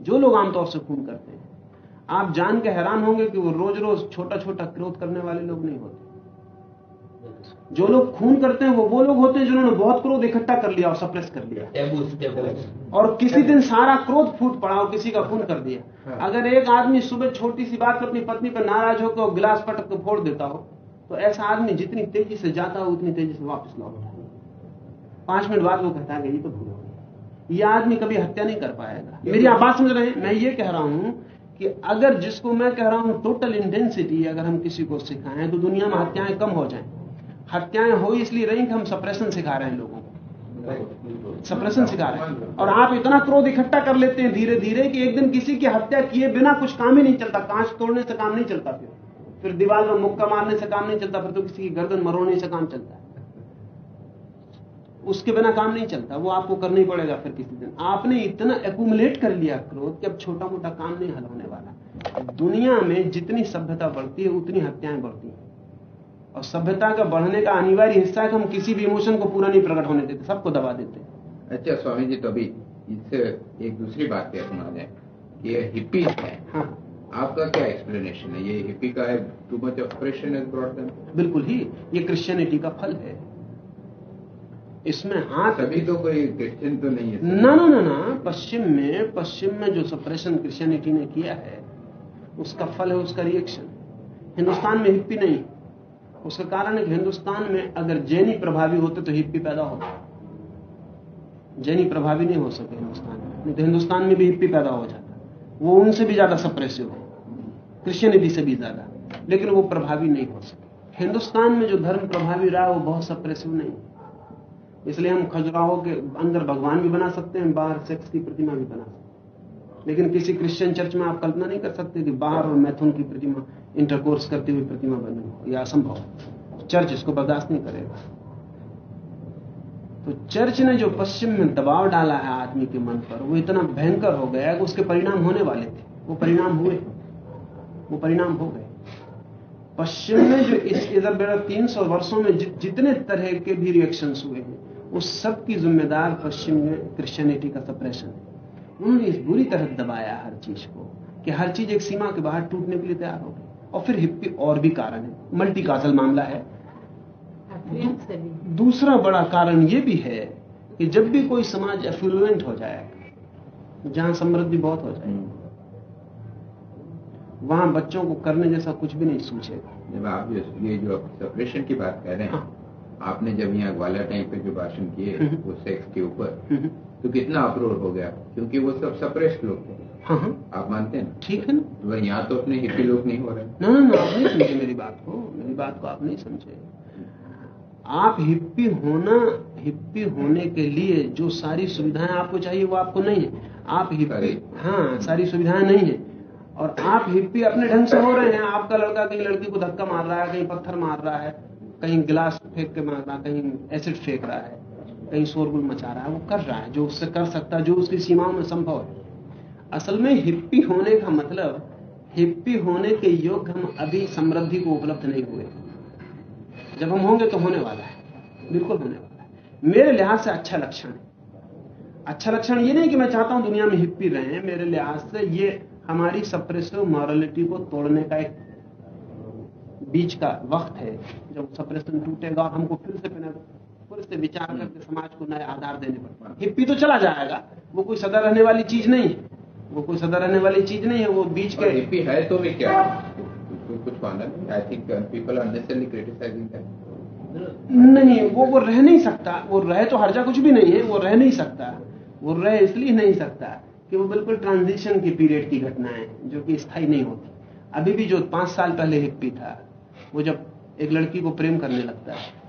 जो लोग आमतौर से खून करते हैं आप जान के हैरान होंगे कि वो रोज रोज छोटा छोटा क्रोध करने वाले लोग नहीं होते। जो लोग खून करते हैं वो वो लोग होते हैं जिन्होंने बहुत क्रोध इकट्ठा कर लिया और सप्रेस कर लिया। टेबूस टेबूस और किसी दिन सारा क्रोध फूट पड़ा और किसी का खून कर दिया। हाँ। अगर एक आदमी सुबह छोटी सी बात पर अपनी पत्नी पर नाराज़ होकर और गिलास पटक के फोड़ देता हो तो ऐसा आदमी जितनी तेज़ी से जाता हो उतनी तेज़ी से वापस लौटता है। पाँच मिनट बाद वो कहता है ये तो भूल हो ये आदमी कभी हत्या नहीं कर पाएगा। मेरी आप बात समझ रहे हैं? मैं ये कह रहा हूँ कि अगर जिसको मैं कह रहा हूँ टोटल इंटेंसिटी अगर हम किसी को सिखाएँ तो दुनिया में हत्याएँ कम हो जाएँ। हत्याएँ हो इसलिए रही कि हम सप्रेशन सिखा रहे हैं लोगों को। सप्रेशन सिखा रहे हैं। और आप इतना क्रोध इकट्ठा कर लेते हैं धीरे धीरे कि एक दिन किसी की हत्या किए बिना कुछ काम ही नहीं चलता। कांच तोड़ने से काम नहीं चलता फिर। फिर दीवार में मुक्का मारने से काम नहीं चलता फिर तो किसी की गर्दन मरोड़ने से काम चलता है। उसके बिना काम नहीं चलता। वो आपको करना ही पड़ेगा फिर किसी दिन। आपने इतना एक्यूमुलेट कर लिया क्रोध कि अब छोटा मोटा काम नहीं हल होने वाला। दुनिया में जितनी सभ्यता बढ़ती है उतनी हत्याएँ बढ़ती हैं। और सभ्यता का बढ़ने का अनिवार्य हिस्सा है कि हम किसी भी इमोशन को पूरा नहीं प्रकट होने देते सबको दबा देते अच्छा स्वामी जी तो अभी इससे एक दूसरी बात क्या सुना जाए कि ये हिप्पीज है। हाँ। आपका क्या एक्सप्लेनेशन है? ये हिप्पी का है too much of is brought बिल्कुल ही ये क्रिश्चियनिटी का फल है। इसमें हाथ सभी तो कोई क्रिश्चियन तो नहीं है। ना ना ना ना पश्चिम में पश्चिम में जो सप्रेशन क्रिश्चियनिटी ने किया है उसका फल है उसका रिएक्शन हिंदुस्तान में हिप्पी नहीं। उसका कारण है कि हिंदुस्तान में अगर जैनी प्रभावी होते तो हिप्पी पैदा होता। जैनी प्रभावी नहीं हो सके हिंदुस्तान में। नहीं तो हिंदुस्तान में भी हिप्पी पैदा हो जाता। वो उनसे भी ज़्यादा सप्रेसिव है। क्रिश्चियनिटी से भी ज़्यादा। लेकिन वो प्रभावी नहीं हो सके हिंदुस्तान में जो धर्म प्रभावी रहा, वो बहुत सप्रेसिव नहीं इसलिए हम खजुराहो के अंदर भगवान भी बना सकते हैं, बाहर सेक्स की प्रतिमा भी बना सकते हैं। लेकिन किसी क्रिश्चियन चर्च में आप कल्पना नहीं कर सकते कि बाहर और मैथुन की प्रतिमा इंटरकोर्स करती हुई प्रतिमा बनी हो। यह असंभव चर्च इसको बर्दाश्त नहीं करेगा। तो चर्च ने जो पश्चिम में दबाव डाला है आदमी के मन पर वो इतना भयंकर हो गया कि उसके परिणाम होने वाले थे। वो परिणाम हुए। वो परिणाम हो गए। पश्चिम में जो इस इधर बेड़ा तीन सौ वर्षों में जि, जितने तरह के भी रिएक्शंस हुए हैं उस सब की जिम्मेदार पश्चिम में क्रिश्चियनिटी का सप्रेशन है। उन्होंने इस बुरी तरह दबाया हर चीज़ को कि हर चीज़ एक सीमा के बाहर टूटने के लिए तैयार हो गई। और फिर हिप्पी और भी कारण है। मल्टी काजल मामला है। दूसरा बड़ा कारण यह भी है कि जब भी कोई समाज एफ्लुएंट हो जाएगा जहाँ समृद्धि बहुत हो जाएगी वहाँ बच्चों को करने जैसा कुछ भी नहीं सोचेगा जब आप जो ये जो सेपरेशन की बात कर रहे हैं आपने जब यहाँ ग्वालियर टाइम पे जो भाषण किए हम्म। वो सेक्स के ऊपर हम्म। तो कितना अप्रोर हो गया? क्योंकि वो सब सप्रेस्ड लोग थे। हाँ हाँ। आप मानते हैं ठीक है ना? तो यहाँ तो अपने हिप्पी लोग नहीं हो रहे। ना ना ना आप नहीं समझे मेरी बात को। मेरी बात को आप नहीं समझे। आप हिप्पी होना हिप्पी होने के लिए जो सारी सुविधाएँ आपको चाहिए वो आपको नहीं है। आप हिप्पी हाँ सारी सुविधाएँ नहीं है। और आप हिप्पी अपने ढंग से हो रहे हैं। आपका लड़का कहीं लड़की को धक्का मार रहा है कहीं पत्थर मार रहा है कहीं गिलास फेंक के मार रहा है कहीं एसिड फेंक रहा है। कहीं शोरगुल मचा रहा है, वो कर रहा है, जो उससे कर सकता है, जो उसकी सीमाओं में संभव है। असल में हिप्पी होने का मतलब हिप्पी होने के योग्य हम अभी समृद्धि को उपलब्ध नहीं हुए जब हम होंगे तो होने वाला है, बिल्कुल होने वाला है। मेरे लिहाज से अच्छा लक्षण है। अच्छा लक्षण ये नहीं कि मैं चाहता हूँ दुनिया में हिप्पी रहे, मेरे लिहाज से ये हमारी सप्रेसिव मॉरलिटी को तोड़ने का एक बीच का वक्त है। जब सप्रेशन टूटेगा, हमको फिर से फिर फिर से विचार करके समाज को नया आधार देने पड़ते हिप्पी तो चला जाएगा। वो कोई सदा रहने वाली चीज़ नहीं है। वो कोई सदा रहने वाली चीज़ नहीं है वो बीच के हिप्पी है तो भी क्या? कुछ कुछ माना नहीं। I think people unnecessarily criticising that नहीं वो वो रह नहीं सकता। वो रह तो हर्जा कुछ भी नहीं है वो रह नहीं सकता। वो रह इसलिए नहीं सकता कि वो बिल्कुल ट्रांजिशन की पीरियड की घटना है जो कि स्थायी नहीं होती। अभी भी जो पाँच साल पहले हिप्पी था वो जब एक लड़की को प्रेम करने लगता है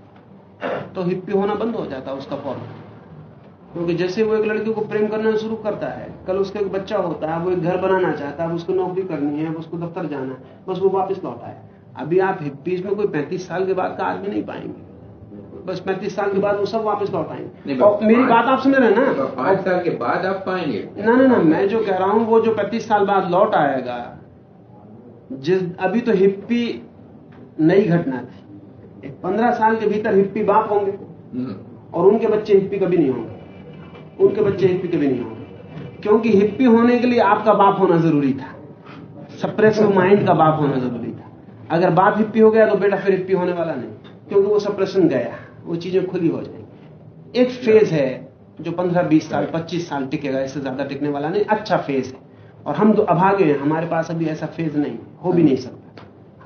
तो हिप्पी होना बंद हो जाता है उसका फॉर्म क्योंकि जैसे वो एक लड़की को प्रेम करना शुरू करता है कल उसका एक बच्चा होता है वो एक घर बनाना चाहता है उसको नौकरी करनी है उसको दफ्तर जाना है बस वो वापस लौटा है अभी आप हिप्पीज में कोई पैंतीस साल के बाद का आदमी नहीं पाएँगे। बस पैंतीस साल के बाद वो सब वापस लौट आएँगे। और मेरी बात आप समझ रहे हैं ना? पाँच साल के बाद आप पाएँगे। ना ना ना मैं जो कह रहा हूँ वो जो पैंतीस साल बाद लौट आएगा जिस अभी तो हिप्पी नई घटना थी। पंद्रह साल के भीतर हिप्पी बाप होंगे। हम्म। और उनके बच्चे हिप्पी कभी नहीं होंगे। उनके बच्चे हिप्पी कभी नहीं होंगे। क्योंकि हिप्पी होने के लिए आपका बाप होना ज़रूरी था। सप्रेसिव माइंड का बाप होना ज़रूरी था। अगर बाप हिप्पी हो गया तो बेटा फिर हिप्पी होने वाला नहीं। क्योंकि वो सप्रेशन गया। वो चीज़ें खुली हो जाएँगी। एक फ़ेज़ है जो पंद्रह बीस साल पच्चीस साल टिकेगा इससे ज़्यादा टिकने वाला नहीं। अच्छा फ़ेज़ है। और हम तो अभागे हैं। हमारे पास अभी ऐसा फ़ेज़ नहीं। हो भी नहीं सकता।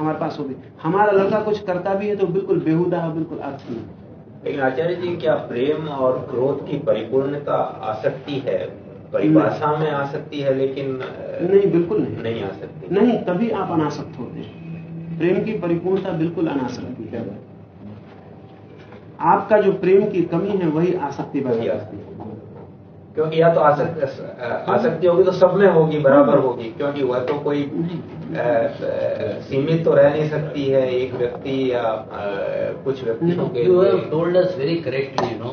हमारे पास हो भी हमारा लड़का कुछ करता भी है तो बिल्कुल बेहुदा है बिल्कुल अर्थहीन लेकिन आचार्य जी क्या प्रेम और क्रोध की परिपूर्णता आ सकती है? परिभाषा में आ सकती है लेकिन नहीं बिल्कुल नहीं। नहीं आ सकती। नहीं तभी आप अनासक्त होते हैं। प्रेम की परिपूर्णता बिल्कुल अनासक्ति है। आपका जो प्रेम की कमी है वही आसक्ति बन आसक्ति। क्योंकि या तो आसक्ति होगी तो सब में होगी बराबर होगी। क्योंकि वह तो कोई सीमित तो रह नहीं सकती है एक व्यक्ति या कुछ व्यक्तियों के very correctly know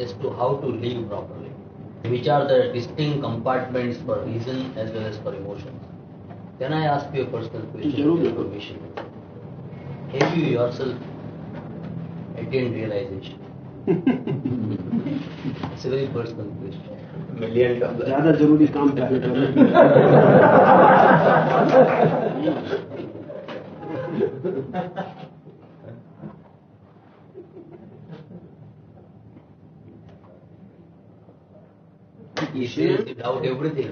as to how to live properly which are the distinct compartment for reason as well as for emotion can I ask your personal question have you yourself attained realisation it's a very personal question. Million dollar ज़्यादा ज़रूरी काम पहले करो You seriously doubt everything.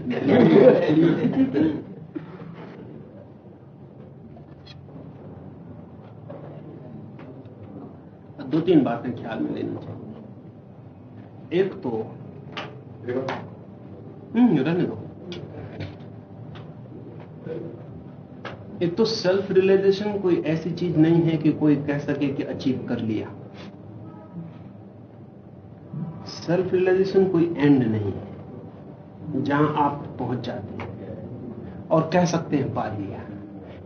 दो तीन बातें ख्याल में लेनी चाहिए। एक तो हम्म रहने दो एक तो सेल्फ रियलाइजेशन कोई ऐसी चीज़ नहीं है कि कोई कह सके कि अचीव कर लिया। सेल्फ रियलाइजेशन कोई एंड नहीं है, जहाँ आप पहुँच जाते हैं और कह सकते हैं पा लिया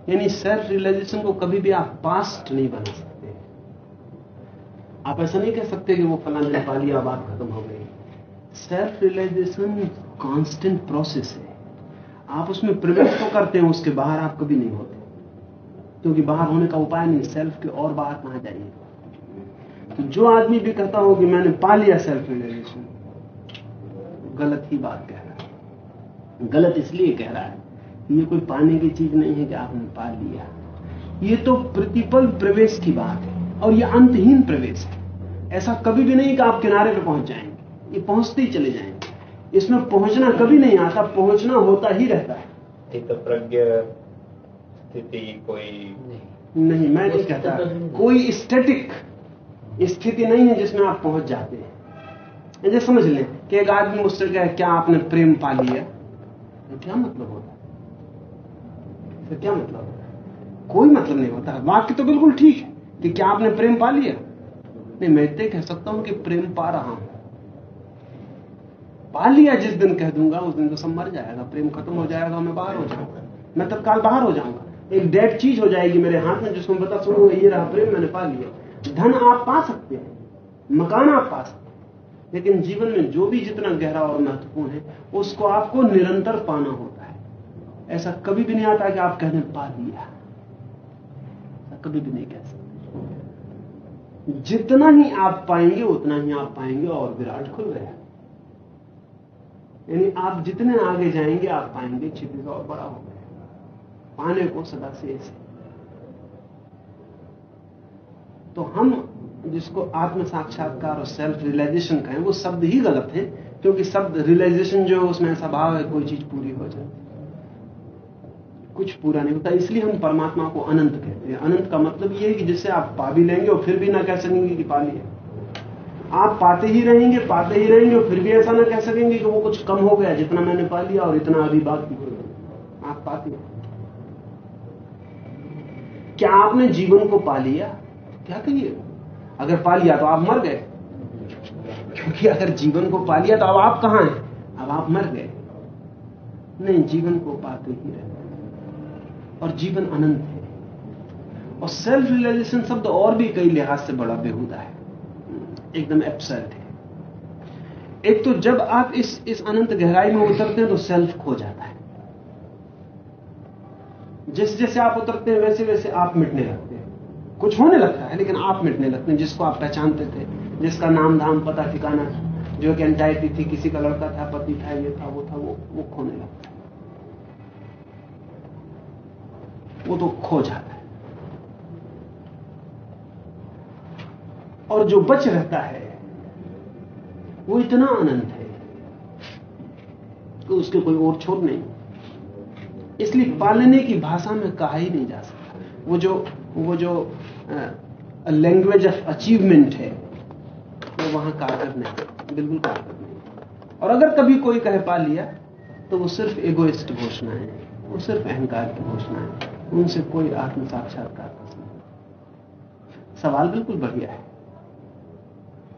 यानी सेल्फ रियलाइजेशन को कभी भी आप पास्ट नहीं बना सकते। आप ऐसा नहीं कह सकते कि वो फला दिन पा लिया बात खत्म हो गई। सेल्फ रियलाइजेशन कांस्टेंट प्रोसेस है। आप उसमें प्रवेश तो करते हैं उसके बाहर आप कभी नहीं होते। क्योंकि बाहर होने का उपाय नहीं सेल्फ के और बाहर कहाँ जाइए तो जो आदमी भी कहता हो कि मैंने पा लिया सेल्फ रियलाइजेशन गलत ही बात कह रहा है। गलत इसलिए कह रहा है कि ये कोई पाने की चीज़ नहीं है कि आपने पा लिया। ये तो प्रतिपल प्रवेश की बात है और ये अंतहीन प्रवेश है। ऐसा कभी भी नहीं कि आप किनारे पे पहुँच जाएँगे। ये पहुँचते ही चले जाएँगे। इसमें पहुँचना कभी नहीं आता पहुँचना होता ही रहता है। स्थित प्रज्ञ स्थिति कोई नहीं। मैं नहीं कहता। कोई स्टैटिक स्थिति नहीं है जिसमें आप पहुँच जाते हैं। जैसे समझ लें कि एक आदमी मुझसे कहे क्या आपने प्रेम पा लिया? तो क्या मतलब होता है? तो क्या मतलब होता है? कोई मतलब नहीं होता। वाक्य तो बिल्कुल ठीक है कि क्या आपने प्रेम पा लिया? इतने कह सकता हूँ कि प्रेम पा रहा हूँ। पा लिया जिस दिन कह दूँगा, उस दिन तो सब मर जाएगा, प्रेम खत्म हो जाएगा, मैं बाहर हो जाऊँगा। मैं तत्काल बाहर हो जाऊँगा। एक डेड चीज़ हो जाएगी मेरे हाथ में जिसको बता सुनो, ये रहा प्रेम, मैंने पा लिया। धन आप पा सकते हैं, मकान आप पा सकते हैं, लेकिन जीवन में जो भी जितना गहरा और महत्वपूर्ण है, उसको आपको निरंतर पाना होता है। ऐसा कभी भी नहीं आता कि आप कहने, पा लिया। कभी भी नहीं कह जितना ही आप पाएँगे, उतना ही आप पाएँगे और विराट खुल गया यानी आप जितने आगे जाएँगे, आप पाएँगे छिपी और बड़ा हो गया। पाने को सदा से ऐसे तो हम जिसको आत्म साक्षात्कार और सेल्फ रियलाइजेशन कहें, वो शब्द ही गलत है, क्योंकि शब्द रियलाइजेशन जो है, उसमें ऐसा भाव है, कोई चीज़ पूरी हो जाए कुछ पूरा नहीं होता, इसलिए हम परमात्मा को अनंत कहते हैं। अनंत का मतलब यह है कि जिससे आप पा भी लेंगे और फिर भी ना कह सकेंगे कि पा लिया आप पाते ही रहेंगे, पाते ही रहेंगे और फिर भी ऐसा ना कह सकेंगे कि वो कुछ कम हो गया, जितना मैंने पा लिया और इतना अभी बाकी आप पाते क्या आपने जीवन को पा लिया? क्या कहिए? अगर पा लिया तो आप मर गए। क्योंकि अगर जीवन को पा लिया तो अब आप कहाँ हैं? अब आप मर गए। नहीं, जीवन को पाते ही रहे और जीवन अनंत है। और सेल्फ रियलाइजेशन शब्द और भी कई लिहाज से बड़ा बेहुदा है। एकदम एब्सर्ड है। एक तो जब आप इस इस अनंत गहराई में उतरते हैं तो सेल्फ खो जाता है। जैसे जैसे आप उतरते हैं, वैसे वैसे आप मिटने लगते हैं। कुछ होने लगता है, लेकिन आप मिटने लगते हैं। जिसको आप पहचानते थे, जिसका नाम धाम, पता, ठिकाना, जो एक एंटाइटी थी, किसी का लड़का था, पति था, ये था, वो था, वो वो खोने लगता है। वो तो खो जाता है। और जो बच रहता है, वो इतना आनंद है कि उसके कोई और छोर नहीं। इसलिए पालने की भाषा में कहा ही नहीं जा सकता। वो जो वो जो लैंग्वेज ऑफ़ अचीवमेंट है, वो वहाँ कारगर नहीं, बिल्कुल कारगर नहीं। और अगर कभी कोई कह पा लिया तो वो सिर्फ़ एगोइस्ट घोषणा है, वो सिर्फ़ अहंकार की घोषणा है। उनसे कोई आत्म साक्षात्कार नहीं सवाल बिल्कुल बढ़िया है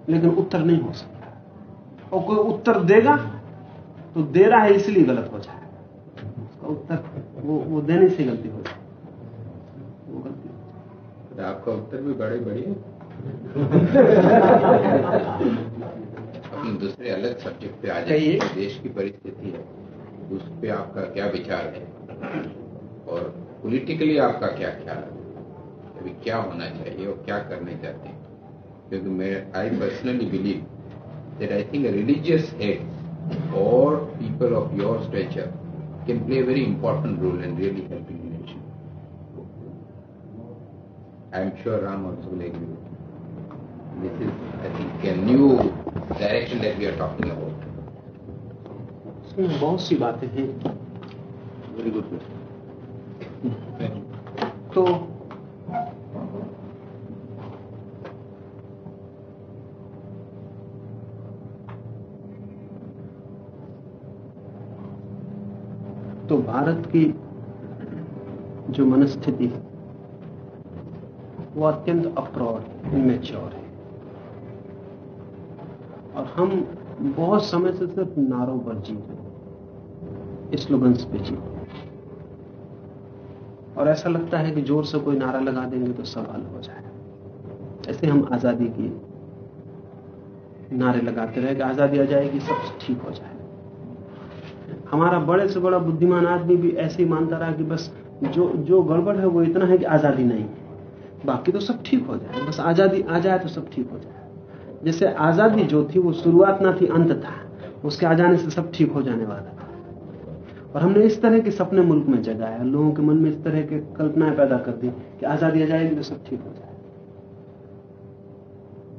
लेकिन उत्तर नहीं हो सकता। और कोई उत्तर देगा तो दे रहा है इसलिए गलत हो जाए। उसका उत्तर वो वो देने से गलती हो जाए। वो गलती तो आपका उत्तर भी बड़े बढ़िया अपने दूसरे अलग सब्जेक्ट पे आ जाइए देश की परिस्थिति है उस पर आपका क्या विचार है? और पॉलिटिकली आपका क्या ख्याल है? अभी क्या होना चाहिए और क्या करने चाहते हैं? क्योंकि मैं I personally believe that I think religious head और people of your stature can play a very important role and really helping nation I am sure Ram also like you this is I think new direction that we are talking about बहुत सी बातें हैं। Very good question तो तो भारत की जो मनस्थिति है, वो अत्यंत अप्रौढ़ इमेच्योर है। और हम बहुत समय से सिर्फ़ नारों पर जी रहे हैं स्लोगन्स पे जी रहे हैं। और ऐसा लगता है कि ज़ोर से कोई नारा लगा देंगे तो सवाल हो जाए ऐसे हम आज़ादी की नारे लगाते रहे कि आज़ादी आ जाएगी, सब ठीक हो जाए हमारा बड़े से बड़ा बुद्धिमान आदमी भी ऐसे ही मानता रहा कि बस जो जो गड़बड़ है वो इतना है कि आज़ादी नहीं है। बाकी तो सब ठीक हो जाए बस आज़ादी आ जाए तो सब ठीक हो जाए जैसे आज़ादी जो थी वो शुरुआत ना थी, अंत था। उसके आ जाने से सब ठीक हो जाने वाला था। और हमने इस तरह के सपने मुल्क में जगाया लोगों के मन में इस तरह के कल्पनाएँ पैदा कर दी कि आज़ादी आ जाएगी तो सब ठीक हो जाए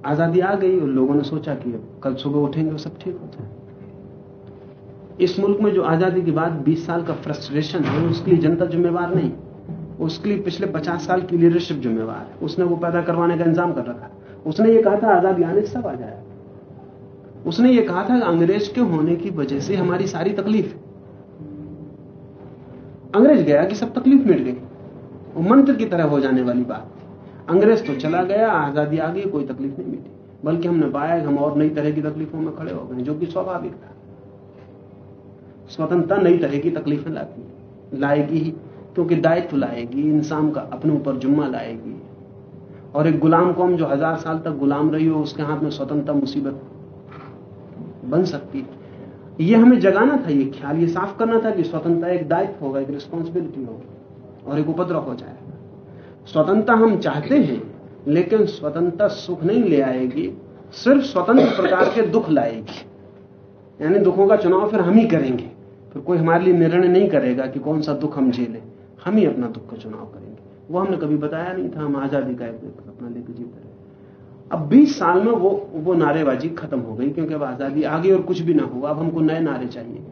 आज़ादी आ गई और लोगों ने सोचा कि कल सुबह उठेंगे तो सब ठीक हो जाए इस मुल्क में जो आज़ादी के बाद 20 साल का फ्रस्ट्रेशन है, उसके लिए जनता जिम्मेवार नहीं। उसके लिए पिछले 50 साल की लीडरशिप जिम्मेवार है। उसने वो पैदा करवाने का इंतज़ाम कर रखा उसने ये कहा था, आज़ादी आने सब आ जाए उसने ये कहा था, अंग्रेज़ के होने की वजह से हमारी सारी तकलीफ़ अंग्रेज़ गया कि सब तकलीफ़ मिट गई। मंत्र की तरह हो जाने वाली बात थी। अंग्रेज़ तो चला गया, आज़ादी आ गई, कोई तकलीफ़ नहीं मिटी। बल्कि हमने पाया कि हम और नई तरह की तकलीफों में खड़े हो गए जो कि स्वाभाविक था। स्वतंत्रता नई तरह की तकलीफें लाती लाएगी ही, क्योंकि दायित्व लाएगी, इंसान का अपने ऊपर जुम्मा लाएगी। और एक गुलाम कौम जो हज़ार साल तक गुलाम रही हो, उसके हाथ में स्वतंत्रता मुसीबत बन सकती है। ये हमें जगाना था, ये ख्याल, ये साफ़ करना था कि स्वतंत्रता एक दायित्व होगा, एक रिस्पॉन्सिबिलिटी होगी और एक उपद्रव हो जाएगा। स्वतंत्रता हम चाहते हैं, लेकिन स्वतंत्रता सुख नहीं ले आएगी, सिर्फ़ स्वतंत्र प्रकार के दुख लाएगी। यानी दुखों का चुनाव फिर हम ही करेंगे। फिर कोई हमारे लिए निर्णय नहीं करेगा कि कौन सा दुख हम झेलें। हम ही अपना दुख का चुनाव करेंगे। वो हमने कभी बताया नहीं था, हम आज़ादी का एक अपना लेकर जीते अब 20 साल में वो वो नारेबाजी खत्म हो गई, क्योंकि अब आज़ादी आ गई और कुछ भी ना हुआ, अब हमको नए नारे चाहिए।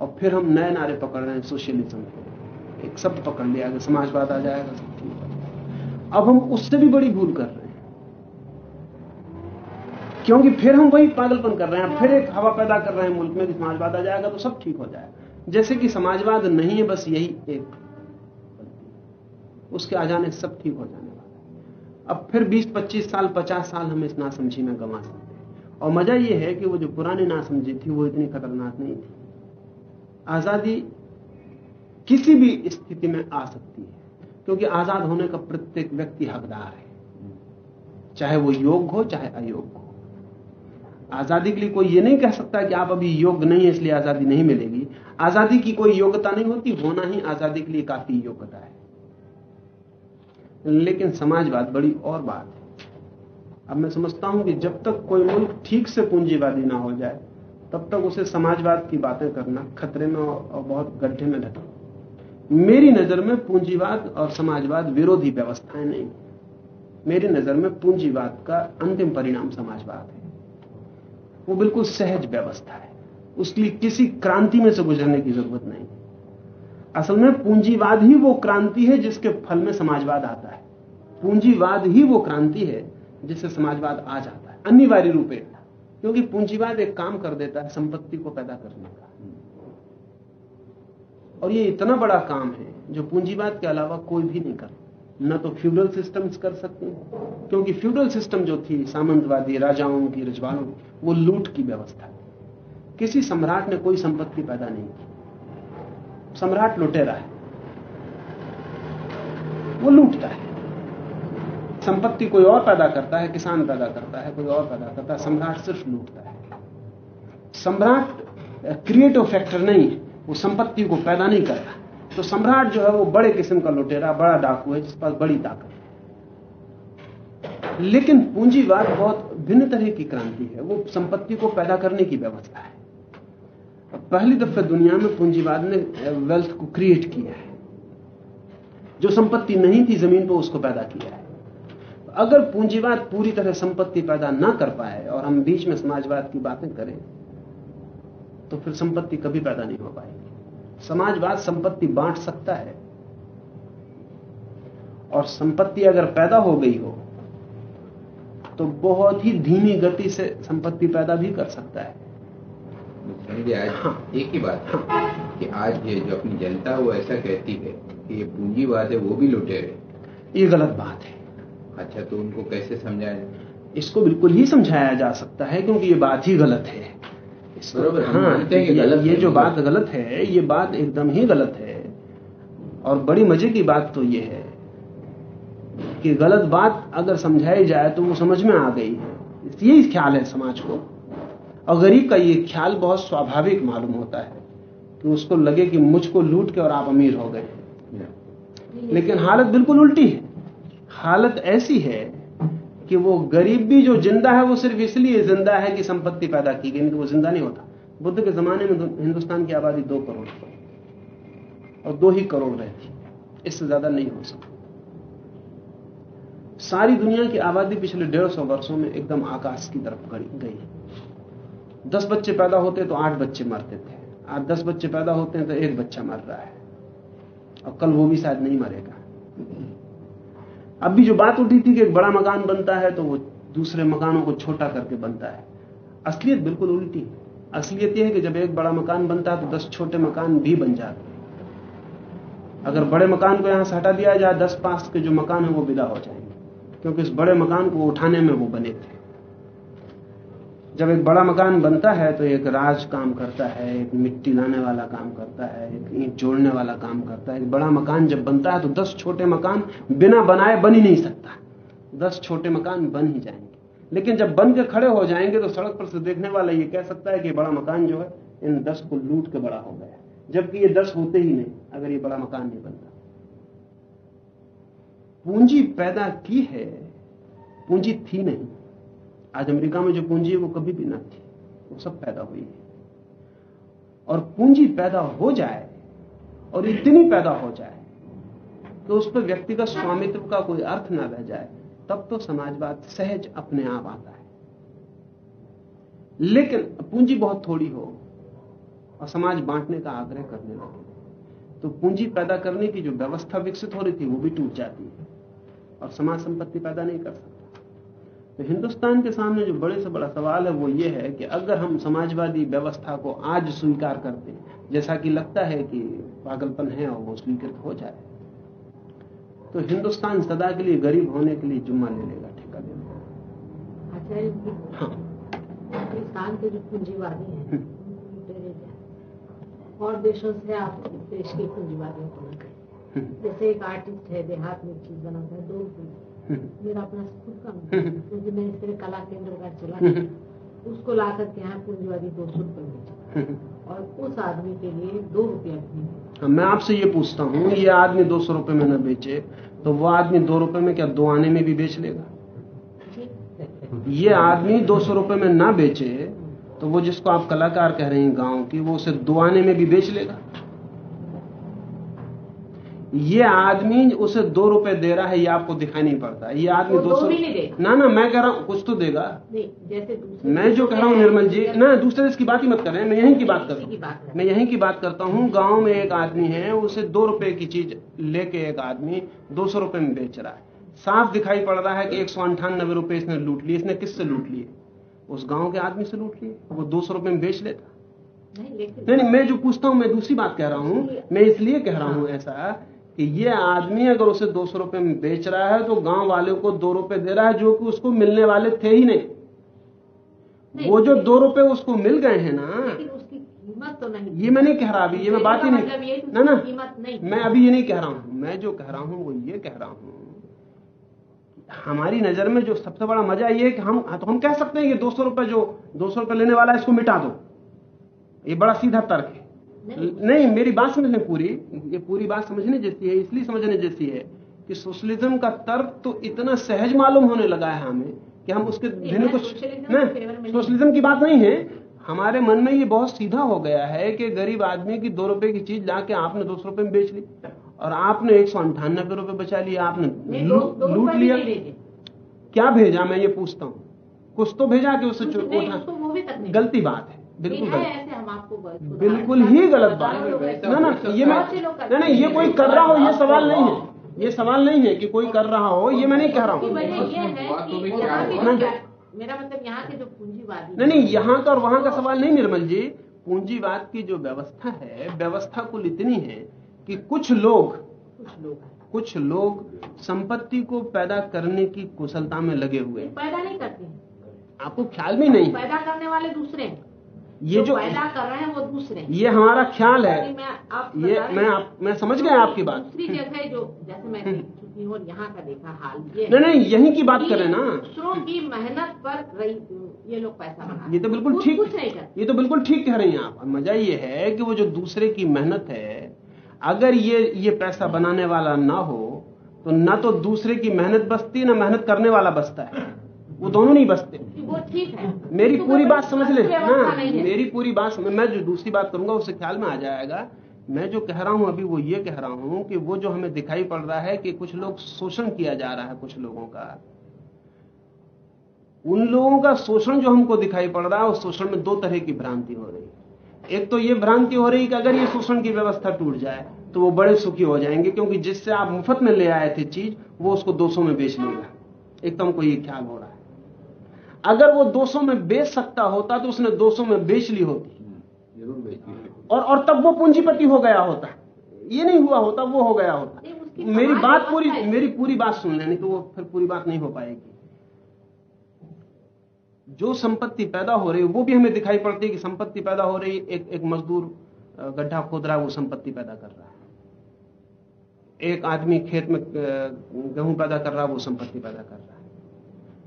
और फिर हम नए नारे पकड़ रहे हैं सोशलिज्म एक शब्द पकड़ लिया कि समाजवाद आ जाएगा, सब ठीक अब हम उससे भी बड़ी भूल कर रहे हैं। क्योंकि फिर हम वही पागलपन कर रहे हैं, फिर एक हवा पैदा कर रहे हैं मुल्क में कि समाजवाद आ जाएगा तो सब ठीक हो जाएगा। जैसे कि समाजवाद नहीं है, बस यही एक उसके आ जाने सब ठीक हो जाने। अब फिर 20-25 साल 50 साल हम इस नासमझी में गंवा सकते हैं। और मज़ा यह है कि वो जो पुरानी नासमझी थी, वो इतनी खतरनाक नहीं थी। आज़ादी किसी भी स्थिति में आ सकती है, क्योंकि आज़ाद होने का प्रत्येक व्यक्ति हकदार है। चाहे वो योग्य हो, चाहे अयोग्य हो। आज़ादी के लिए कोई ये नहीं कह सकता कि आप अभी योग्य नहीं है, इसलिए आज़ादी नहीं मिलेगी। आज़ादी की कोई योग्यता नहीं होती, होना ही आज़ादी के लिए काफ़ी योग्यता है। लेकिन समाजवाद बड़ी और बात है। अब मैं समझता हूँ कि जब तक कोई मुल्क ठीक से पूंजीवादी ना हो जाए, तब तक उसे समाजवाद की बातें करना खतरे में और बहुत गड्ढे में ढके मेरी नज़र में पूंजीवाद और समाजवाद विरोधी व्यवस्थाएँ नहीं। मेरी नज़र में पूंजीवाद का अंतिम परिणाम समाजवाद है। वो बिल्कुल सहज व्यवस्था है। उसके लिए किसी क्रांति में से गुजरने की ज़रूरत नहीं। असल में पूंजीवाद ही वो क्रांति है जिसके फल में समाजवाद आता है। पूंजीवाद ही वो क्रांति है जिससे समाजवाद आ जाता है। अनिवार्य रूपे क्योंकि पूंजीवाद एक काम कर देता है संपत्ति को पैदा करने का। और ये इतना बड़ा काम है जो पूंजीवाद के अलावा कोई भी नहीं कर, न तो फ्यूडल सिस्टम्स कर सकते क्योंकि फ्यूडल सिस्टम जो थी सामंतवादी राजाओं की रजवानों की, वो लूट की व्यवस्था किसी सम्राट ने कोई संपत्ति पैदा नहीं की। सम्राट लुटेरा है। वो लूटता है। संपत्ति कोई और पैदा करता है, किसान पैदा करता है, कोई और पैदा करता है, सम्राट सिर्फ़ लूटता है। सम्राट क्रिएटिव फैक्टर नहीं है, वो संपत्ति को पैदा नहीं करता तो सम्राट जो है, वो बड़े किस्म का लुटेरा, बड़ा डाकू है जिसके पास बड़ी ताकत है। लेकिन पूंजीवाद बहुत भिन्न तरह की क्रांति है। वो संपत्ति को पैदा करने की व्यवस्था है। पहली दफे दुनिया में पूंजीवाद ने वेल्थ को क्रिएट किया है। जो संपत्ति नहीं थी, ज़मीन पर उसको पैदा किया है। अगर पूंजीवाद पूरी तरह संपत्ति पैदा ना कर पाए और हम बीच में समाजवाद की बातें करें तो फिर संपत्ति कभी पैदा नहीं हो पाएगी। समाजवाद संपत्ति बांट सकता है। और संपत्ति अगर पैदा हो गई हो तो बहुत ही धीमी गति से संपत्ति पैदा भी कर सकता है। आज एक ही बात है कि आज ये जो अपनी जनता वो ऐसा कहती है कि ये पूंजीवाद है वो भी लुटेरे ये गलत बात है। अच्छा तो उनको कैसे समझाया इसको बिल्कुल ही समझाया जा सकता है क्योंकि ये बात ही गलत है। बरोबर हाँ ये, गलत ये जो बात गलत है ये बात एकदम ही गलत है। और बड़ी मज़े की बात तो ये है कि गलत बात अगर समझाई जाए तो वो समझ में आ गई है। यही ख्याल है समाज को। गरीब का ये ख्याल बहुत स्वाभाविक मालूम होता है कि उसको लगे कि मुझको लूट के और आप अमीर हो गए। लेकिन हालत बिल्कुल उल्टी है। हालत ऐसी है कि वो गरीब भी जो ज़िंदा है, वो सिर्फ़ इसलिए ज़िंदा है कि संपत्ति पैदा की गई नहीं तो वो ज़िंदा नहीं होता। बुद्ध के जमाने में हिंदुस्तान की आबादी दो करोड़ और दो ही करोड़ रहती। इससे ज़्यादा नहीं हो सकता। सारी दुनिया की आबादी पिछले डेढ़ सौ वर्षों में एकदम आकाश की तरफ़ गई गई दस बच्चे पैदा होते तो आठ बच्चे मरते थे। आज दस बच्चे पैदा होते हैं तो एक बच्चा मर रहा है। और कल वो भी शायद नहीं मरेगा। अब भी जो बात उठी थी कि एक बड़ा मकान बनता है तो वो दूसरे मकानों को छोटा करके बनता है। असलियत बिल्कुल उल्टी। असलियत यह है कि जब एक बड़ा मकान बनता है तो दस छोटे मकान भी बन जाते अगर बड़े मकान को यहाँ से हटा दिया जाए, दस पास के जो मकान है वो विदा हो जाएँगे। क्योंकि इस बड़े मकान को उठाने में वो बने थे। जब एक बड़ा मकान बनता है तो एक राज काम करता है, एक मिट्टी लाने वाला काम करता है, एक ईट जोड़ने वाला काम करता है। एक बड़ा मकान जब बनता है तो दस छोटे मकान बिना बनाए बन ही नहीं सकता। दस छोटे मकान बन ही जाएँगे। लेकिन जब बन के खड़े हो जाएँगे तो सड़क पर से देखने वाला ये कह सकता है कि बड़ा मकान जो है, इन दस को लूट के बड़ा हो गया जबकि ये दस होते ही नहीं, अगर ये बड़ा मकान नहीं बनता। पूंजी पैदा की है, पूंजी थी नहीं। आज अमेरिका में जो पूंजी है वो कभी भी ना थी। वो सब पैदा हुई है। और पूंजी पैदा हो जाए और इतनी पैदा हो जाए कि उस पर व्यक्तिगत स्वामित्व का कोई अर्थ ना रह जाए, तब तो समाजवाद सहज अपने आप आता है। लेकिन पूंजी बहुत थोड़ी हो और समाज बांटने का आग्रह करने लगे तो पूंजी पैदा करने की जो व्यवस्था विकसित हो रही थी, वो भी टूट जाती है और समाज संपत्ति पैदा नहीं कर सकता। तो हिंदुस्तान के सामने जो बड़े से बड़ा सवाल है वो ये है कि अगर हम समाजवादी व्यवस्था को आज स्वीकार करते हैं जैसा कि लगता है कि पागलपन है और वो स्वीकृत हो जाए तो हिंदुस्तान सदा के लिए गरीब होने के लिए जुम्मा ले लेगा ठेका ले लेगा आचार्य हाँ। पाकिस्तान के जो पूंजीवादी हैं और देशों से आप देश के पूंजीवादियों को ना कहें। जैसे एक आर्टिस्ट है देहात में चीज़ बनाता है दो मेरा अपना खुद का क्योंकि मैं इस तरह कला केंद्र का चला उसको ला करके यहाँ पूंजीवादी दो सौ रुपये बेचा और उस आदमी के लिए दो रुपया भी मैं आपसे ये पूछता हूँ ये आदमी दो सौ रुपए में न बेचे तो वो आदमी दो रुपए में क्या दो आने में भी बेच लेगा? ये आदमी दो सौ रुपए में ना बेचे तो वो जिसको आप कलाकार कह रहे हैं गाँव की वो उसे दो आने में भी बेच लेगा? ये आदमी उसे दो रुपए दे रहा है ये आपको दिखाई नहीं पड़ता। ये आदमी दो सौ ना ना मैं कह रहा हूँ कुछ तो देगा। नहीं जैसे मैं जो कह रहा हूँ निर्मल जी ना दूसरे देश की बात ही मत कर रहे हैं मैं यहीं की बात कर। रहा हूँ मैं यहीं की बात करता हूँ गाँव में एक आदमी है उसे दो रुपए की चीज़ लेके एक आदमी दो सौ रुपए में बेच रहा है। साफ़ दिखाई पड़ रहा है कि एक सौ अंठानबे रुपए इसने लूट लिए इसने किससे लूट लिए? उस गाँव के आदमी से लूट लिए वो दो सौ रुपए में बेच लेता। नहीं नहीं मैं जो पूछता हूँ मैं दूसरी बात कह रहा हूँ मैं इसलिए कह रहा हूँ। ऐसा कि ये आदमी अगर उसे दो सौ रुपए में बेच रहा है तो गाँव वाले को दो रुपए दे रहा है जो कि उसको मिलने वाले थे ही नहीं। नहीं, वो जो दो रुपए उसको मिल गए हैं ना कीमत तो नहीं। ये मैं नहीं कह रहा अभी ये मैं बात ही का मतलब नहीं ना ना। नहीं। मैं अभी ये नहीं कह रहा हूँ मैं जो कह रहा हूँ वो ये कह रहा हूँ। हमारी नज़र में जो सबसे बड़ा मज़ा ये है कि हम हाँ, तो हम कह सकते हैं कि दो सौ रुपए जो दो सौ रुपए लेने वाला है इसको मिटा दो। ये बड़ा सीधा तर्क है। नहीं। नहीं मेरी बात समझने पूरी। ये पूरी बात समझने जैसी है इसलिए समझने जैसी है कि सोशलिज्म का तर्क तो इतना सहज मालूम होने लगा है हमें कि हम उसके भिन्न कुछ नहीं। सोशलिज्म की बात नहीं है। हमारे मन में ये बहुत सीधा हो गया है कि गरीब आदमी की दो रुपए की चीज़ लाके आपने दो सौ रुपए में बेच ली और आपने एक सौ अंठानबे रुपए बचा लिया आपने लूट लिया। क्या भेजा मैं ये पूछता हूँ? कुछ तो भेजा कि उससे गलती बात है। बिल्कुल गलत। हम आपको बिल्कुल ही गलत बात। ना ना ये मैं से नहीं नहीं ये कोई कर रहा हो ये सवाल नहीं है। ये सवाल नहीं है कि कोई कर रहा हो ये मैं नहीं कह रहा हूँ। मेरा मतलब यहाँ के जो पूंजीवादी नहीं नहीं यहाँ का और वहाँ का सवाल नहीं निर्मल जी। पूंजीवाद की जो व्यवस्था है व्यवस्था कुल इतनी है कि कुछ लोग कुछ लोग कुछ लोग संपत्ति को पैदा करने की कुशलता में लगे हुए पैदा नहीं करते आपको ख्याल भी नहीं। पैदा करने वाले दूसरे हैं। ये जो पैदा कर रहे हैं वो दूसरे ये हमारा ख्याल है। मैं आप ये मैं आप मैं समझ गया आपकी बात। दूसरी जगह जो जैसे मैं देख चुकी हूँ और यहाँ का देखा हाल ये नहीं नहीं यहीं की बात करें ना। दूसरों की मेहनत पर रही ये लोग पैसा बना ये तो बिल्कुल ठीक ये तो बिल्कुल ठीक कह रही हैं आप। मज़ा ये है कि वो जो दूसरे की मेहनत है अगर ये ये पैसा बनाने वाला ना हो तो ना तो दूसरे की मेहनत बचती ना मेहनत करने वाला बचता है। वो दोनों नहीं बचते वो ठीक है। मेरी तो पूरी बात समझ ले। ना मेरी पूरी बात समझ मैं जो दूसरी बात करूँगा उससे ख्याल में आ जाएगा। मैं जो कह रहा हूँ अभी वो ये कह रहा हूँ कि वो जो हमें दिखाई पड़ रहा है कि कुछ लोग शोषण किया जा रहा है कुछ लोगों का। उन लोगों का शोषण जो हमको दिखाई पड़ रहा है उस शोषण में दो तरह की भ्रांति हो रही है। एक तो ये भ्रांति हो रही है कि अगर ये शोषण की व्यवस्था टूट जाए तो वो बड़े सुखी हो जाएँगे क्योंकि जिससे आप मुफ़्त में ले आए थे चीज़ वो उसको 200 में बेच लेगा एक तो हमको ये ख्याल हो रहा है। अगर वो 200 में बेच सकता होता तो उसने 200 में बेच ली होती। ज़रूर और और तब वो पूंजीपति हो गया होता। ये नहीं हुआ होता वो हो गया होता। मेरी बात पूरी मेरी पूरी बात सुन लेने तो वो फिर पूरी बात नहीं हो पाएगी। जो संपत्ति पैदा हो रही है वो भी हमें दिखाई पड़ती है कि संपत्ति पैदा हो रही है एक एक मजदूर गड्ढा खोद रहा है वो संपत्ति पैदा कर रहा है। एक आदमी खेत में गेहूँ पैदा कर रहा है वो संपत्ति पैदा कर रहा है।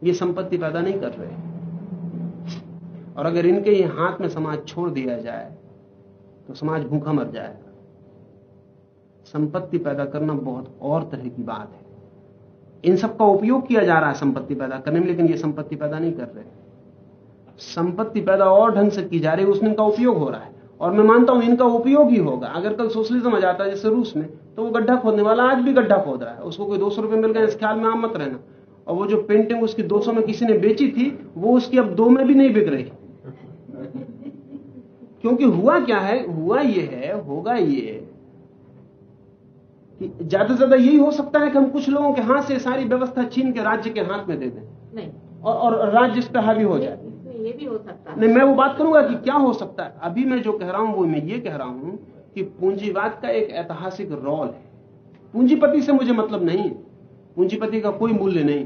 ये संपत्ति पैदा नहीं कर रहे। और अगर इनके ये हाथ में समाज छोड़ दिया जाए तो समाज भूखा मर जाएगा। संपत्ति पैदा करना बहुत और तरह की बात है। इन सब का उपयोग किया जा रहा है संपत्ति पैदा करने में, लेकिन ये संपत्ति पैदा नहीं कर रहे। संपत्ति पैदा और ढंग से की जा रही है, उसमें इनका उपयोग हो रहा है। और मैं मानता हूँ इनका उपयोग ही होगा। अगर कल सोशलिज्म आ जाता है जैसे रूस में तो वो गड्ढा खोदने वाला आज भी गड्ढा खोद रहा है। उसको कोई दो सौ रुपये मिल गए, इस ख्याल में आप मत रहना। और वो जो पेंटिंग उसकी 200 में किसी ने बेची थी वो उसकी अब दो में भी नहीं बिक रही। क्योंकि हुआ क्या है? हुआ ये है होगा ये कि ज़्यादा से ज़्यादा यही हो सकता है कि हम कुछ लोगों के हाथ से सारी व्यवस्था छीन के राज्य के हाथ में दे दें। नहीं। और, और राज्य इस पर हावी हो जाए। ये भी हो सकता है। नहीं मैं वो बात करूँगा कि क्या हो सकता है। अभी मैं जो कह रहा हूँ वो मैं ये कह रहा हूँ कि पूंजीवाद का एक ऐतिहासिक रोल है। पूंजीपति से मुझे मतलब नहीं है। पूंजीपति का कोई मूल्य नहीं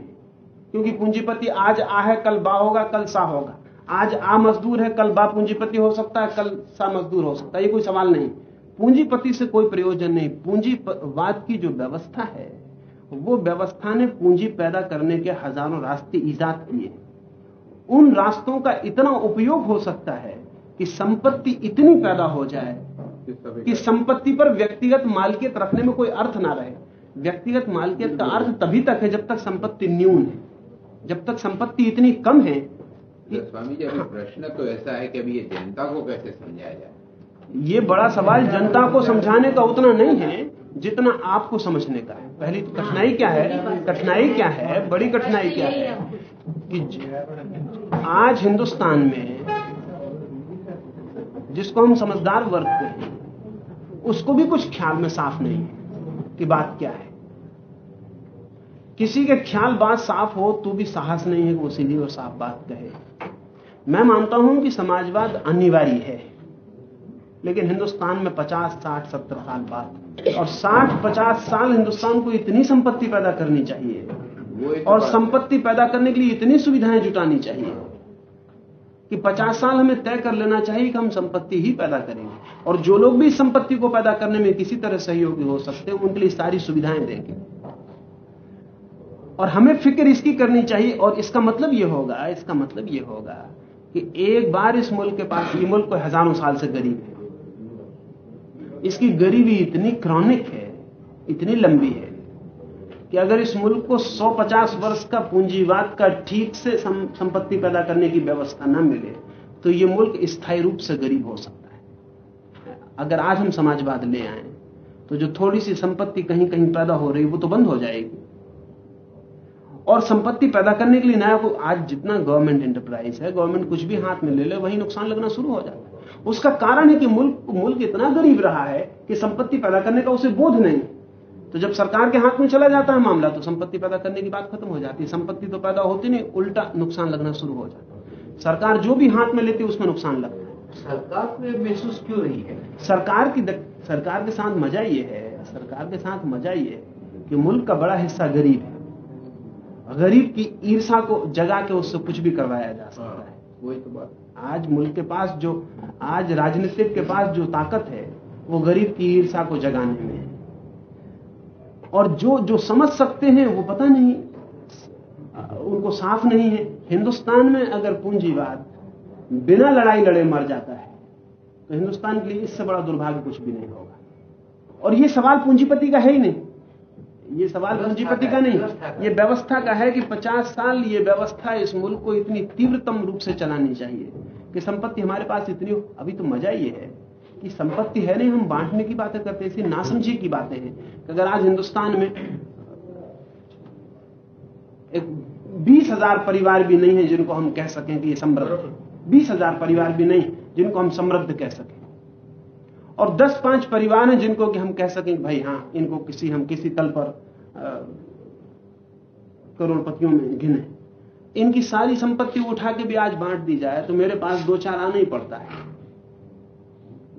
क्योंकि पूंजीपति आज आ है, कल बा होगा, कल सा होगा। आज आ मजदूर है, कल बा पूंजीपति हो सकता है, कल सा मजदूर हो सकता है। ये कोई सवाल नहीं। पूंजीपति से कोई प्रयोजन नहीं। पूंजीवाद की जो व्यवस्था है, वो व्यवस्था ने पूंजी पैदा करने के हज़ारों रास्ते ईजाद किए उन रास्तों का इतना उपयोग हो सकता है कि संपत्ति इतनी पैदा हो जाए कि संपत्ति पर व्यक्तिगत मालकियत रखने में कोई अर्थ ना रहे। व्यक्तिगत मालकियत का अर्थ तभी तक है जब तक संपत्ति न्यून है। जब तक संपत्ति इतनी कम है तो स्वामी जी अभी प्रश्न तो ऐसा है कि अभी ये जनता को कैसे समझाया जाए? ये बड़ा सवाल जनता को समझाने का उतना नहीं है जितना आपको समझने का है। पहली कठिनाई क्या है? कठिनाई क्या है? बड़ी कठिनाई क्या है? कि आज हिंदुस्तान में जिसको हम समझदार वर्ग हैं उसको भी कुछ ख्याल में साफ़ नहीं है कि बात क्या है। किसी के ख्याल बात साफ़ हो तो भी साहस नहीं है कि वो सीधी और साफ़ बात कहे। मैं मानता हूँ कि समाजवाद अनिवार्य है लेकिन हिंदुस्तान में 50 60 70 साल बाद और 60 50 साल हिंदुस्तान को इतनी संपत्ति पैदा करनी चाहिए और संपत्ति पैदा करने के लिए इतनी सुविधाएँ जुटानी चाहिए कि 50 साल हमें तय कर लेना चाहिए कि हम संपत्ति ही पैदा करेंगे। और जो लोग भी संपत्ति को पैदा करने में किसी तरह सहयोगी हो सकते हैं उनके लिए सारी सुविधाएँ देंगे। और हमें फ़िक्र इसकी करनी चाहिए, और इसका मतलब यह होगा, इसका मतलब यह होगा कि एक बार इस मुल्क के पास, ये मुल्क को हज़ारों साल से गरीब है। इसकी गरीबी इतनी क्रॉनिक है, इतनी लंबी है, कि अगर इस मुल्क को 150 वर्ष का पूंजीवाद का ठीक से संपत्ति पैदा करने की व्यवस्था न मिले तो ये मुल्क स्थायी रूप से गरीब हो सकता है। अगर आज हम समाजवाद ले आए तो जो थोड़ी सी संपत्ति कहीं कहीं पैदा हो रही वो तो बंद हो जाएगी। और संपत्ति पैदा करने के लिए नया को आज जितना गवर्नमेंट एंटरप्राइज है गवर्नमेंट कुछ भी हाथ में ले ले वही नुकसान लगना शुरू हो जाता है। उसका कारण है कि मुल्क मुल्क इतना गरीब रहा है कि संपत्ति पैदा करने का उसे बोध नहीं। तो जब सरकार के हाथ में चला जाता है मामला तो संपत्ति पैदा करने की बात खत्म हो जाती है। संपत्ति तो पैदा होती नहीं उल्टा नुकसान लगना शुरू हो जाता है। सरकार जो भी हाथ में लेती है उसमें नुकसान लगता है। सरकार को महसूस क्यों रही है? सरकार की सरकार के साथ मज़ा ये है सरकार के साथ मज़ा ये है कि मुल्क का बड़ा हिस्सा गरीब है। गरीब की ईर्षा को जगा के उससे कुछ भी करवाया जा सकता है। वही तो बात। आज मुल्क के पास जो आज राजनीतिक के पास जो ताकत है वो गरीब की ईर्षा को जगाने में है। और जो जो समझ सकते हैं वो पता नहीं उनको साफ़ नहीं है। हिंदुस्तान में अगर पूंजीवाद बिना लड़ाई लड़े मर जाता है तो हिंदुस्तान के लिए इससे बड़ा दुर्भाग्य कुछ भी नहीं होगा। और ये सवाल पूंजीपति का है ही नहीं। ये सवाल पूंजीपति का नहीं ये व्यवस्था का है कि 50 साल ये व्यवस्था इस मुल्क को इतनी तीव्रतम रूप से चलानी चाहिए कि संपत्ति हमारे पास इतनी हो। अभी तो मज़ा ये है कि संपत्ति है नहीं हम बांटने की बातें करते हैं नासमझी की बातें हैं। कि अगर आज हिंदुस्तान में एक बीस हज़ार परिवार भी नहीं है जिनको हम कह सकें कि ये समृद्ध बीस हज़ार परिवार भी नहीं जिनको हम समृद्ध कह सकें। और दस पाँच परिवार हैं जिनको कि हम कह सकें भाई हाँ इनको किसी हम किसी तल पर करोड़पतियों में गिने इनकी सारी संपत्ति उठा के भी आज बांट दी जाए तो मेरे पास दो चार आना ही पड़ता है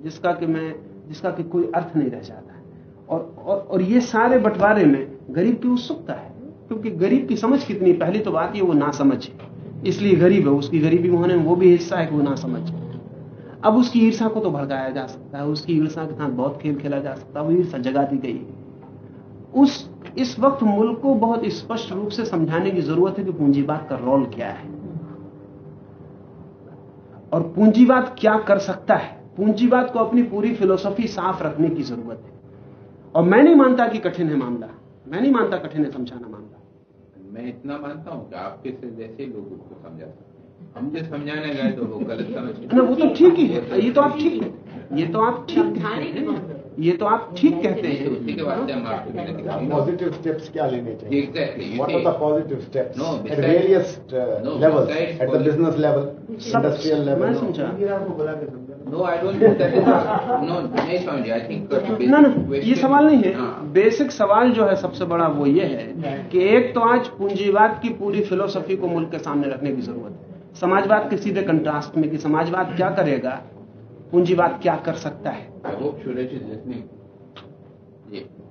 जिसका कि मैं जिसका कि कोई अर्थ नहीं रह जाता और, और और ये सारे बंटवारे में गरीब की उत्सुकता है क्योंकि गरीब की समझ कितनी पहली तो बात ये वो ना समझ इसलिए गरीब है उसकी गरीबी होने में वो भी हिस्सा है कि वो ना समझ अब उसकी ईर्षा को तो भड़काया जा सकता है, उसकी ईर्षा के साथ बहुत खेल खेला जा सकता है वो ईर्षा जगा दी गई उस, इस वक्त मुल्क को बहुत स्पष्ट रूप से समझाने की ज़रूरत है कि पूंजीवाद का रोल क्या है। और पूंजीवाद क्या कर सकता है? पूंजीवाद को अपनी पूरी फिलोसफी साफ़ रखने की ज़रूरत है। और मैं नहीं मानता कि कठिन है मामला। मैं नहीं मानता कठिन है समझाना मामला। मैं इतना मानता हूँ कि आपके से जैसे लोग उसको समझा सकते हम जो समझाने गए तो वो गलत समझ ना वो तो ठीक ही है। ये तो आप ठीक ये तो आप ठीक कहते हैं। ये तो आप ठीक कहते हैं। उसी के वास्ते हम आपको पॉजिटिव स्टेप्स क्या लेने चाहिए? Exactly. You What see- are the positive steps? No, at besides- various uh, No, levels, besides at the posi- business level, सब industrial level. मैं समझा। No I don't think that is no नहीं समझे। I think ना ना ये सवाल नहीं है। बेसिक सवाल जो है सबसे बड़ा वो ये है कि एक तो आज पूंजीवाद की पूरी फिलोसफी को मुल्क के सामने रखने की ज़रूरत है। समाजवाद के सीधे कंट्रास्ट में कि समाजवाद क्या करेगा पूंजीवाद क्या कर सकता है?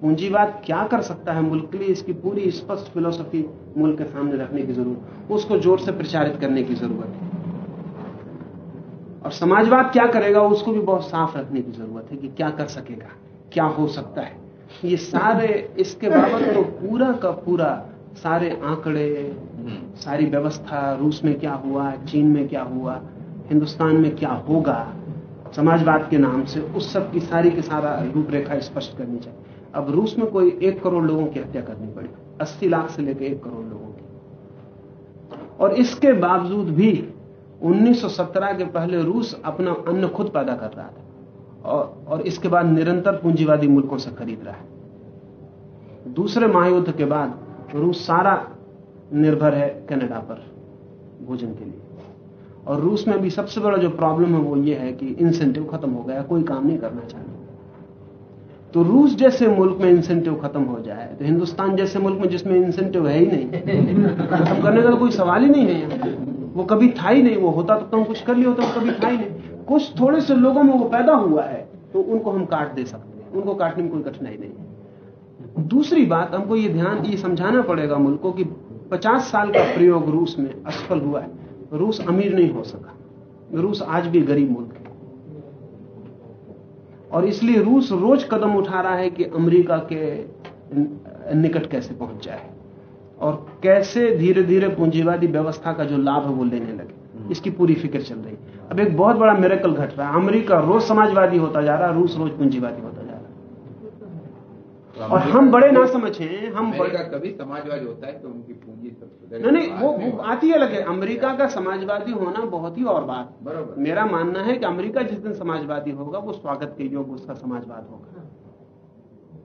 पूंजीवाद क्या कर सकता है मुल्क के लिए इसकी पूरी स्पष्ट फिलोसफी मुल्क के सामने रखने की ज़रूरत उसको ज़ोर से प्रचारित करने की ज़रूरत है। और समाजवाद क्या करेगा उसको भी बहुत साफ़ रखने की ज़रूरत है कि क्या कर सकेगा क्या हो सकता है। ये सारे इसके बाबत तो पूरा का पूरा सारे आंकड़े सारी व्यवस्था रूस में क्या हुआ चीन में क्या हुआ हिंदुस्तान में क्या होगा समाजवाद के नाम से उस सब की सारी की सारा रूपरेखा स्पष्ट करनी चाहिए। अब रूस में कोई एक करोड़ लोगों की हत्या करनी पड़ी अस्सी लाख से लेकर एक करोड़ लोगों की। और इसके बावजूद भी 1917 के पहले रूस अपना अन्न खुद पैदा कर रहा था और, और इसके बाद निरंतर पूंजीवादी मुल्कों से खरीद रहा है। दूसरे महायुद्ध के बाद रूस सारा निर्भर है कनाडा पर भोजन के लिए। और रूस में भी सबसे बड़ा जो प्रॉब्लम है वो ये है कि इंसेंटिव खत्म हो गया, कोई काम नहीं करना चाहता। तो रूस जैसे मुल्क में इंसेंटिव खत्म हो जाए तो हिंदुस्तान जैसे मुल्क में जिसमें इंसेंटिव है ही नहीं खत्म करने का तो कोई सवाल ही नहीं है। वो कभी था ही नहीं, वो होता तो हम कुछ कर लिया होता तो कभी था ही नहीं। कुछ थोड़े से लोगों में वो पैदा हुआ है तो उनको हम काट दे सकते हैं। उनको काटने में कोई कठिनाई नहीं है। दूसरी बात, हमको ये ध्यान, ये समझाना पड़ेगा मुल्क को कि 50 साल का प्रयोग रूस में असफल हुआ है। रूस अमीर नहीं हो सका। रूस आज भी गरीब मुल्क है। और इसलिए रूस रोज कदम उठा रहा है कि अमेरिका के निकट कैसे पहुँच जाए। और कैसे धीरे धीरे पूंजीवादी व्यवस्था का जो लाभ है वो लेने लगे। इसकी पूरी फ़िक्र चल रही। अब एक बहुत बड़ा मेरेकल घट रहा है। अमेरिका रोज समाजवादी होता जा रहा है, रूस रोज पूंजीवादी होता और हम बड़े ना समझे हैं हम बड़े कभी समाजवादी होता है तो उनकी पूंजी सब नहीं नहीं वो, वो आती है। लगे अमेरिका का समाजवादी होना बहुत ही और बात बरोबर। मेरा मानना है कि अमेरिका जिस दिन समाजवादी होगा वो स्वागत के योग्य उसका समाजवाद होगा।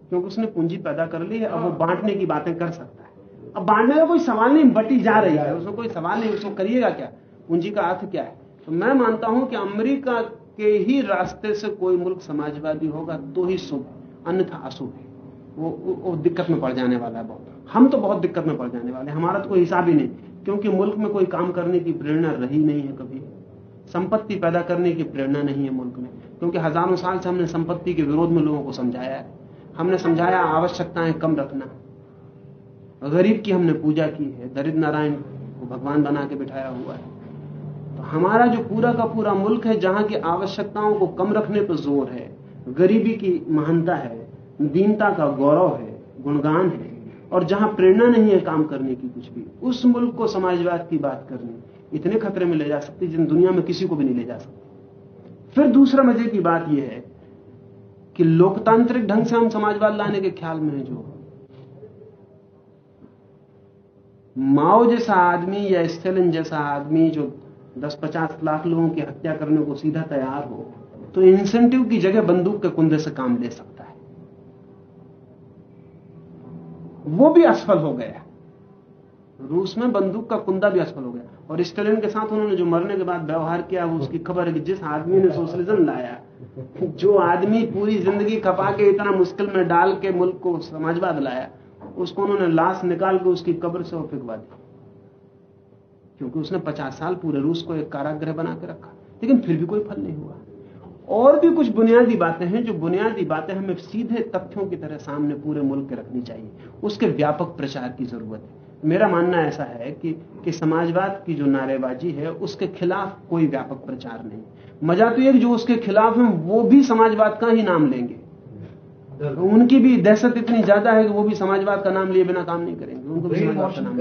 क्योंकि उसने पूंजी पैदा कर ली है अब वो बांटने की बातें कर सकता है। अब बांटने का कोई सवाल नहीं बटी जा रही है। उसमें कोई सवाल नहीं उसको करिएगा क्या? पूंजी का अर्थ क्या है? तो मैं मानता हूँ कि अमेरिका के ही रास्ते से कोई मुल्क समाजवादी होगा तो ही शुभ अन्यथा अशुभ है। वो, वो, वो दिक्कत में पड़ जाने वाला है बहुत। हम तो बहुत दिक्कत में पड़ जाने वाले हमारा तो कोई हिसाब ही नहीं क्योंकि मुल्क में कोई काम करने की प्रेरणा रही नहीं है कभी। संपत्ति पैदा करने की प्रेरणा नहीं है मुल्क में क्योंकि हज़ारों साल से हमने संपत्ति के विरोध में लोगों को समझाया है। हमने समझाया आवश्यकताएँ कम रखना। गरीब की हमने पूजा की है दरिद्र नारायण को भगवान बना के बिठाया हुआ है। तो हमारा जो पूरा का पूरा मुल्क है जहाँ की आवश्यकताओं को कम रखने पर ज़ोर है गरीबी की महानता है दीनता का गौरव है, गुणगान है, और जहाँ प्रेरणा नहीं है काम करने की कुछ भी, उस मुल्क को समाजवाद की बात करनी इतने खतरे में ले जा सकती जिन दुनिया में किसी को भी नहीं ले जा सकती। फिर दूसरा मज़े की बात यह है कि लोकतांत्रिक ढंग से हम समाजवाद लाने के ख्याल में हैं जो। माओ जैसा आदमी या स्टेलिन जैसा आदमी जो 10-50 लाख लोगों की हत्या करने को सीधा तैयार हो तो इंसेंटिव की जगह बंदूक के कुंदे से काम ले सकता है वो भी असफल हो गया। रूस में बंदूक का कुंदा भी असफल हो गया। और स्टेलिन के साथ उन्होंने जो मरने के बाद व्यवहार किया, वो उसकी खबर है कि जिस आदमी ने सोशलिज्म लाया, जो आदमी पूरी ज़िंदगी खपा के इतना मुश्किल में डाल के मुल्क को समाजवाद लाया, उसको उन्होंने लाश निकाल के उसकी कब्र से वो फिकवा दी क्योंकि उसने पचास साल पूरे रूस को एक कारागृह बना के रखा। लेकिन फिर भी कोई फल नहीं हुआ। और भी कुछ बुनियादी बातें हैं जो बुनियादी बातें हमें सीधे तथ्यों की तरह सामने पूरे मुल्क के रखनी चाहिए। उसके व्यापक प्रचार की ज़रूरत है। मेरा मानना ऐसा है कि कि समाजवाद की जो नारेबाजी है उसके खिलाफ कोई व्यापक प्रचार नहीं। मज़ा तो एक जो उसके खिलाफ हैं वो भी समाजवाद का ही नाम लेंगे। उनकी भी दहशत इतनी ज़्यादा है कि वो भी समाजवाद का नाम लिए बिना काम नहीं करेंगे। उनको भी समाजवाद का नाम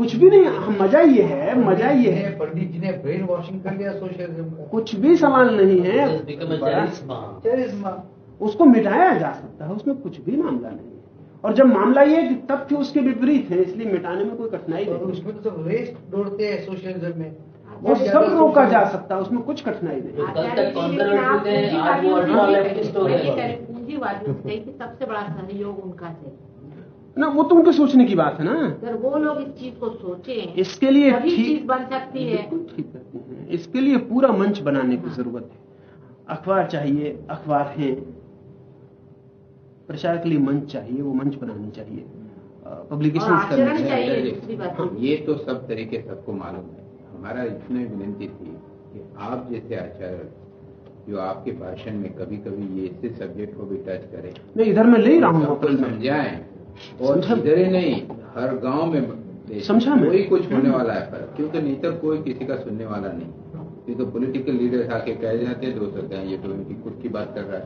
कुछ भी नहीं मज़ा ये है मज़ा ये है। पंडित जी ने ब्रेन वॉशिंग कर लिया सोशलिज्म का कुछ भी सवाल नहीं है। उसको मिटाया जा सकता है उसमें कुछ भी मामला नहीं है। और जब मामला ये है कि तथ्य उसके विपरीत है इसलिए मिटाने में कोई कठिनाई और नहीं उसमें तो सब रेस दौड़ते हैं सोशलिज्म में। वो सब रोका जा सकता है उसमें कुछ कठिनाई नहीं हो। कि सबसे बड़ा सहयोग उनका है ना वो तो उनके सोचने की बात है ना। अगर वो लोग इस चीज़ को सोचे इसके लिए ठीक चीज़ बन सकती है। ठीक हैं। इसके लिए पूरा मंच बनाने की ज़रूरत है। अखबार चाहिए अखबार है। प्रचार के लिए मंच चाहिए वो मंच बनानी चाहिए। पब्लिकेशन करनी चाहिए। चाहिए हाँ, ये तो सब तरीके सबको मालूम है। हमारा इसमें विनती थी कि आप जैसे आचार्य जो आपके भाषण में कभी कभी ये ऐसे सब्जेक्ट को भी टच करें। नहीं इधर मैं ले रहा हूँ समझाएँ। और इधर नहीं हर गाँव में समझा मैं? वही कुछ हाँ। होने वाला है पर क्योंकि नहीं तो कोई किसी का सुनने वाला नहीं। क्योंकि तो पॉलिटिकल लीडर आके कह जाते हैं दो सकते हैं ये तो इनकी खुद की बात कर रहा है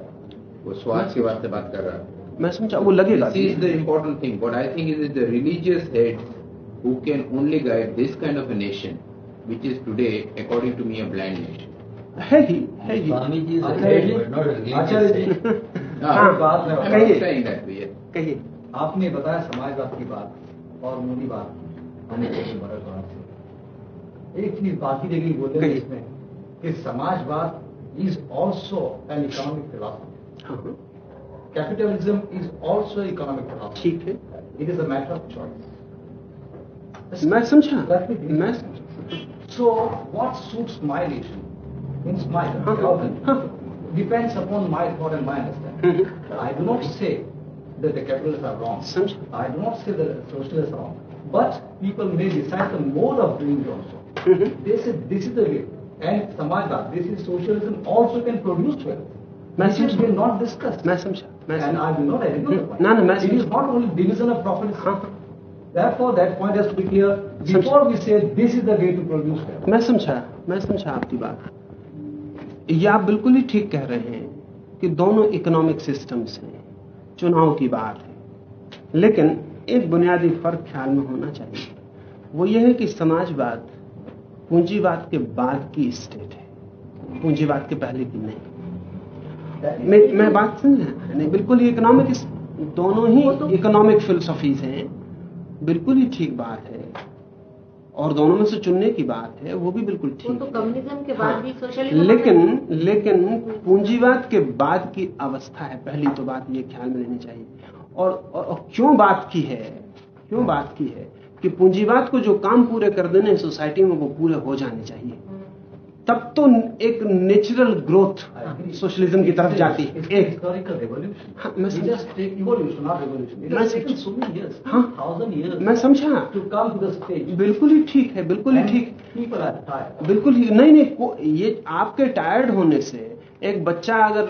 वो स्वास्थ्य के बात से बात कर रहा है। मैं समझा वो लगे is the important thing but I think is is the religious head who can only guide this kind of a nation which is today according to me a blind nation है ही है ही। स्वामी जी से है हाँ। बात है कहिए। हाँ, हाँ, कहिए। आपने बताया समाजवाद की बात और मोदी बात हमें एक से चीज़ बाकी रह गई बोले कहिए। इसमें कि समाजवाद is also an economic philosophy capitalism is also economic philosophy ठीक है। It is a matter of choice मैं समझा। मैं so what suits suits my nation, means depends upon country, thought and upon my I and my understanding. That the capitalists are wrong. I do not say that the socialists are wrong. But people may decide the mode of doing it also. Hmm, They say this is the way. And Samajwad, this is socialism also can produce wealth. This is समझा will not discussed. मैं समझा मैं And I will not agree with the point. No, no, मैं It is not only division of profits. हाँ हाँ, Therefore, that point has to be clear before we say this is the way to produce wealth. मैं समझा मैं समझा आपकी बात ये आप बिल्कुल ही ठीक कह रहे हैं कि दोनों इकोनॉमिक सिस्टम्स हैं चुनाव की बात है। लेकिन एक बुनियादी फ़र्क ख्याल में होना चाहिए। वो ये है कि समाजवाद पूंजीवाद के बाद की स्टेट है। पूंजीवाद के पहले की नहीं। मैं मैं बात समझा नहीं बिल्कुल ही इकोनॉमिक दोनों ही इकोनॉमिक फिलोसफीज हैं। बिल्कुल ही ठीक बात है। और दोनों में से चुनने की बात है वो भी बिल्कुल ठीक तो कम्युनिज्म के बाद हाँ, भी सोशलिज्म लेकिन लेकिन पूंजीवाद के बाद की अवस्था है पहली तो बात ये ख्याल में लेनी चाहिए। और, और, और क्यों बात की है क्यों बात की है कि पूंजीवाद को जो काम पूरे कर देने सोसाइटी में वो पूरे हो जाने चाहिए। तब तो एक नेचुरल ग्रोथ सोशलिज्म की तरफ़ जाती। है हाँ, हाँ। समझा बिल्कुल ही ठीक है बिल्कुल ही ठीक। बिल्कुल ही नहीं नहीं ये आपके टायर्ड होने से एक बच्चा अगर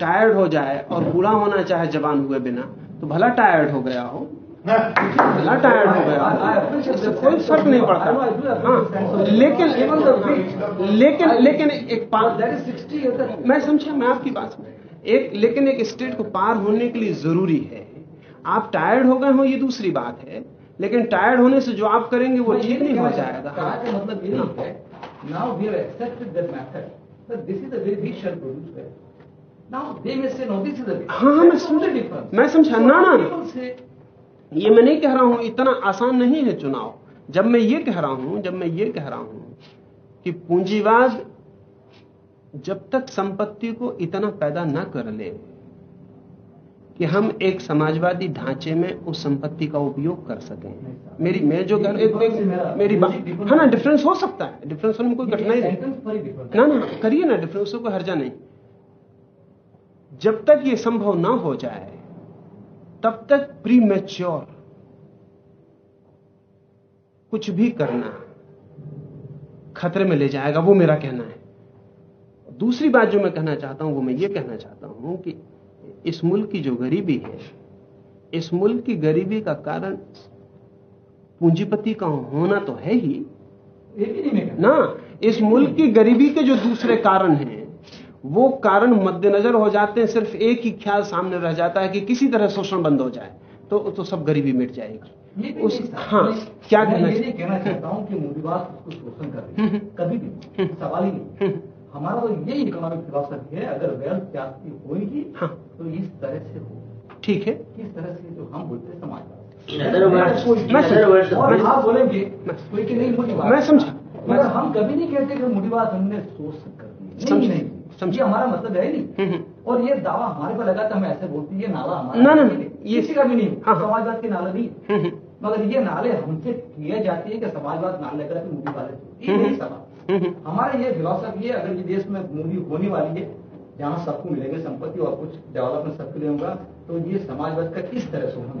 टायर्ड हो जाए और बुरा होना चाहे जवान हुए बिना तो भला टायर्ड हो गया हो। टायर्ड हो गया इससे कोई फ़र्क नहीं पड़ता हाँ लेकिन लेकिन लेकिन एक पार that is 60 years. that- मैं समझा मैं आपकी बात एक लेकिन एक स्टेट को पार होने के लिए ज़रूरी है आप टायर्ड हो गए हो ये दूसरी बात है लेकिन टायर्ड होने से जो आप करेंगे वो मैं ठीक नहीं हो जाएगा मतलब ये नहीं है. Accepted that method. But this is the way we shall produce wealth. Now they may say, no, this is the way. हाँ मैं समझा. मैं समझा ना ना ये मैं नहीं कह रहा हूँ, इतना आसान नहीं है चुनाव। जब मैं ये कह रहा हूँ, जब मैं ये कह रहा हूँ कि पूंजीवाद जब तक संपत्ति को इतना पैदा न कर ले कि हम एक समाजवादी ढांचे में उस संपत्ति का उपयोग कर सकें। मेरी, मैं जो कह मेरी बात हाँ ना डिफरेंस हो सकता है। डिफरेंस होने में कोई कठिनाई नहीं. ना ना, करिए ना डिफरेंस को हर्जा नहीं। जब तक ये संभव ना हो जाए तब तक प्री मैच्योर कुछ भी करना खतरे में ले जाएगा वो मेरा कहना है। दूसरी बात जो मैं कहना चाहता हूँ वो मैं ये कहना चाहता हूँ कि इस मुल्क की जो गरीबी है इस मुल्क की गरीबी का कारण पूंजीपति का होना तो है ही। ना इस मुल्क की गरीबी के जो दूसरे कारण हैं वो कारण मद्देनजर हो जाते हैं सिर्फ़ एक ही ख्याल सामने रह जाता है कि किसी तरह शोषण बंद हो जाए तो तो सब गरीबी मिट जाएगी। उस हाँ क्या मैं कहना ये नहीं कहना चाहता हूँ कि मूवीवाद उसको शोषण कर रही है। हम्म। कभी भी सवाल ही नहीं। हमारा तो यही इकोनॉमिक फिलोसफी है अगर वेल्थ आपकी होगी हाँ। तो इस तरह से हो। ठीक है। किस तरह से जो हम बोलते हैं और मैं- बोलेंगे कोई कि नहीं मूवीवाद मैं समझा। मगर हम कभी नहीं कहते कि मूवीवाद हमने शोषण कर दी समझा। नहीं। नहीं समझा। ये हमारा मतलब है नहीं हम्म, हम्म। और ये दावा हमारे पर लगा था हम ऐसे बोलते हैं, ये नाला हमारा ना, ना, ये- किसी का भी नहीं हाँ, हाँ। समाजवाद के नाला नहीं। हम्म। मगर ये नाले हमसे किए जाते हैं कि समाजवाद नाले लेकर के मूवी वाले ये। नहीं सवाल। हमारा ये फिलोसफी है अगर ये देश में मूवी होने वाली है जहाँ सबको मिलेगी संपत्ति और कुछ डेवलपमेंट सबके लिए होगा तो ये समाजवाद का किस तरह से होगा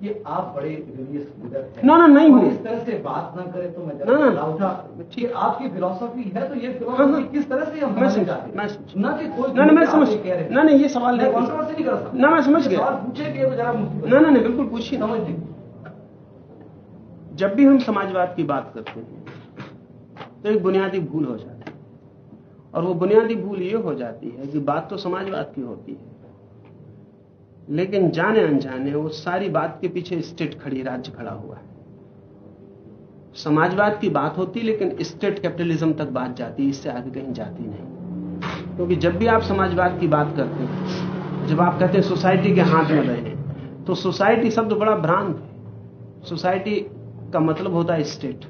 कि आप बड़े रिलीजियस लीडर हैं। ना, ना, नहीं हूँ। इस तरह से बात ना करें तो मैं ना, ना। कि आपकी फिलोसफी है तो ये हाँ, फिलोसफी हाँ। किस तरह से हम हैं? ना कि कोई ना ना मैं समझ कह रहे हैं। ना नहीं ये सवाल नहीं कंट्रोवर्सी नहीं कर सकता? ना मैं समझ गया। पूछे कि तो जरा ना ना नहीं बिल्कुल पूछिए। समझ नहीं जब भी हम समाजवाद की बात करते हैं तो एक बुनियादी भूल हो जाती है। और वो बुनियादी भूल ये हो जाती है कि बात तो समाजवाद की होती है। लेकिन जाने अनजाने वो सारी बात के पीछे स्टेट खड़ी, राज्य खड़ा हुआ है। समाजवाद की बात होती, लेकिन स्टेट कैपिटलिज्म तक बात जाती, इससे आगे कहीं जाती नहीं। क्योंकि जब भी आप समाजवाद की बात करते हैं, जब आप कहते हैं सोसाइटी के हाथ में रहे तो सोसाइटी शब्द बड़ा भ्रांत है। सोसाइटी का मतलब होता है स्टेट।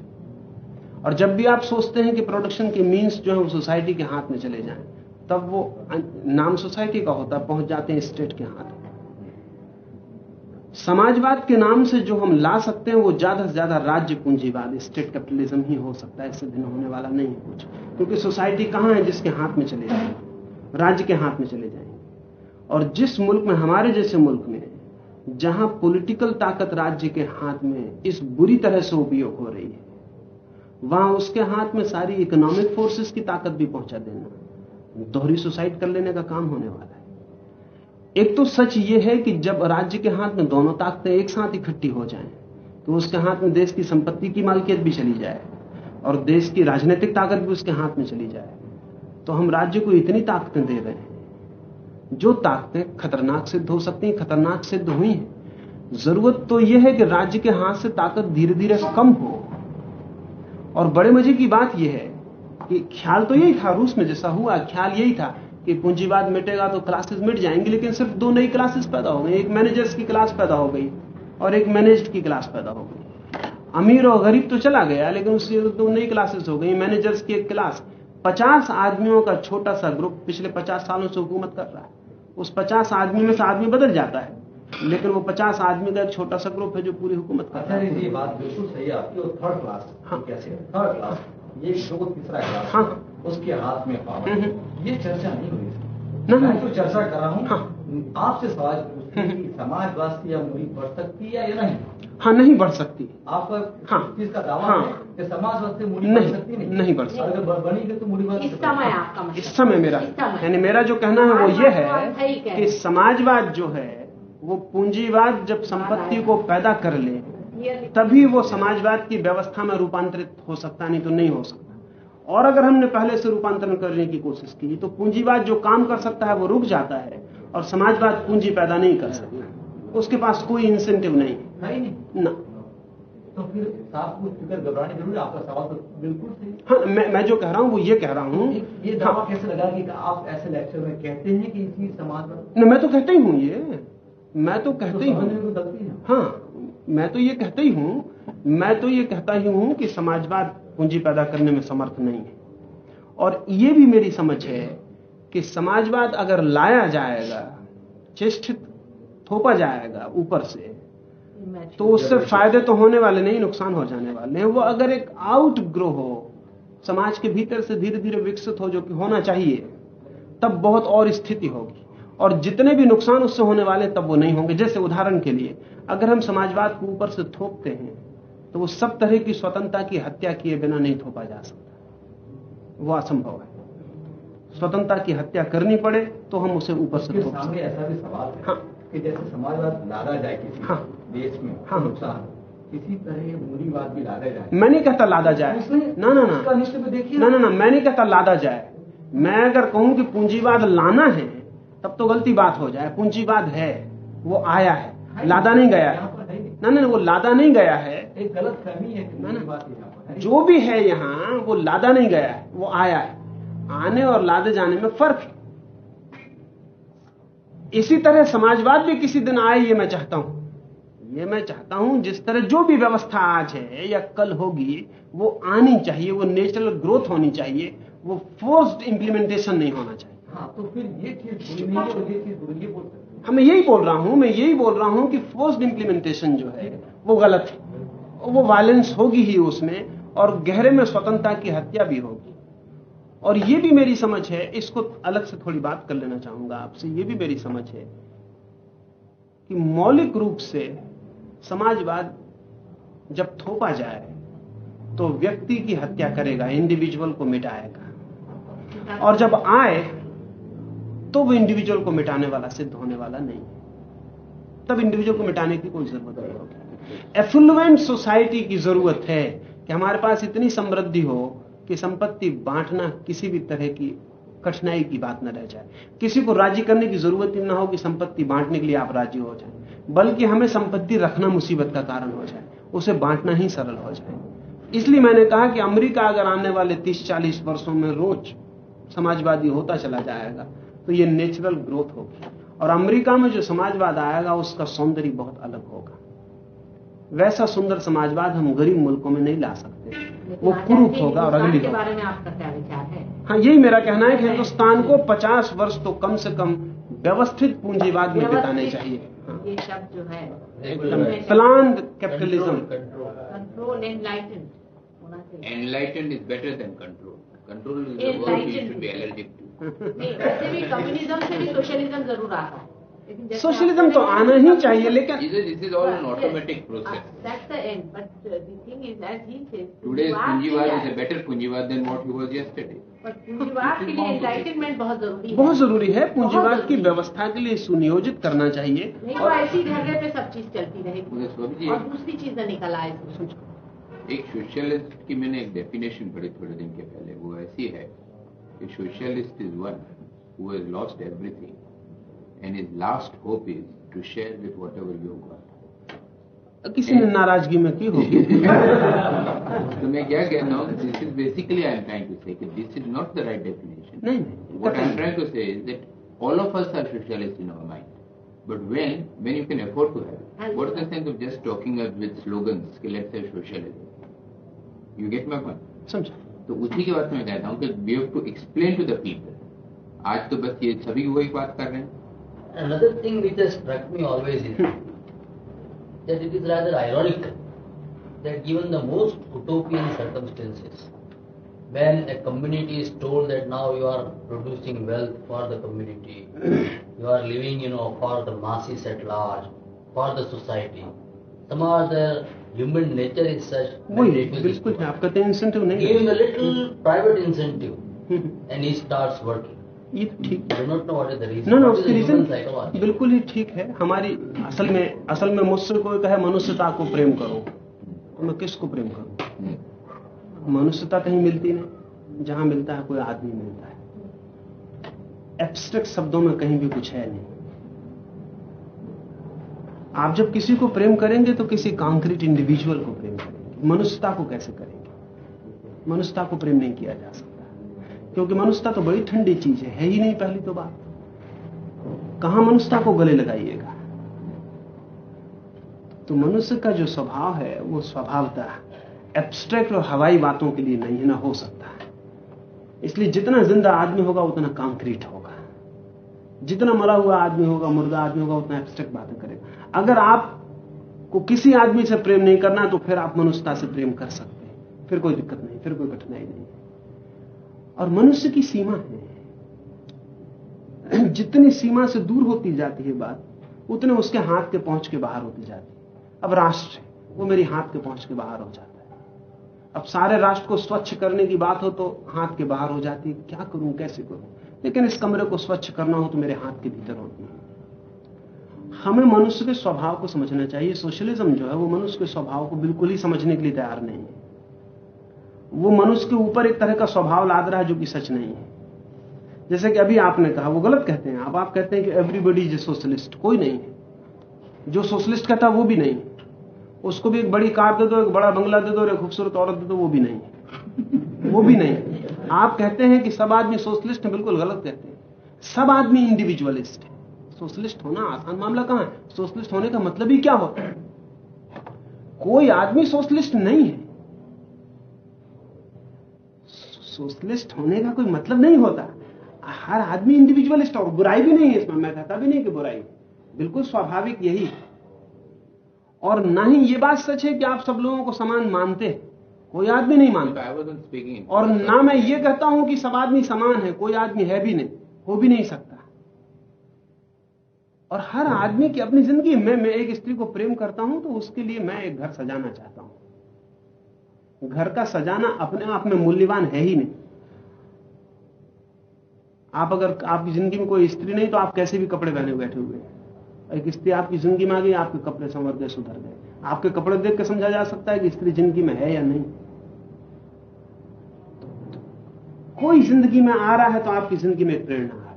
और जब भी आप सोचते हैं कि प्रोडक्शन के मीन्स जो है वो सोसाइटी के हाथ में चले जाएँ, तब वो नाम सोसाइटी का होता पहुँच जाते हैं स्टेट के हाथ समाजवाद के नाम से जो हम ला सकते हैं, वो ज़्यादा से ज़्यादा राज्य पूंजीवाद स्टेट कैपिटलिज्म ही हो सकता है। इससे भिन्न होने वाला नहीं कुछ। क्योंकि सोसाइटी कहाँ है जिसके हाथ में चले जाए? राज्य के हाथ में चले जाएँगे और जिस मुल्क में, हमारे जैसे मुल्क में, जहाँ पॉलिटिकल ताकत राज्य के हाथ में इस बुरी तरह से उपयोग हो रही है, वहाँ उसके हाथ में सारी इकोनॉमिक फोर्सेस की ताकत भी पहुँचा देना, दोहरी सुसाइड कर लेने का काम होने वाला है। एक तो सच ये है कि जब राज्य के हाथ में दोनों ताकतें एक साथ इकट्ठी हो जाएँ तो उसके हाथ में देश की संपत्ति की मालकियत भी चली जाए और देश की राजनीतिक ताकत भी उसके हाथ में चली जाए। तो हम राज्य को इतनी ताकतें दे रहे हैं। जो ताकतें खतरनाक सिद्ध हो सकती हैं, खतरनाक सिद्ध हुई हैं। ज़रूरत तो यह है कि राज्य के हाथ से ताकत धीरे धीरे कम हो। और बड़े मज़े की बात यह है कि ख्याल तो यही था रूस में जैसा हुआ, ख्याल यही था कि पूंजीवाद मिटेगा तो क्लासेस मिट जाएँगी लेकिन सिर्फ़ दो नई क्लासेस पैदा हो गई। एक मैनेजर्स की क्लास पैदा हो गई और एक मैनेज्ड की क्लास पैदा हो गई। अमीर और गरीब तो चला गया लेकिन उसकी दो नई क्लासेस हो गई। मैनेजर्स की एक क्लास पचास आदमियों का छोटा सा ग्रुप पिछले पचास सालों से हुकूमत कर रहा है। उस पचास आदमी में से आदमी बदल जाता है लेकिन वो पचास आदमी का एक छोटा सा ग्रुप है जो पूरी हुकूमत कर रहा है। ये बात बिल्कुल सही है आपकी। और थर्ड क्लास हाँ। कैसे? थर्ड क्लास ये तीसरा क्लास हाँ। उसके हाथ में पावर। हम्म, ये चर्चा नहीं हुई। ना, मैं तो चर्चा कर रहा हूँ। हाँ। आपसे सवाल पूछते हैं कि समाजवाद की मूड़ी बढ़ सकती है या नहीं? हाँ नहीं बढ़ सकती। आपका हाँ। इस चीज़ का दावा हाँ। है कि समाजवाद से मूड़ी नहीं, बढ़ सकती नहीं? नहीं बढ़ सकती। अगर तो मूड़ी बढ़ इस समय आपका मतलब। इस समय मेरा। यानी मेरा जो कहना है वो ये है कि समाजवाद जो है वो पूंजीवाद जब संपत्ति को पैदा कर ले तभी वो समाजवाद की व्यवस्था में रूपांतरित हो सकता नहीं तो नहीं हो सकता। और अगर हमने पहले से रूपांतरण करने की कोशिश की तो पूंजीवाद जो काम कर सकता है वो रुक जाता है और समाजवाद पूंजी पैदा नहीं कर सकता। उसके पास कोई इंसेंटिव नहीं। है ना। तो फिर फ़िक्र घबराने ज़रूर आपका सवाल तो बिल्कुल सही। हाँ मैं मैं जो कह रहा हूँ वो ये कह रहा हूँ। ये दावा कैसे लगा कि आप ऐसे लेक्चर में कहते हैं कि इसी समाज में? तो कहता ही हूँ ये। मैं तो कहते ही हूँ। है। हाँ मैं तो ये कहता ही हूँ। मैं तो ये कहता ही हूँ कि समाजवाद पूंजी पैदा करने में समर्थ नहीं है। और ये भी मेरी समझ है कि समाजवाद अगर लाया जाएगा चेष्टित थोपा जाएगा ऊपर से तो उससे फ़ायदे तो होने वाले नहीं नुकसान हो जाने वाले हैं। वो अगर एक आउट ग्रो हो समाज के भीतर से धीरे धीरे विकसित हो जो कि होना चाहिए तब बहुत और स्थिति होगी। और जितने भी नुकसान उससे होने वाले तब वो नहीं होंगे। जैसे उदाहरण के लिए अगर हम समाजवाद को ऊपर से थोपते हैं तो वो सब तरह की स्वतंत्रता की हत्या किए बिना नहीं थोपा जा सकता। वो असंभव है। स्वतंत्रता की हत्या करनी पड़े तो हम उसे ऊपर से थोप सकते ऐसा भी सवाल है हाँ। कि जैसे समाजवाद लादा जाए किसी हाँ। देश में हाँ। नुकसान इसी तरह मूरीवाद भी लादा जाए। मैं नहीं कहता लादा जाए। ना ना ना। देखिए। ना ना ना। मैं नहीं कहता लादा जाए। मैं अगर कहूँ कि पूंजीवाद लाना है तब तो गलती बात हो जाए। पूंजीवाद है। वो आया है। लादा नहीं गया है। ना ना वो लादा नहीं गया है। एक गलत फहमी है ना, ना। जो भी है यहाँ वो लादा नहीं गया है वो आया है। आने और लादे जाने में फ़र्क है। इसी तरह समाजवाद भी किसी दिन आए ये मैं चाहता हूँ। ये मैं चाहता हूँ जिस तरह जो भी व्यवस्था आज है या कल होगी वो आनी चाहिए वो नेचुरल ग्रोथ होनी चाहिए वो फोर्स्ड इंप्लीमेंटेशन नहीं होना चाहिए। हाँ तो फिर ये चीज़ ये चीज़ हैं, मैं यही बोल रहा हूँ, मैं यही बोल रहा हूँ कि फोर्स्ड इंप्लीमेंटेशन जो है, वो गलत है। वो वायलेंस होगी ही उसमें, और गहरे में स्वतंत्रता की हत्या भी होगी। और ये भी मेरी समझ है, इसको अलग से थोड़ी बात कर लेना चाहूँगा आपसे, ये भी मेरी समझ है कि मौलिक रूप से समाजवाद जब थोपा जाए तो व्यक्ति की हत्या करेगा इंडिविजुअल को मिटाएगा। और जब आए तो वो इंडिविजुअल को मिटाने वाला, सिद्ध होने वाला नहीं तब इंडिविजुअल को मिटाने की कोई ज़रूरत नहीं होगी एफ्लुएंट सोसाइटी की ज़रूरत है कि हमारे पास इतनी समृद्धि हो कि संपत्ति बांटना किसी भी तरह की कठिनाई की बात न रह जाए। किसी को राज़ी करने की ज़रूरत ही ना हो कि संपत्ति बांटने के लिए आप राज़ी हो जाए। बल्कि हमें संपत्ति रखना मुसीबत का कारण हो जाए, उसे बांटना ही सरल हो जाए। इसलिए मैंने कहा कि अमेरिका अगर आने वाले 30-40 वर्षों में रोज समाजवादी होता चला जाएगा तो ये नेचुरल ग्रोथ होगी। और अमेरिका में जो समाजवाद आएगा उसका सौंदर्य बहुत अलग होगा। वैसा सुंदर समाजवाद हम गरीब मुल्कों में नहीं ला सकते। वो कुरूप होगा और अगली के बारे में आपका क्या विचार है? हाँ यही मेरा कहना है कि हिंदुस्तान को 50 वर्ष तो कम से कम व्यवस्थित पूंजीवाद में बिताने चाहिए। हाँ, ये शब्द जो है एकदम plan capitalism control control enlighten होना चाहिए। Enlightened is better than control. Control is नहीं कम्युनिज्म से भी सोशलिज्म ज़रूर आता है। सोशलिज्म तो आना ही चाहिए लेकिन is all an automatic process. That's the end. But uh, the thing is, as he says, Today's पूंजीवाद लिए a better Punjivad than what he was yesterday. But पूंजीवाद के लिए एनलाइटनमेंट बहुत ज़रूरी है। बहुत ज़रूरी है पूंजीवाद की व्यवस्था के लिए सुनियोजित करना चाहिए। नहीं तो ऐसी जगह पे सब चीज़ चलती रहेगी। जी और दूसरी चीज़ निकल आए। एक सोशलिस्ट की मैंने एक डेफिनेशन पढ़ी थोड़े दिन के पहले वो ऐसी है। कि socialist is one who has lost everything and his last hope is to share with whatever you got किसी ने नाराजगी में की होगी तो मैं क्या कहता हूँ this is basically I am trying to say this is not the right definition नहीं नहीं What I'm कतई। trying to say is that all of us are socialists in our mind. But when, when you can afford to have it, what is the sense of just talking up with slogans, कि let's have socialism? You get my point? समझा तो उसी के बाद मैं कहता हूँ कि we have to explain to the people. आज तो बस ये सभी वही बात कर रहे हैं Another thing which has struck me always is that it is rather ironic that given the most utopian circumstances, when a community is told that now you are producing wealth for the community, you are living, you know, for the masses at large, for the society, बिल्कुल आप incentive नहीं private incentive and he starts ठीक no बिल्कुल ही ठीक है। हमारी असल में असल में मुझसे कोई कहे मनुष्यता को प्रेम करो। तो मैं किसको प्रेम करूँ? मनुष्यता कहीं मिलती नहीं। जहाँ मिलता है कोई आदमी मिलता है। एब्स्ट्रैक्ट शब्दों में कहीं भी कुछ है नहीं। आप जब किसी को प्रेम करेंगे तो किसी कॉन्क्रीट इंडिविजुअल को प्रेम करेंगे। मनुष्यता को कैसे करेंगे? मनुष्यता को प्रेम नहीं किया जा सकता। क्योंकि मनुष्यता तो बड़ी ठंडी चीज़ है है ही नहीं पहली तो बात। कहाँ मनुष्यता को गले लगाइएगा? तो मनुष्य का जो स्वभाव है, वो स्वभावता एब्स्ट्रैक्ट और हवाई बातों के लिए नहीं ना हो सकता है। इसलिए जितना ज़िंदा आदमी होगा, उतना कंक्रीट होगा। जितना मरा हुआ आदमी होगा, मुर्दा आदमी होगा, उतना एब्स्ट्रैक्ट बातें करेगा। अगर आपको किसी आदमी से प्रेम नहीं करना तो फिर आप मनुष्यता से प्रेम कर सकते हैं। फिर कोई दिक्कत नहीं, फिर कोई कठिनाई नहीं। और मनुष्य की सीमा है। जितनी सीमा से दूर होती जाती है बात, उतने उसके हाथ के पहुँच के बाहर होती जाती है। अब राष्ट्र वो मेरी हाथ के पहुँच के बाहर हो जाता है। अब सारे राष्ट्र को स्वच्छ करने की बात हो तो हाथ के बाहर हो जाती है। क्या करूँ, कैसे करूँ? लेकिन इस कमरे को स्वच्छ करना हो तो मेरे हाथ के भीतर होती हमें मनुष्य के स्वभाव को समझना चाहिए। सोशलिज्म जो है, वो मनुष्य के स्वभाव को बिल्कुल ही समझने के लिए तैयार नहीं है। वो मनुष्य के ऊपर एक तरह का स्वभाव लाद रहा है जो कि सच नहीं है। जैसे कि अभी आपने कहा, वो गलत कहते हैं। अब आप कहते हैं कि एवरीबडी इज़ ए सोशलिस्ट कोई नहीं है। जो सोशलिस्ट कहता वो भी नहीं उसको भी एक बड़ी कार दे दो, एक बड़ा बंगला दे दो, और एक खूबसूरत औरत दे दो, वो भी नहीं वो भी नहीं आप कहते हैं कि सब आदमी सोशलिस्ट है, बिल्कुल गलत कहते हैं। सब आदमी इंडिविजुअलिस्ट है। सोशलिस्ट होना आसान मामला कहाँ है? सोशलिस्ट होने का मतलब ही क्या होता है कोई आदमी सोशलिस्ट नहीं है। सोशलिस्ट होने का कोई मतलब नहीं होता। हर आदमी इंडिविजुअलिस्ट और बुराई भी नहीं है इसमें मैं कहता भी नहीं कि बुराई। बिल्कुल स्वाभाविक यही। और ना ही ये बात सच है कि आप सब लोगों को समान मानते हैं। कोई आदमी नहीं मानता। और ना मैं ये कहता हूँ कि सब आदमी समान है कोई आदमी है भी नहीं हो भी नहीं सकता। और हर आदमी की अपनी ज़िंदगी। में, मैं एक स्त्री को प्रेम करता हूँ तो उसके लिए मैं एक घर सजाना चाहता हूँ। घर का सजाना अपने आप में मूल्यवान है ही नहीं। आप अगर, आपकी ज़िंदगी में कोई स्त्री नहीं तो आप कैसे भी कपड़े पहने बैठे हुए एक स्त्री आपकी ज़िंदगी में आ गई, आपके कपड़े संवर गए, सुधर गए। आपके कपड़े देख के समझा जा सकता है कि स्त्री ज़िंदगी में है या नहीं। कोई ज़िंदगी में आ रहा है तो आपकी ज़िंदगी में प्रेरणा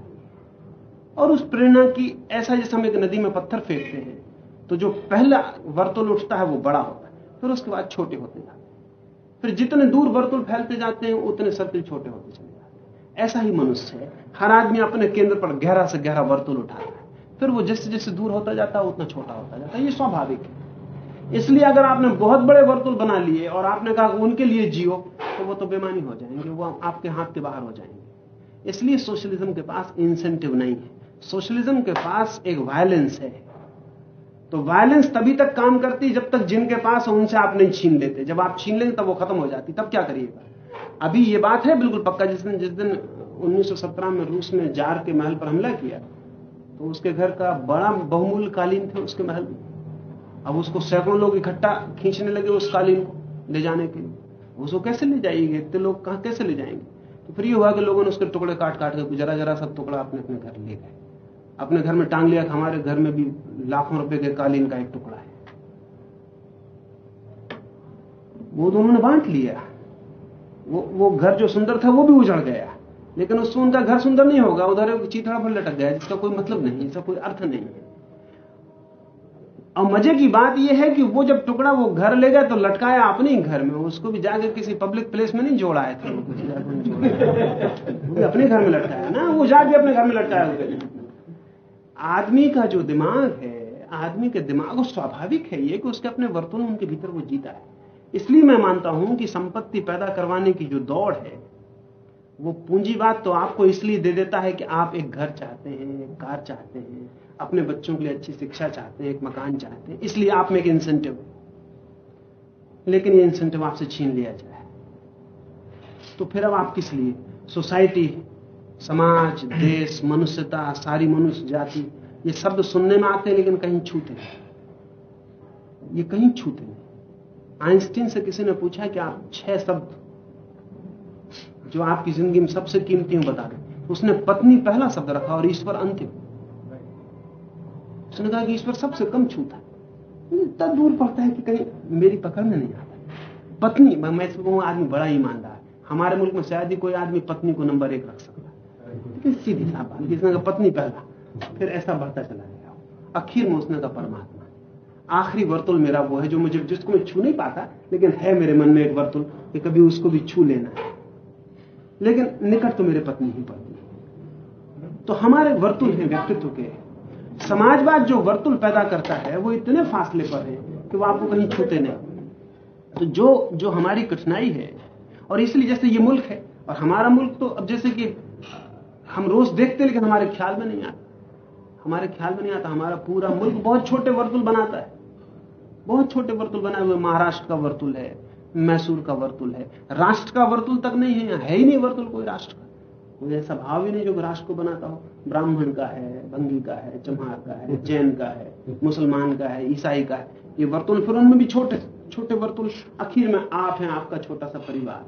और उस प्रेरणा की ऐसा जैसे हम एक नदी में पत्थर फेंकते हैं तो जो पहला वर्तुल उठता है वो बड़ा होता है, फिर उसके बाद छोटे होते जाते फिर जितने दूर वर्तुल फैलते जाते हैं, उतने सर्किल छोटे होते चले जाते हैं। ऐसा ही मनुष्य है, हर आदमी अपने केंद्र पर गहरा से गहरा वर्तुल उठाता है। फिर वो जैसे जैसे दूर होता जाता है, उतना छोटा होता जाता है। ये स्वाभाविक है। इसलिए अगर आपने बहुत बड़े वर्तुल बना लिए और आपने कहा उनके लिए जियो तो वो तो बेमानी हो जाएँगे, वो आपके हाथ के बाहर हो जाएँगे। इसलिए सोशलिज्म के पास इंसेंटिव नहीं है। सोशलिज्म के पास एक वायलेंस है। तो वायलेंस तभी तक काम करती जब तक जिनके पास है, उनसे आप नहीं छीन लेते। जब आप छीन लेंगे, तब वो खत्म हो जाती। तब क्या करिएगा अभी ये बात है बिल्कुल पक्का, जिस दिन जिस दिन 1917 में रूस ने जार के महल पर हमला किया तो उसके घर का बड़ा बहुमूल्य कालीन थे उसके महल। में अब उसको सैकड़ों लोग इकट्ठा खींचने लगे उस कालीन को ले जाने के लिए। उसको कैसे ले जाएँगे? इतने लोग कहाँ कैसे ले जाएँगे? तो फिर ये हुआ कि लोगों ने उसके टुकड़े काट काट के जरा जरा सब टुकड़ा अपने अपने घर ले गए। अपने घर में टांग लिया हमारे घर में भी लाखों रुपए के कालीन का एक टुकड़ा है। वो तो उन्होंने बांट लिया। वो वो घर जो सुंदर था, वो भी उजड़ गया। लेकिन उससे उनका घर सुंदर नहीं होगा, उधर एक चीथड़ा पर लटक गया, जिसका कोई मतलब नहीं इसका कोई अर्थ नहीं है। और मज़े की बात यह है कि वो जब टुकड़ा वो घर ले गया तो लटकाया अपने ही घर में, उसको भी जाकर किसी पब्लिक प्लेस में नहीं जोड़ाए थे भी अपने घर में लटकाया ना, वो जाके अपने घर में लटकाया। आदमी का जो दिमाग है, आदमी के दिमाग, वो स्वाभाविक है ये कि उसके अपने वर्तुल उनके भीतर वो जीता है। इसलिए मैं मानता हूँ कि संपत्ति पैदा करवाने की जो दौड़ है, वो पूंजीवाद तो आपको इसलिए दे देता है कि आप एक घर चाहते हैं, एक कार चाहते हैं, अपने बच्चों के लिए अच्छी शिक्षा चाहते हैं, एक मकान चाहते हैं, इसलिए आप में एक इंसेंटिव लेकिन ये इंसेंटिव आपसे छीन लिया जाए। तो फिर अब आप किस लिए? सोसाइटी समाज, देश, मनुष्यता, सारी मनुष्य, जाति, ये शब्द सुनने में आते हैं, लेकिन कहीं छूते नहीं। ये कहीं छूते नहीं। आइंस्टीन से किसी ने पूछा कि आप छह शब्द जो आपकी ज़िंदगी में सबसे कीमती हो, बता दें। उसने पत्नी पहला शब्द रखा और ईश्वर अंतिम। उसने कहा कि ईश्वर सबसे कम छूता है। इतना दूर पड़ता है कि कहीं मेरी पकड़ में नहीं आता। पत्नी, मैं इसको आदमी बड़ा ईमानदार है। हमारे मुल्क में शायद ही कोई आदमी पत्नी को नंबर एक रख सकता है सीधी सा बात किसने कहा पत्नी पहला फिर ऐसा बढ़ता चला गया। आखिर में उसने कहा परमात्मा। आखिरी वर्तुल मेरा वो है जो मुझे जिसको मैं छू नहीं पाता, लेकिन है मेरे मन में एक वर्तुल कि कभी उसको भी छू लेना है। लेकिन निकट तो मेरे पत्नी ही पड़ती तो हमारे वर्तुल हैं व्यक्तित्व के। समाजवाद जो वर्तुल पैदा करता है, वो इतने फासले पर है कि वो आपको कहीं छूते नहीं। तो जो जो हमारी कठिनाई है, और इसलिए जैसे ये मुल्क है, और हमारा मुल्क तो अब जैसे कि हम रोज देखते लेकिन हमारे ख्याल में नहीं आता। हमारे ख्याल में नहीं आता, हमारा पूरा मुल्क बहुत छोटे वर्तुल बनाता है। बहुत छोटे वर्तुल बनाए हुए, महाराष्ट्र का वर्तुल है, मैसूर का वर्तुल है। राष्ट्र का वर्तुल तक नहीं है है ही नहीं वर्तुल कोई राष्ट्र का। कोई ऐसा भाव ही नहीं जो राष्ट्र को बनाता हो। ब्राह्मण का है, बंगी का है चमार का है, जैन का है, मुसलमान का है, ईसाई का है। ये वर्तुल फिर उनमें भी छोटे छोटे वर्तुल आखिर में आप हैं, आपका छोटा सा परिवार।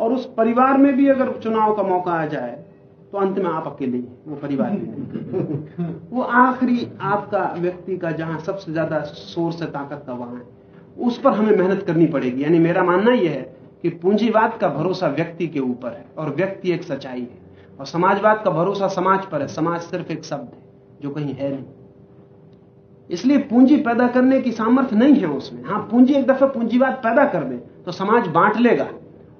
और उस परिवार में भी अगर चुनाव का मौका आ जाए तो अंत में आप अकेले ही, वो परिवार में वो आखिरी आपका व्यक्ति का जहाँ सबसे ज़्यादा सोर्स है ताकत का वहाँ है, उस पर हमें मेहनत करनी पड़ेगी। यानी मेरा मानना यह है कि पूंजीवाद का भरोसा व्यक्ति के ऊपर है और व्यक्ति एक सच्चाई है। और समाजवाद का भरोसा समाज पर है, समाज सिर्फ़ एक शब्द है, जो कहीं है नहीं। इसलिए पूंजी पैदा करने की सामर्थ्य नहीं है उसमें। हाँ पूंजी एक दफ़ा पूंजीवाद पैदा कर दे तो समाज बांट लेगा।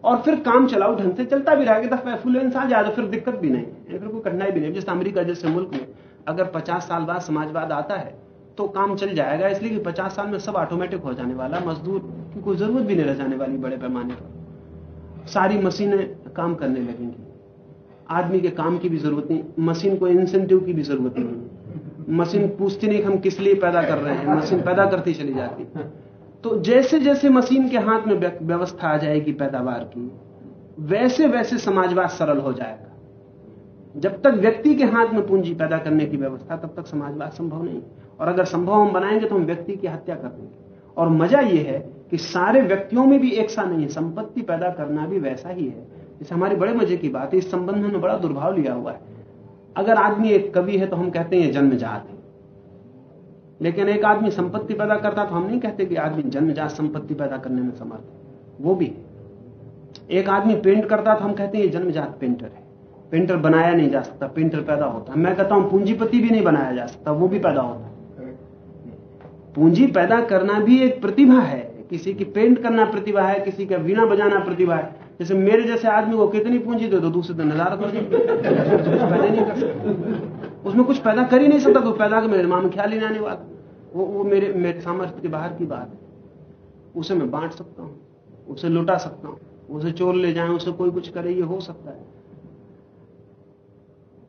और फिर काम चलाओ, ढंग से चलता भी रहेगा दफ़ा एफ्लुएंस आ जाए तो फिर दिक्कत भी नहीं। है फिर कोई कठिनाई भी नहीं। जैसे अमेरिका, जैसे मुल्क में अगर पचास साल बाद समाजवाद आता है तो काम चल जाएगा, इसलिए कि पचास साल में सब ऑटोमेटिक हो जाने वाला, मजदूर की कोई ज़रूरत भी नहीं रह जाने वाली बड़े पैमाने पर। सारी मशीनें काम करने लगेंगी। आदमी के काम की भी ज़रूरत नहीं, मशीन को इंसेंटिव की भी ज़रूरत नहीं। मशीन पूछती नहीं हम किस लिए पैदा कर रहे हैं, मशीन पैदा करती चली जाती। तो जैसे जैसे मशीन के हाथ में व्यवस्था आ जाएगी पैदावार की, वैसे वैसे समाजवाद सरल हो जाएगा। जब तक व्यक्ति के हाथ में पूंजी पैदा करने की व्यवस्था, तब तक समाजवाद संभव नहीं। और अगर संभव हम बनाएँगे तो हम व्यक्ति की हत्या कर देंगे। और मज़ा यह है कि सारे व्यक्तियों में भी एक सा नहीं है, संपत्ति पैदा करना भी वैसा ही है। जैसे हमारी बड़े मज़े की बात है, इस संबंध में बड़ा दुर्भाव लिया हुआ है। अगर आदमी एक कवि है तो हम कहते हैं जन्म जन्मजात है। लेकिन एक आदमी संपत्ति पैदा करता तो हम नहीं कहते कि आदमी जन्मजात संपत्ति पैदा करने में समर्थ वो भी। एक आदमी पेंट करता तो हम कहते हैं जन्मजात पेंटर है। पेंटर बनाया नहीं जा सकता पेंटर पैदा होता मैं कहता हूँ, पूंजीपति भी नहीं बनाया जा सकता, वो भी पैदा होता पूंजी पैदा करना भी एक प्रतिभा है। किसी की पेंट करना प्रतिभा है, किसी का वीणा बजाना प्रतिभा है। जैसे मेरे जैसे आदमी को कितनी पूंजी दे दो, दूसरे दिन कर पैदा नहीं कर सकता उसमें कुछ पैदा कर ही नहीं सकता कोई पैदा कर मेरे दिमाग में ख्याल ही नहीं आने वाला। वो वो मेरे मेरे सामर्थ्य के बाहर की बात है। उसे मैं बांट सकता हूँ, उसे लुटा सकता हूँ, उसे चोर ले जाए, उसे कोई कुछ करे, ये हो सकता है।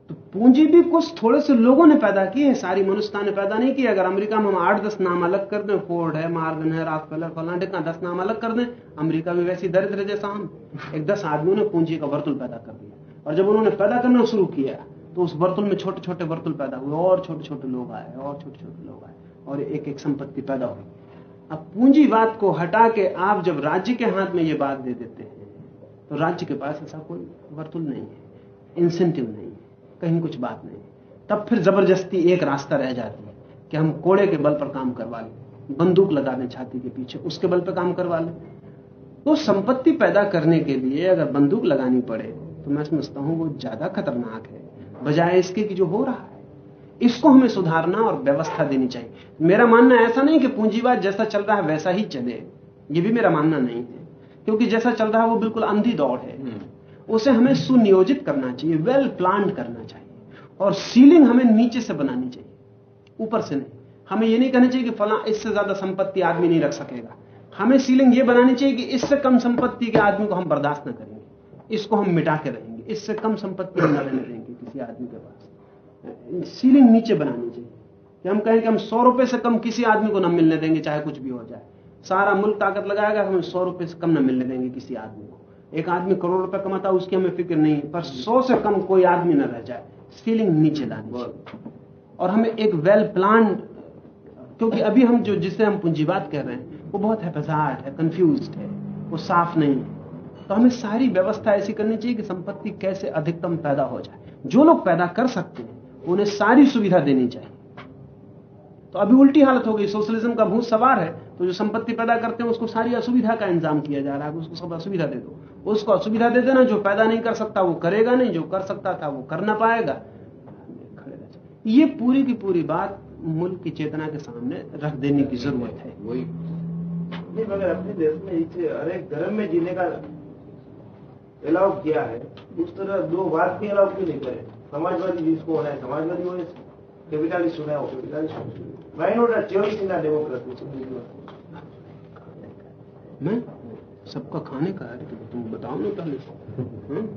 तो पूंजी भी कुछ थोड़े से लोगों ने पैदा की है, सारी मनुष्यता ने पैदा नहीं की अगर अमेरिका में हम आठ दस नाम अलग कर दें, फोर्ड है, मार्गन है रॉकफेलर फलाने का दस नाम अलग कर दें, अमेरिका में वैसी दरिद्र जैसा हम। एक दस आदमियों ने पूंजी का वर्तुल पैदा कर दिया। और जब उन्होंने पैदा करना शुरू किया तो उस वर्तुल में छोटे छोटे वर्तुल पैदा हुए, और छोटे छोटे लोग आए, और छोटे छोटे लोग आए। और एक एक संपत्ति पैदा हुई अब पूंजीवाद को हटा के आप जब राज्य के हाथ में ये बात दे देते हैं तो राज्य के पास ऐसा कोई वर्तुल नहीं है इंसेंटिव नहीं है, कहीं कुछ बात नहीं तब फिर ज़बरदस्ती एक रास्ता रह जाती है कि हम कोड़े के बल पर काम करवा लें, बंदूक लगा दें छाती के पीछे उसके बल पर काम करवा लें। तो संपत्ति पैदा करने के लिए अगर बंदूक लगानी पड़े तो मैं समझता हूँ वो ज़्यादा खतरनाक है, बजाय इसके कि जो हो रहा है। इसको हमें सुधारना और व्यवस्था देनी चाहिए। मेरा मानना ऐसा नहीं कि पूंजीवाद जैसा चल रहा है वैसा ही चले। ये भी मेरा मानना नहीं है। क्योंकि जैसा चल रहा है वो बिल्कुल अंधी दौड़ है। उसे हमें सुनियोजित करना चाहिए वेल प्लान करना चाहिए। और सीलिंग हमें नीचे से बनानी चाहिए ऊपर से नहीं। हमें यह नहीं कहना चाहिए कि फला इससे ज़्यादा संपत्ति आदमी नहीं रख सकेगा। हमें सीलिंग यह बनानी चाहिए कि इससे कम संपत्ति के आदमी को हम बर्दाश्त न करेंगे। इसको हम मिटा के रहेंगे। इससे कम संपत्ति न रहने देंगे किसी आदमी के पास। सीलिंग नीचे बनानी चाहिए। कि हम कहें कि हम सौ रुपए से कम किसी आदमी को न मिलने देंगे, चाहे कुछ भी हो जाए। सारा मुल्क ताकत लगाएगा, हमें सौ रुपए से कम न मिलने देंगे किसी आदमी को। एक आदमी करोड़ रुपए कमाता है, उसकी हमें फ़िक्र नहीं पर सौ से कम कोई आदमी न रह जाए। सीलिंग नीचे लानी और हमें एक वेल प्लान क्योंकि अभी हम जो, जिससे हम पूंजीवाद कह रहे हैं, वो बहुत हैफजाट है कंफ्यूज है, वो साफ़ नहीं है। तो हमें सारी व्यवस्था ऐसी करनी चाहिए कि संपत्ति कैसे अधिकतम पैदा हो जाए। जो लोग पैदा कर सकते हैं उन्हें सारी सुविधा देनी चाहिए। तो अभी उल्टी हालत हो गई, सोशलिज्म का भूत सवार है तो जो संपत्ति पैदा करते हैं, उसको सारी असुविधा का इंतज़ाम किया जा रहा है। उसको सब असुविधा दे दो। उसको असुविधा दे देना, जो पैदा नहीं कर सकता, वो करेगा नहीं, जो कर सकता था, वो कर ना पाएगा। ये पूरी की पूरी बात मुल्क की चेतना के सामने रख देने की ज़रूरत है। वही। नहीं, मगर अपने देश में एक धर्म में जीने का अलाउ किया है, उस तरह दो बात भी अलाउ क्यों नहीं करे? समाजवादी जिसको होना है समाजवादी हो कैपिटलिस्ट होना है। Capitalist why not a choice in democracy मैं? सबका खाने का है तो तुम बताओ ना पहले। हम्म?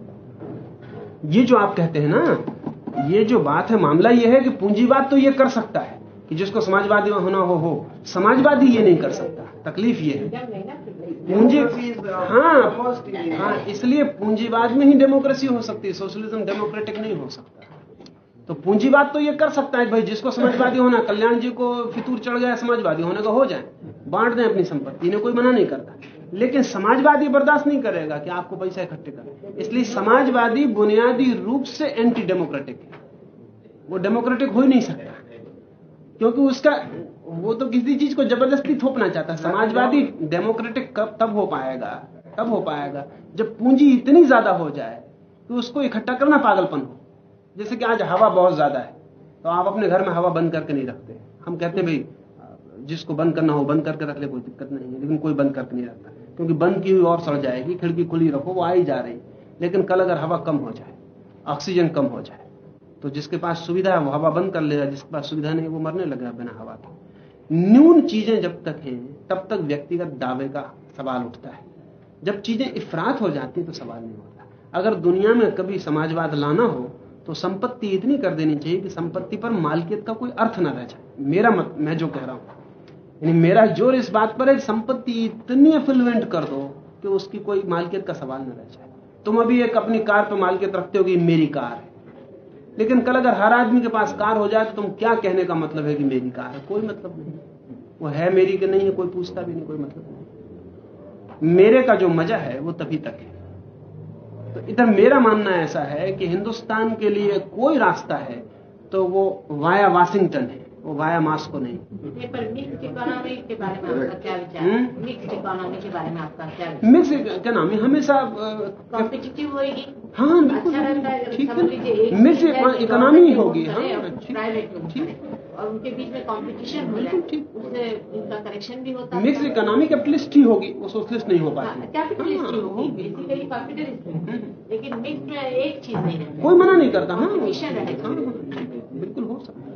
ये जो आप कहते हैं ना ये जो बात है मामला ये है कि पूंजीवाद तो ये कर सकता है कि जिसको समाजवादी होना हो हो। समाजवादी ये नहीं कर सकता। तकलीफ़ ये है। पूंजी हाँ हाँ इसलिए पूंजीवाद में ही डेमोक्रेसी हो सकती है सोशलिज्म डेमोक्रेटिक नहीं हो सकता। तो पूंजीवाद तो ये कर सकता है भाई जिसको समाजवादी होना कल्याण जी को फितूर चढ़ गया समाजवादी होने का हो जाए बांट दें अपनी संपत्ति इन्हें कोई मना नहीं करता। लेकिन समाजवादी बर्दाश्त नहीं करेगा कि आपको पैसा इकट्ठे करें इसलिए समाजवादी बुनियादी रूप से एंटी डेमोक्रेटिक है। वो डेमोक्रेटिक हो ही नहीं सकता। क्योंकि उसका, वो तो किसी चीज़ को ज़बरदस्ती थोपना चाहता है। समाजवादी डेमोक्रेटिक कब, तब हो पाएगा, तब हो पाएगा, जब पूंजी इतनी ज़्यादा हो जाए कि उसको इकट्ठा करना पागलपन हो। जैसे कि आज हवा बहुत ज़्यादा है तो आप अपने घर में हवा बंद करके नहीं रखते। हम कहते हैं, भाई, जिसको बंद करना हो, बंद करके रख ले, कोई दिक्कत नहीं है। लेकिन कोई बंद करके नहीं रखता, क्योंकि बंद की हुई और सड़ जाएगी, खिड़की खुली रखो, वो आई जा रही। लेकिन कल अगर हवा कम हो जाए, ऑक्सीजन कम हो जाए तो जिसके पास सुविधा है, वो हवा बंद कर लेगा, जिसके पास सुविधा नहीं वो मरने लगेगा बिना हवा के। न्यून चीज़ें जब तक हैं, तब तक व्यक्तिगत दावे का सवाल उठता है। जब चीज़ें इफरात हो जाती है तो सवाल नहीं होता। अगर दुनिया में कभी समाजवाद लाना हो तो संपत्ति इतनी कर देनी चाहिए कि संपत्ति पर मालकियत का कोई अर्थ ना रह जाए। मेरा मत, मैं जो कह रहा हूँ, यानी मेरा ज़ोर इस बात पर है, संपत्ति इतनी अफिलवेंट कर दो कि उसकी कोई मालकियत का सवाल न रह जाए। तुम अभी एक अपनी कार पर मालकियत रखते हो कि मेरी कार है। लेकिन कल अगर हर आदमी के पास कार हो जाए तो तुम क्या कहने का मतलब है कि मेरी कार है? कोई मतलब नहीं। वो है मेरी कि नहीं है, कोई पूछता भी नहीं, कोई मतलब नहीं। मेरे का जो मज़ा है, वो तभी तक है। तो इधर मेरा मानना ऐसा है कि हिंदुस्तान के लिए कोई रास्ता है तो वो वाया वाशिंगटन है। वो वाया मास को नहीं। पर मिक्स इकोनॉमी के बारे में आपका क्या विचार मिक्स इकोनॉमी के बारे में आपका क्या मिक्स इकोनॉमी हमेशा कॉम्पिटिटिव होगी हाँ अच्छा ठीक है मिक्स इकोनॉमी होगी हाँ प्राइवेट और उनके बीच में कंपटीशन हो जाए उससे इनका करेक्शन भी होता है। मिक्स इकोनॉमी कैपिटलिस्ट ही होगी वो सोशलिस्ट नहीं हो पाती कैपिटलिस्ट ही होगी बेसिकली कैपिटलिस्ट लेकिन मिक्स में एक चीज़ नहीं रहती। कोई मना नहीं करता हाँ बिल्कुल हो सकता है।